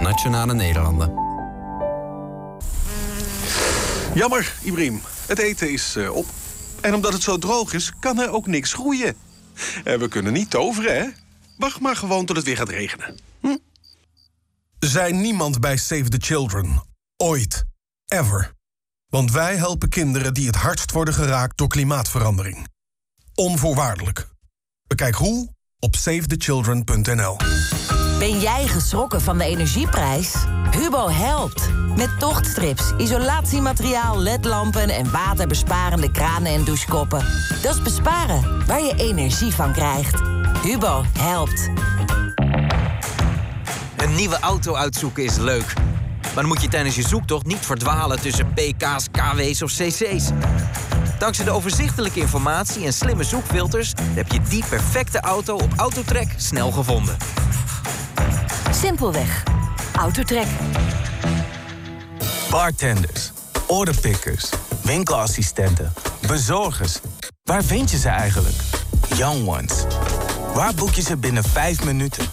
Nationale Nederlanden. Jammer, Ibrahim. Het eten is eh, op. En omdat het zo droog is, kan er ook niks groeien. En we kunnen niet toveren, hè? Wacht maar gewoon tot het weer gaat regenen. Hm? Zijn niemand bij Save the Children. Ooit. Ever. Want wij helpen kinderen die het hardst worden geraakt door klimaatverandering. Onvoorwaardelijk. Bekijk hoe op savethechildren.nl. Ben jij geschrokken van de energieprijs? Hubo helpt. Met tochtstrips, isolatiemateriaal, ledlampen en waterbesparende kranen en douchekoppen. Dat is besparen waar je energie van krijgt. Hubo helpt. Een nieuwe auto uitzoeken is leuk. Maar dan moet je tijdens je zoektocht niet verdwalen tussen pk's, kW's of cc's. Dankzij de overzichtelijke informatie en slimme zoekfilters heb je die perfecte auto op Autotrack snel gevonden. Simpelweg. Autotrek. Bartenders, orderpickers, winkelassistenten, bezorgers. Waar vind je ze eigenlijk? Young Ones. Waar boek je ze binnen 5 minuten?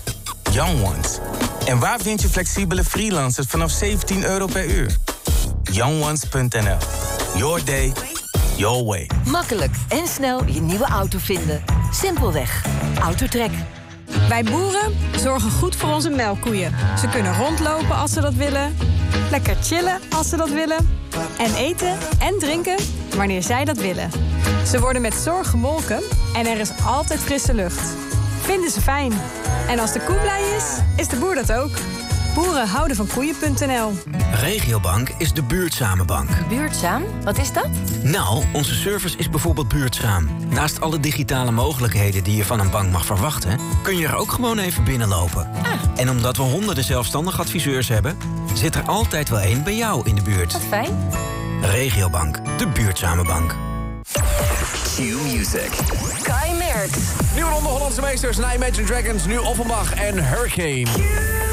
Young Ones. En waar vind je flexibele freelancers vanaf 17 euro per uur? YoungOnes.nl. Your day, your way. Makkelijk en snel je nieuwe auto vinden. Simpelweg. Autotrek. Wij boeren zorgen goed voor onze melkkoeien. Ze kunnen rondlopen als ze dat willen, lekker chillen als ze dat willen en eten en drinken wanneer zij dat willen. Ze worden met zorg gemolken en er is altijd frisse lucht. Vinden ze fijn. En als de koe blij is, is de boer dat ook. Boeren houden van koeien.nl. Regiobank is de buurtzame bank. Buurtzaam? Wat is dat? Nou, onze service is bijvoorbeeld buurtzaam. Naast alle digitale mogelijkheden die je van een bank mag verwachten... kun je er ook gewoon even binnenlopen. En omdat we honderden zelfstandig adviseurs hebben... zit er altijd wel één bij jou in de buurt. Wat fijn. Regiobank, de buurtzame bank. Q-Music. Kai Merks. Nieuwe ronde Hollandse meesters na Imagine Dragons, nu Offenbach en Hurricane.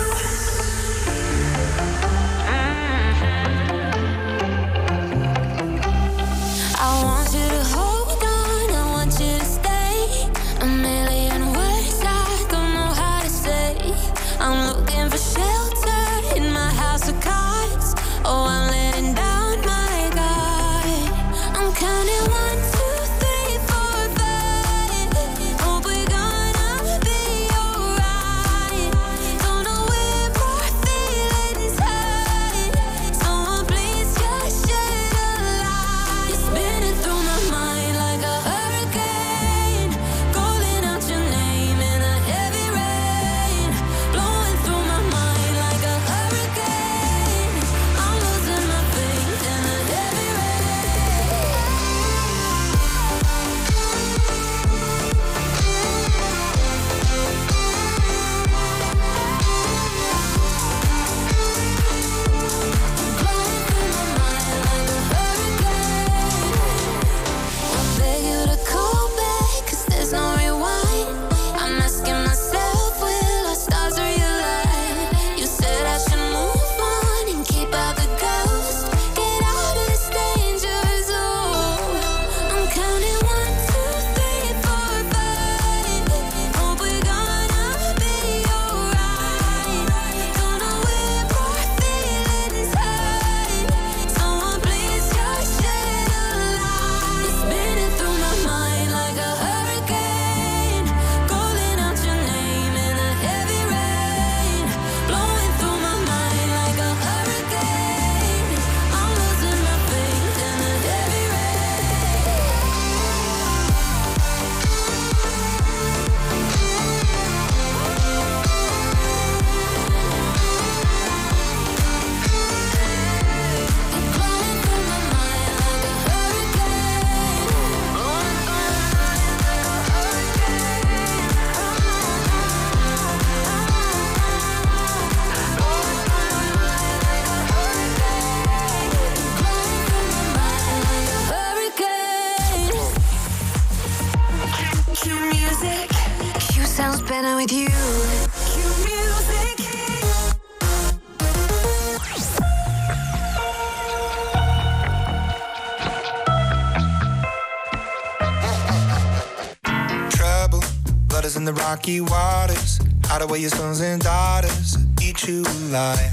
And daughters, eat you alive.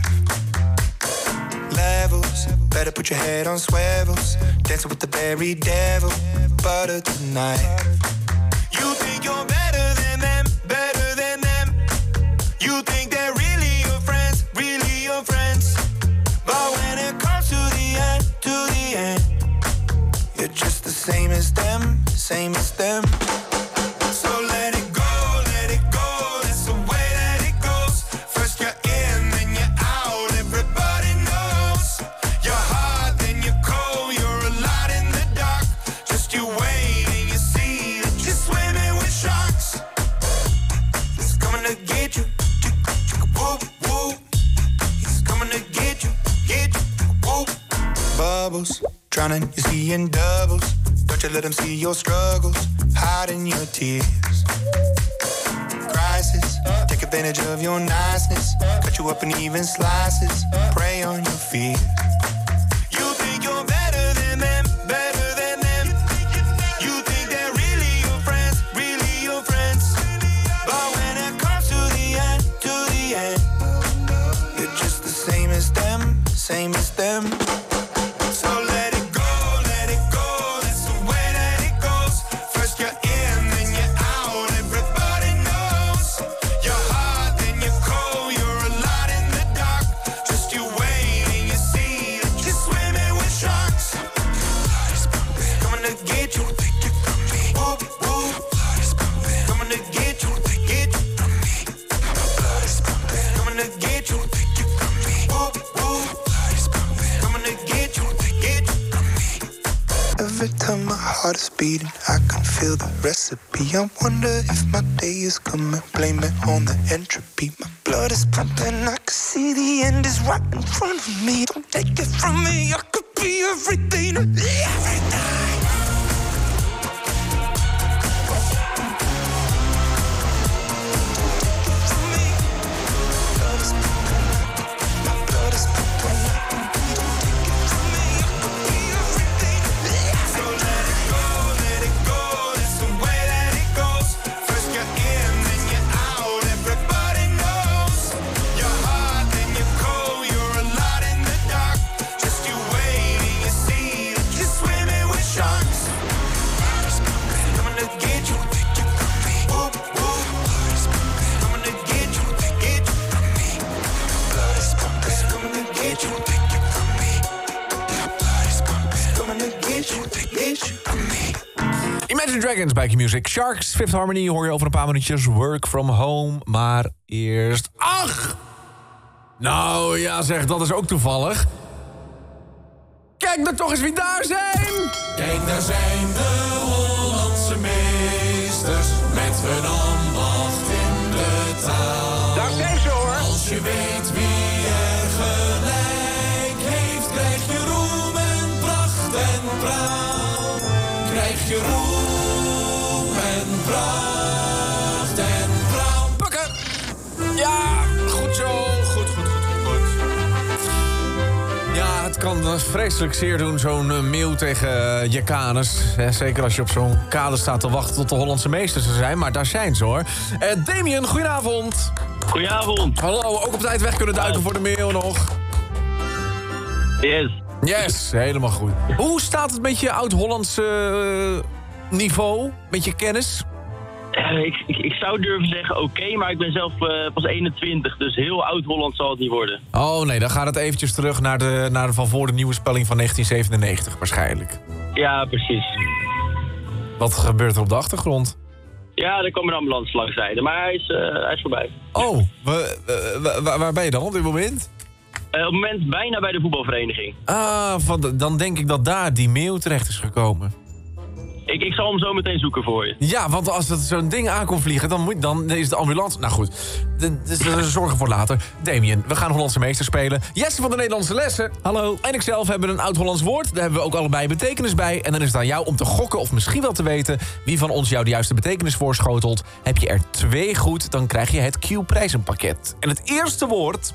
Levels, better put your head on swivels. Dancing with the very devil, butter tonight. Dragons bij Q-Music. Sharks, Fifth Harmony hoor je over een paar minuutjes. Work from home, maar eerst... Ach! Nou ja zeg, dat is ook toevallig. Kijk dan toch eens wie daar zijn! Kijk, daar zijn de Hollandse meesters met hun ambacht in de taal. Daar zijn ze hoor. Als je weet wie er gelijk heeft, krijg je roem en pracht en praal. Krijg je roem kan eh, vreselijk zeer doen, zo'n eh, mail tegen uh, je zeker als je op zo'n kade staat te wachten tot de Hollandse meesters er zijn. Maar daar zijn ze hoor. Eh Damien, goedenavond. Goedenavond. Hallo, ook op tijd weg kunnen duiken voor de mail nog. Yes. Yes, helemaal goed. Hoe staat het met je oud-Hollandse eh, niveau? Met je kennis? Eh, ik, ik, ik zou durven zeggen oké, maar ik ben zelf eh, pas 21, dus heel oud-Holland zal het niet worden. Oh nee, dan gaat het eventjes terug naar de, naar de van voor de nieuwe spelling van 1997 waarschijnlijk. Ja, precies. Wat gebeurt er op de achtergrond? Ja, er kwam een ambulance langs rijden, maar hij is, eh, hij is voorbij. Oh, we- we- wa- wa- waar ben je dan op dit moment? Op het moment bijna bij de voetbalvereniging. Ah, van de- dan denk ik dat daar die mail terecht is gekomen. Ik, ik zal hem zo meteen zoeken voor je. Ja, want als het zo'n ding aankomt vliegen, dan, moet, dan is de ambulance... Nou goed, de- zorgen voor later. Damien, we gaan Hollandse meester spelen. Jesse van de Nederlandse lessen. Hallo. En ik zelf hebben een oud-Hollands woord. Daar hebben we ook allebei betekenis bij. En dan is het aan jou om te gokken of misschien wel te weten... wie van ons jou de juiste betekenis voorschotelt. Heb je er twee goed, dan krijg je het Q-prijzenpakket. En het eerste woord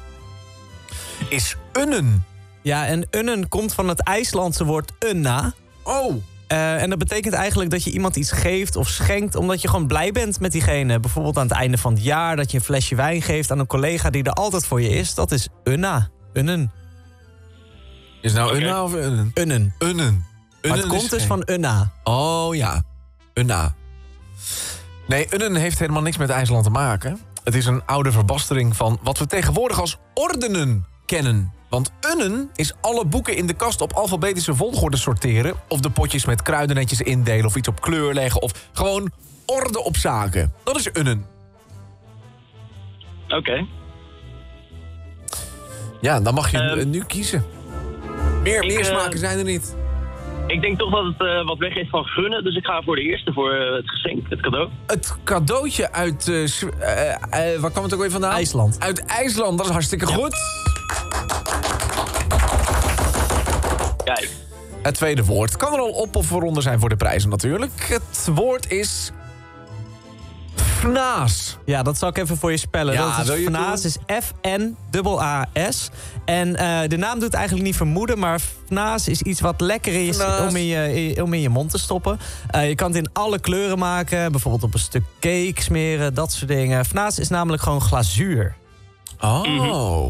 is unnen. Ja, en unnen komt van het IJslandse woord unna. Oh. Eh, en dat betekent eigenlijk dat je iemand iets geeft of schenkt... omdat je gewoon blij bent met diegene. Bijvoorbeeld aan het einde van het jaar dat je een flesje wijn geeft... aan een collega die er altijd voor je is. Dat is unna. Unnen. Is het nou unna of unnen? Unnen. Unnen. Maar het komt dus van unna. Oh ja, unna. Nee, unnen heeft helemaal niks met IJsland te maken. Het is een oude verbastering van wat we tegenwoordig als ordenen kennen. Want unnen is alle boeken in de kast op alfabetische volgorde sorteren... of de potjes met kruiden netjes indelen of iets op kleur leggen... of gewoon orde op zaken. Dat is unnen. Oké. Ja, dan mag je Ehm, nu kiezen. Meer, ik, meer eh, smaken zijn er niet. Ik denk toch dat het eh, wat weg is van gunnen, dus ik ga voor de eerste, voor eh, het geschenk, het cadeau. Het cadeautje uit... eh, waar kwam het ook weer vandaan? IJsland. Uit IJsland, dat is hartstikke goed. Kijk. Het tweede woord kan er al op of eronder zijn voor de prijzen natuurlijk. Het woord is... Fnaas. Ja, dat zal ik even voor je spellen. Ja, dat is Fnaas doen? is F-N-A-A-S. En eh, de naam doet eigenlijk niet vermoeden, maar Fnaas is iets wat lekker is Fnaas. om in, je, om in je mond te stoppen. Eh, je kan het in alle kleuren maken, bijvoorbeeld op een stuk cake smeren, dat soort dingen. Fnaas is namelijk gewoon glazuur. Oh.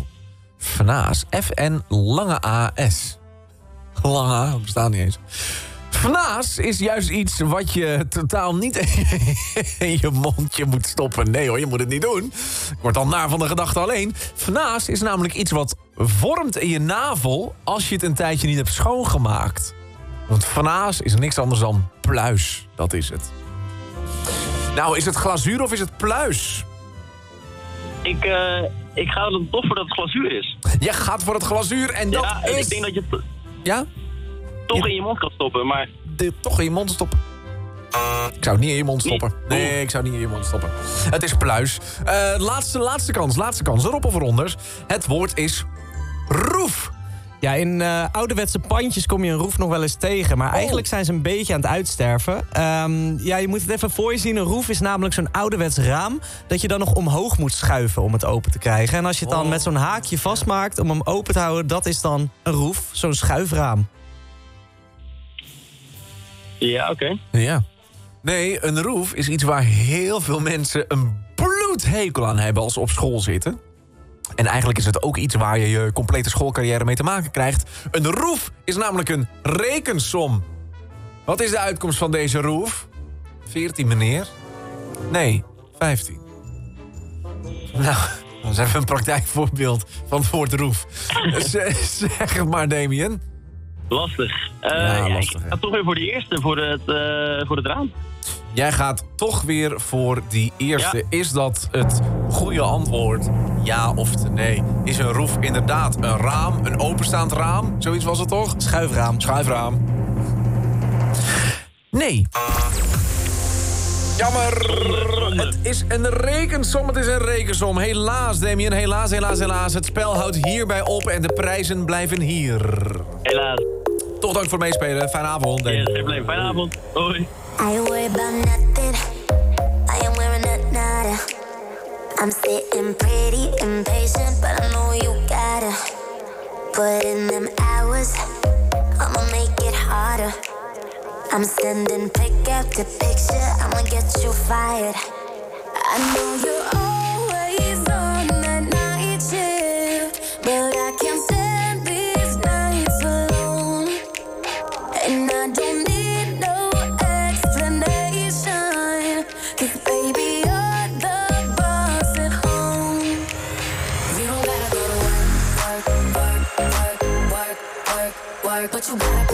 Fnaas. F-N lange A-S. Lange A, dat bestaat niet eens. Fnaas is juist iets wat je totaal niet in je mondje moet stoppen. Nee hoor, je moet het niet doen. Ik word al naar van de gedachte alleen. Fnaas is namelijk iets wat vormt in je navel... als je het een tijdje niet hebt schoongemaakt. Want fnaas is niks anders dan pluis. Dat is het. Nou, is het glazuur of is het pluis? Ik, eh, ik ga er toch voor dat het glazuur is. Je gaat voor het glazuur en dat ja, en is... ik denk dat je Ja? Toch in je mond kan stoppen, maar... De, toch in je mond stoppen. Ik zou het niet in je mond stoppen. Nee, ik zou het niet in je mond stoppen. Het is pluis. Eh, laatste, laatste kans, laatste kans. Erop of eronder. Het woord is roef. Ja, in eh, ouderwetse pandjes kom je een roef nog wel eens tegen. Maar eigenlijk zijn ze een beetje aan het uitsterven. Ehm, ja, je moet het even voor je zien. Een roef is namelijk zo'n ouderwets raam... dat je dan nog omhoog moet schuiven om het open te krijgen. En als je het dan met zo'n haakje vastmaakt om hem open te houden... dat is dan een roef, zo'n schuifraam. Ja, oké. Ja. Nee, een roef is iets waar heel veel mensen een bloedhekel aan hebben als ze op school zitten. En eigenlijk is het ook iets waar je je complete schoolcarrière mee te maken krijgt. Een roef is namelijk een rekensom. Wat is de uitkomst van deze roef? 14, meneer? Nee, 15. Nou, dat is even een praktijkvoorbeeld van het woord roef. Zeg het maar, Damien. Lastig. Eh, Ja, ja, lastig, ik ga toch weer voor de eerste, voor het, eh, voor het raam. Jij gaat toch weer voor die eerste. Is dat het goede antwoord? Ja of nee? Is een roef inderdaad een raam, een openstaand raam? Zoiets was het toch? Schuifraam. Schuifraam. Nee. Jammer. Het is een rekensom. Het is een rekensom. Helaas, Damien. Helaas, helaas, helaas. Het spel houdt hierbij op en de prijzen blijven hier. Helaas. Toch dank voor het meespelen. Fijne avond. Damien. Yes, geen probleem. Fijne avond. Hoi. I worry about nothing. I am wearing a nada. I'm sitting pretty impatient, but I know you gotta put in them hours. I'ma make it harder. I'm sending pick after picture. I'ma get you fired. I know you're always on that night shift, but I can't stand these nights alone. And I don't need no explanation. Baby, you're the boss at home. You don't gotta go work, work, work, work, work, work. But you gotta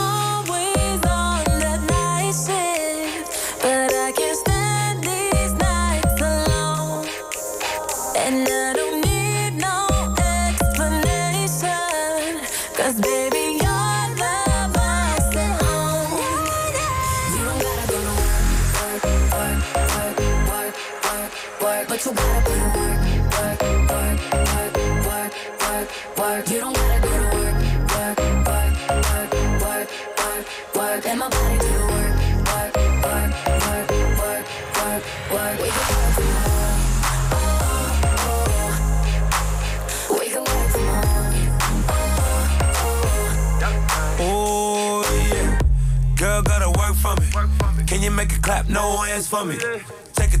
you gotta put in work, work, work, work, work, work, work. You don't gotta go to work, work, work, work, work, work, work. Let my body do the work, work, work, work, work, work, work. We can work from home. We can work from home. Oh yeah, girl gotta work for me. Can you make it clap? No hands for me.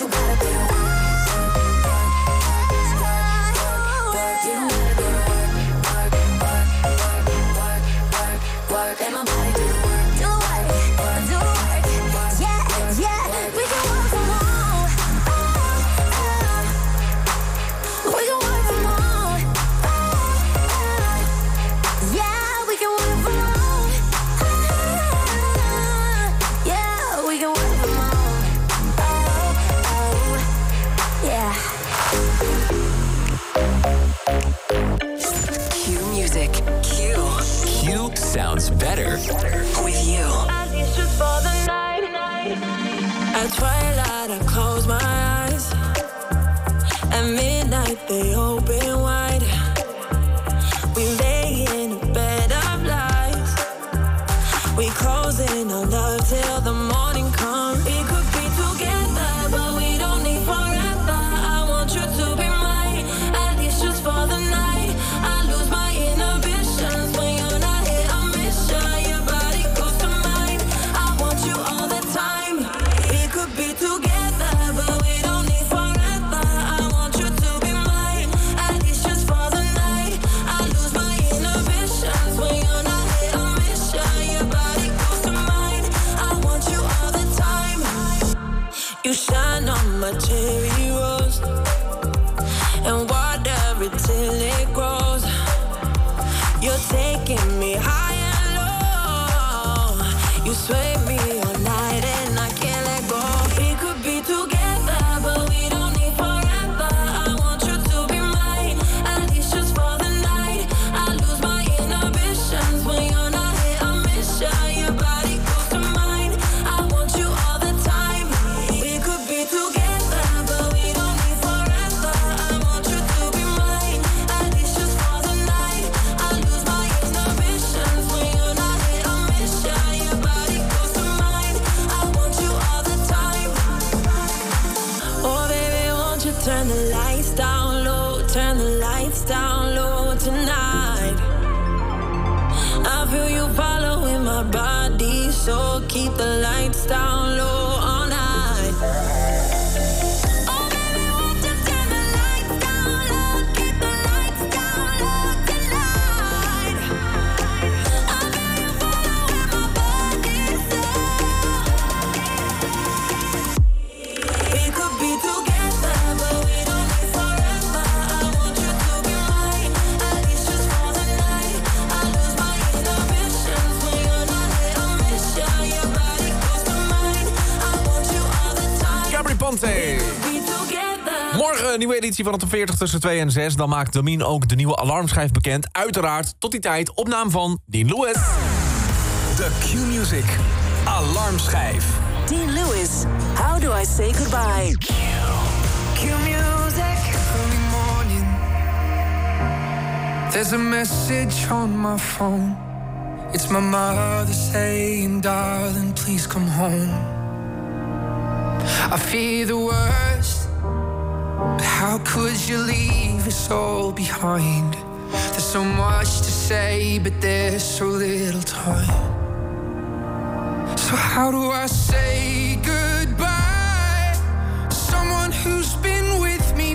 You gotta put in better. With you. It's just for the night. At twilight, I close my eyes. At midnight, they open Turn the Morgen een nieuwe editie van de top 40 tussen 2 en 6. Dan maakt Damien ook de nieuwe alarmschijf bekend. Uiteraard tot die tijd op naam van Dean Lewis. De Q-Music Alarmschijf. Dean Lewis, how do I say goodbye? Q music early morning. There's a message on my phone. It's my mother saying, darling, please come home. I fear the worst, but how could you leave us all behind? There's so much to say, but there's so little time. So how do I say goodbye? Someone who's been with me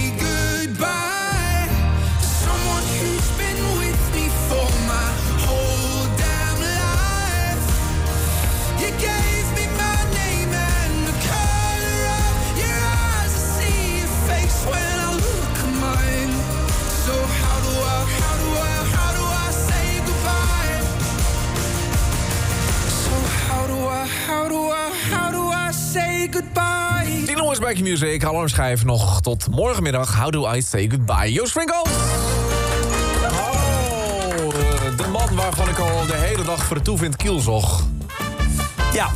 say goodbye? Tien jongens bij Q-Music. Alarmschijf nog tot morgenmiddag. How do I say goodbye? Joost Sprinkles! Oh, eh, de man waarvan ik al de hele dag voor de toe vind kielzog. Ja.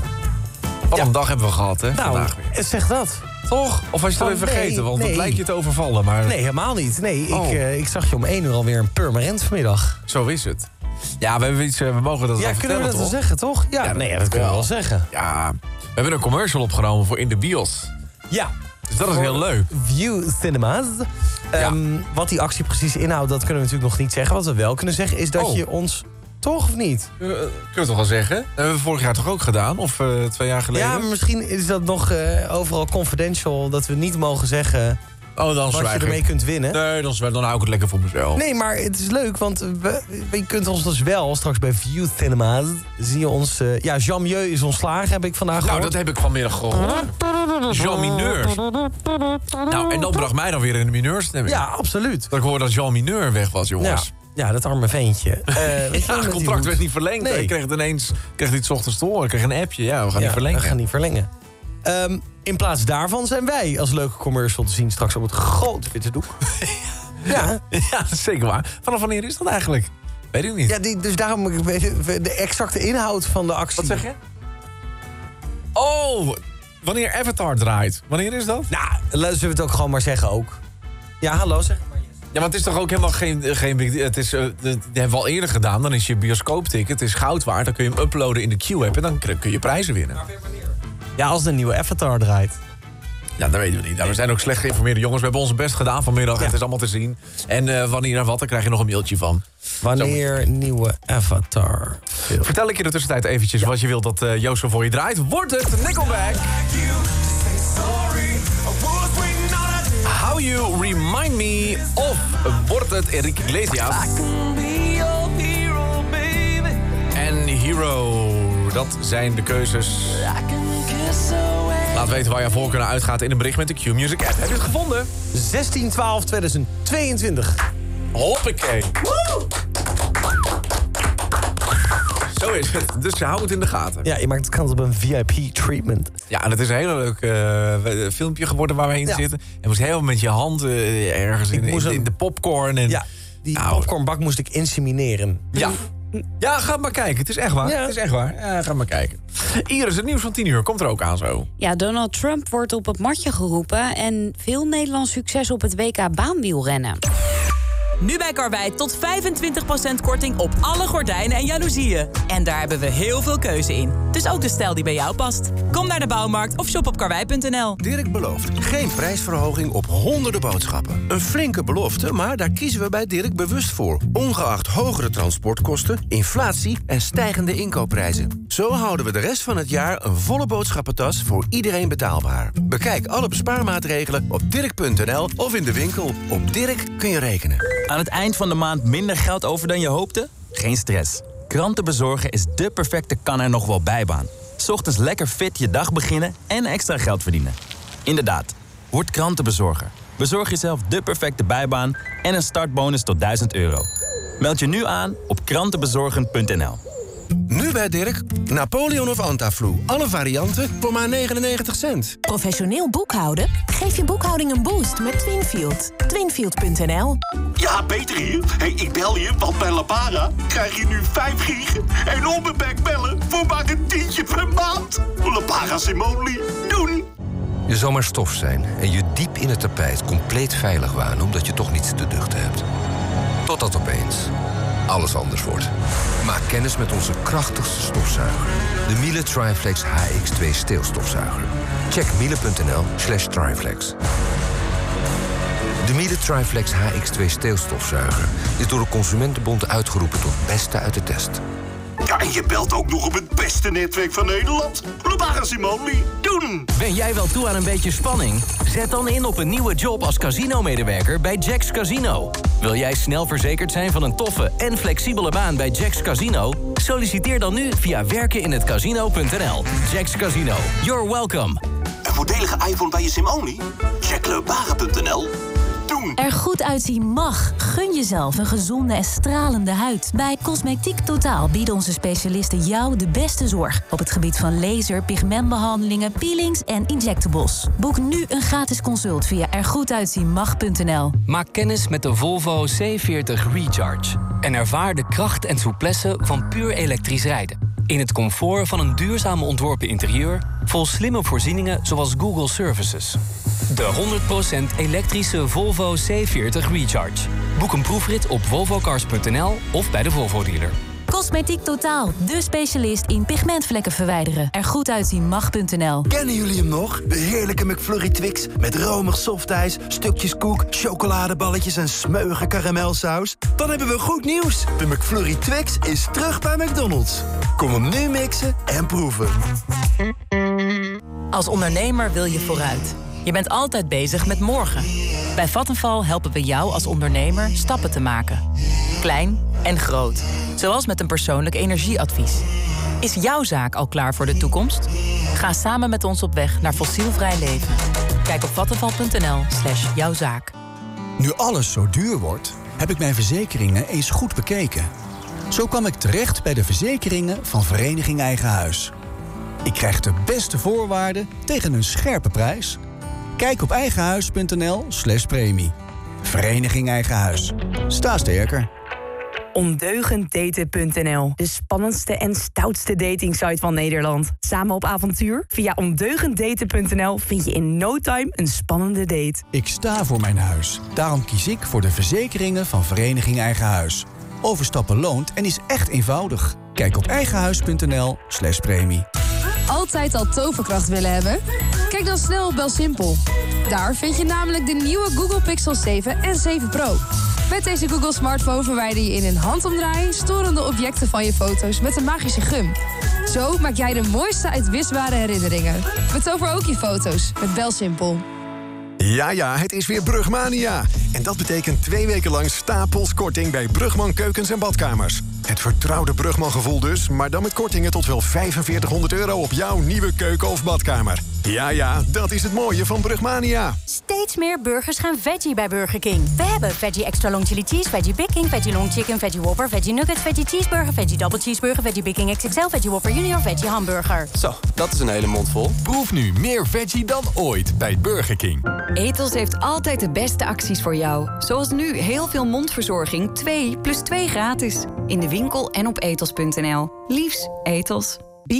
Wat een dag hebben we gehad, hè? Nou, vandaag weer. zeg dat. Toch? Of was je het Oh, even vergeten? nee, Want het nee. lijkt je te overvallen, maar... Nee, helemaal niet. Nee, Oh. ik, eh, ik zag je om 1 uur alweer een permanent vanmiddag. Zo is het. Ja, we, hebben iets, eh, we mogen dat Ja, kunnen we dat wel zeggen, toch? Ja, nee, dat kunnen we wel zeggen. Ja, we hebben een commercial opgenomen voor In de Bios. Ja. Dus dat is heel leuk. View Cinemas. Ehm, wat die actie precies inhoudt, dat kunnen we natuurlijk nog niet zeggen. Wat we wel kunnen zeggen is dat Oh. je ons... Toch of niet? Uh, kunnen we toch wel zeggen? Dat hebben we vorig jaar toch ook gedaan? Of eh, twee jaar geleden? Ja, maar misschien is dat nog overal confidential... dat we niet mogen zeggen oh, dan wat je ik. ermee kunt winnen. Nee, dan, dan hou ik het lekker voor mezelf. Nee, maar het is leuk, want we, je kunt ons dus wel straks bij View Cinemas... zie je ons... eh, ja, Jean Mieux is ontslagen, heb ik vandaag Nou, gehoord. dat heb ik vanmiddag gehoord. Jean Mineur. Nou, en dat bracht mij dan weer in de mineurstemming. Ja, absoluut. Dat ik hoorde dat Jean Mineur weg was, jongens. Ja, dat arme ventje. Ja, met het contract werd niet verlengd. Nee. Ik kreeg het ineens kreeg dit ochtends te horen. Ik kreeg een appje. Ja, we gaan Ja, niet verlengen. We gaan niet verlengen. Ehm, in plaats daarvan zijn wij als leuke commercial te zien straks op het grote witte doek. ja. ja, dat is zeker waar. Vanaf wanneer is dat eigenlijk? Weet ik niet. ja die, dus daarom de exacte inhoud van de actie. Wat zeg je? Oh, wanneer Avatar draait. Wanneer is dat? Nou, zullen we het ook gewoon maar zeggen ook. Ja, hallo zeg. Ja, maar het is toch ook helemaal geen... geen big deal. het is, eh, dat hebben we al eerder gedaan. Dan is je bioscoopticket het is goud waard. Dan kun je hem uploaden in de Q-app en dan kun kun je prijzen winnen. Ja, als de nieuwe Avatar draait. Ja, dat weten we niet. Nou, we zijn ook slecht geïnformeerde jongens. We hebben ons best gedaan vanmiddag. Het is allemaal te zien. En eh, wanneer en wat, daar krijg je nog een mailtje van. Wanneer nieuwe Avatar film. Vertel ik je in de tussentijd eventjes wat je wilt dat eh Joost zo voor je draait. Wordt het Nickelback? How You Remind Me of wordt het Enrique Iglesias? En Hero, dat zijn de keuzes. Laat weten waar je voor kunnen uitgaat in een bericht met de Q-Music app. Heb je het gevonden? 16 12 2022. Hoppakee. Zo is het. Dus hou het in de gaten. Ja, je maakt het kans op een VIP-treatment. Ja, en het is een hele leuk eh, filmpje geworden waar we in Ja. zitten. Je moest helemaal met je hand eh, ergens in, in de popcorn. En, Ja, die Nou, popcornbak moest ik insemineren. Ja. Ja, ga maar kijken. Het is echt waar. Ja. Het is echt waar. Ja, ga maar kijken. Iris, het nieuws van 10 uur komt er ook aan zo. Ja, Donald Trump wordt op het matje geroepen en veel Nederlands succes op het WK baanwielrennen. Nu bij Karwei tot 25% korting op alle gordijnen en jaloezieën. En daar hebben we heel veel keuze in. Dus ook de stijl die bij jou past. Kom naar de Bouwmarkt of shop op karwei.nl. Dirk belooft geen prijsverhoging op honderden boodschappen. Een flinke belofte, maar daar kiezen we bij Dirk bewust voor. Ongeacht hogere transportkosten, inflatie en stijgende inkoopprijzen. Zo houden we de rest van het jaar een volle boodschappentas voor iedereen betaalbaar. Bekijk alle bespaarmaatregelen op dirk.nl of in de winkel. Op Dirk kun je rekenen. Aan het eind van de maand minder geld over dan je hoopte? Geen stress. Kranten bezorgen is de perfecte kan er nog wel bijbaan. Ochtends lekker fit je dag beginnen en extra geld verdienen. Inderdaad, word krantenbezorger. Bezorg jezelf de perfecte bijbaan en een startbonus tot 1000 euro. Meld je nu aan op krantenbezorgen.nl. Nu bij Dirk, Napoleon of Antaflu. Alle varianten voor maar 99 cent. Professioneel boekhouden? Geef je boekhouding een boost met Twinfield. Twinfield.nl Ja, Peter hier. Hey, ik bel je, want bij Lapara krijg je nu 5 gig en onbeperkt bellen voor maar een tientje per maand. Lapara Simone, doen! Je zal maar stof zijn en je diep in het tapijt compleet veilig wanen omdat je toch niets te duchten hebt. Totdat opeens alles anders wordt. Maak kennis met onze krachtigste stofzuiger. De Miele Triflex HX2 steelstofzuiger. Check miele.nl slash triflex. De Miele Triflex HX2 steelstofzuiger is door de Consumentenbond uitgeroepen tot beste uit de test. Ja, en je belt ook nog op het beste netwerk van Nederland. Lapara Simone, doen! Ben jij wel toe aan een beetje spanning? Zet dan in op een nieuwe job als casino-medewerker bij Jacks Casino. Wil jij snel verzekerd zijn van een toffe en flexibele baan bij Jacks Casino? Solliciteer dan nu via werkeninhetcasino.nl. Jacks Casino, you're welcome. Een voordelige iPhone bij je? Check Lapara.nl. Doen! Er goed uitzien mag. Gun jezelf een gezonde en stralende huid. Bij Cosmetiek Totaal bieden onze specialisten jou de beste zorg... op het gebied van laser, pigmentbehandelingen, peelings en injectables. Boek nu een gratis consult via ergoeduitzienmag.nl. Maak kennis met de Volvo C40 Recharge. En ervaar de kracht en souplesse van puur elektrisch rijden. In het comfort van een duurzaam ontworpen interieur... vol slimme voorzieningen zoals Google Services. De 100% elektrische Volvo C40 Recharge. Boek een proefrit op volvocars.nl of bij de Volvo-dealer. Cosmetiek Totaal, de specialist in pigmentvlekken verwijderen. Ergoeduitzienmag.nl. Kennen jullie hem nog? De heerlijke McFlurry Twix met romig softijs, stukjes koek, chocoladeballetjes en smeuige karamelsaus. Dan hebben we goed nieuws. De McFlurry Twix is terug bij McDonald's. Kom hem nu mixen en proeven. Als ondernemer wil je vooruit. Je bent altijd bezig met morgen. Bij Vattenfall helpen we jou als ondernemer stappen te maken. Klein en groot. Zoals met een persoonlijk energieadvies. Is jouw zaak al klaar voor de toekomst? Ga samen met ons op weg naar fossielvrij leven. Kijk op vattenfall.nl slash jouw zaak. Nu alles zo duur wordt, heb ik mijn verzekeringen eens goed bekeken. Zo kwam ik terecht bij de verzekeringen van Vereniging Eigen Huis. Ik krijg de beste voorwaarden tegen een scherpe prijs. Kijk op eigenhuis.nl slash premie. Vereniging Eigen Huis. Sta sterker. Ondeugenddaten.nl, de spannendste en stoutste datingsite van Nederland. Samen op avontuur? Via ondeugenddaten.nl vind je in no time een spannende date. Ik sta voor mijn huis. Daarom kies ik voor de verzekeringen van Vereniging Eigen Huis. Overstappen loont en is echt eenvoudig. Kijk op eigenhuis.nl slash premie. Altijd al toverkracht willen hebben? Kijk dan snel op Belsimpel. Daar vind je namelijk de nieuwe Google Pixel 7 en 7 Pro. Met deze Google smartphone verwijder je in een handomdraai storende objecten van je foto's met een magische gum. Zo maak jij de mooiste uitwisbare herinneringen. Betover ook je foto's met Belsimpel. Ja, ja, het is weer Brugmania. En dat betekent twee weken lang stapels korting bij Brugman Keukens en Badkamers. Het vertrouwde Brugman gevoel dus, maar dan met kortingen tot wel 4500 euro op jouw nieuwe keuken of badkamer. Ja, ja, dat is het mooie van Brugmania. Steeds meer burgers gaan veggie bij Burger King. We hebben veggie extra long chili cheese, veggie Big King, veggie long chicken, veggie whopper, veggie nuggets, veggie cheeseburger, veggie double cheeseburger, veggie Big King XXL, veggie whopper junior, veggie hamburger. Zo, dat is een hele mond vol. Proef nu meer veggie dan ooit bij Burger King. Etos heeft altijd de beste acties voor jou. Zoals nu heel veel mondverzorging 2 plus 2 gratis. In de winkel en op etos.nl. Liefs, Etos.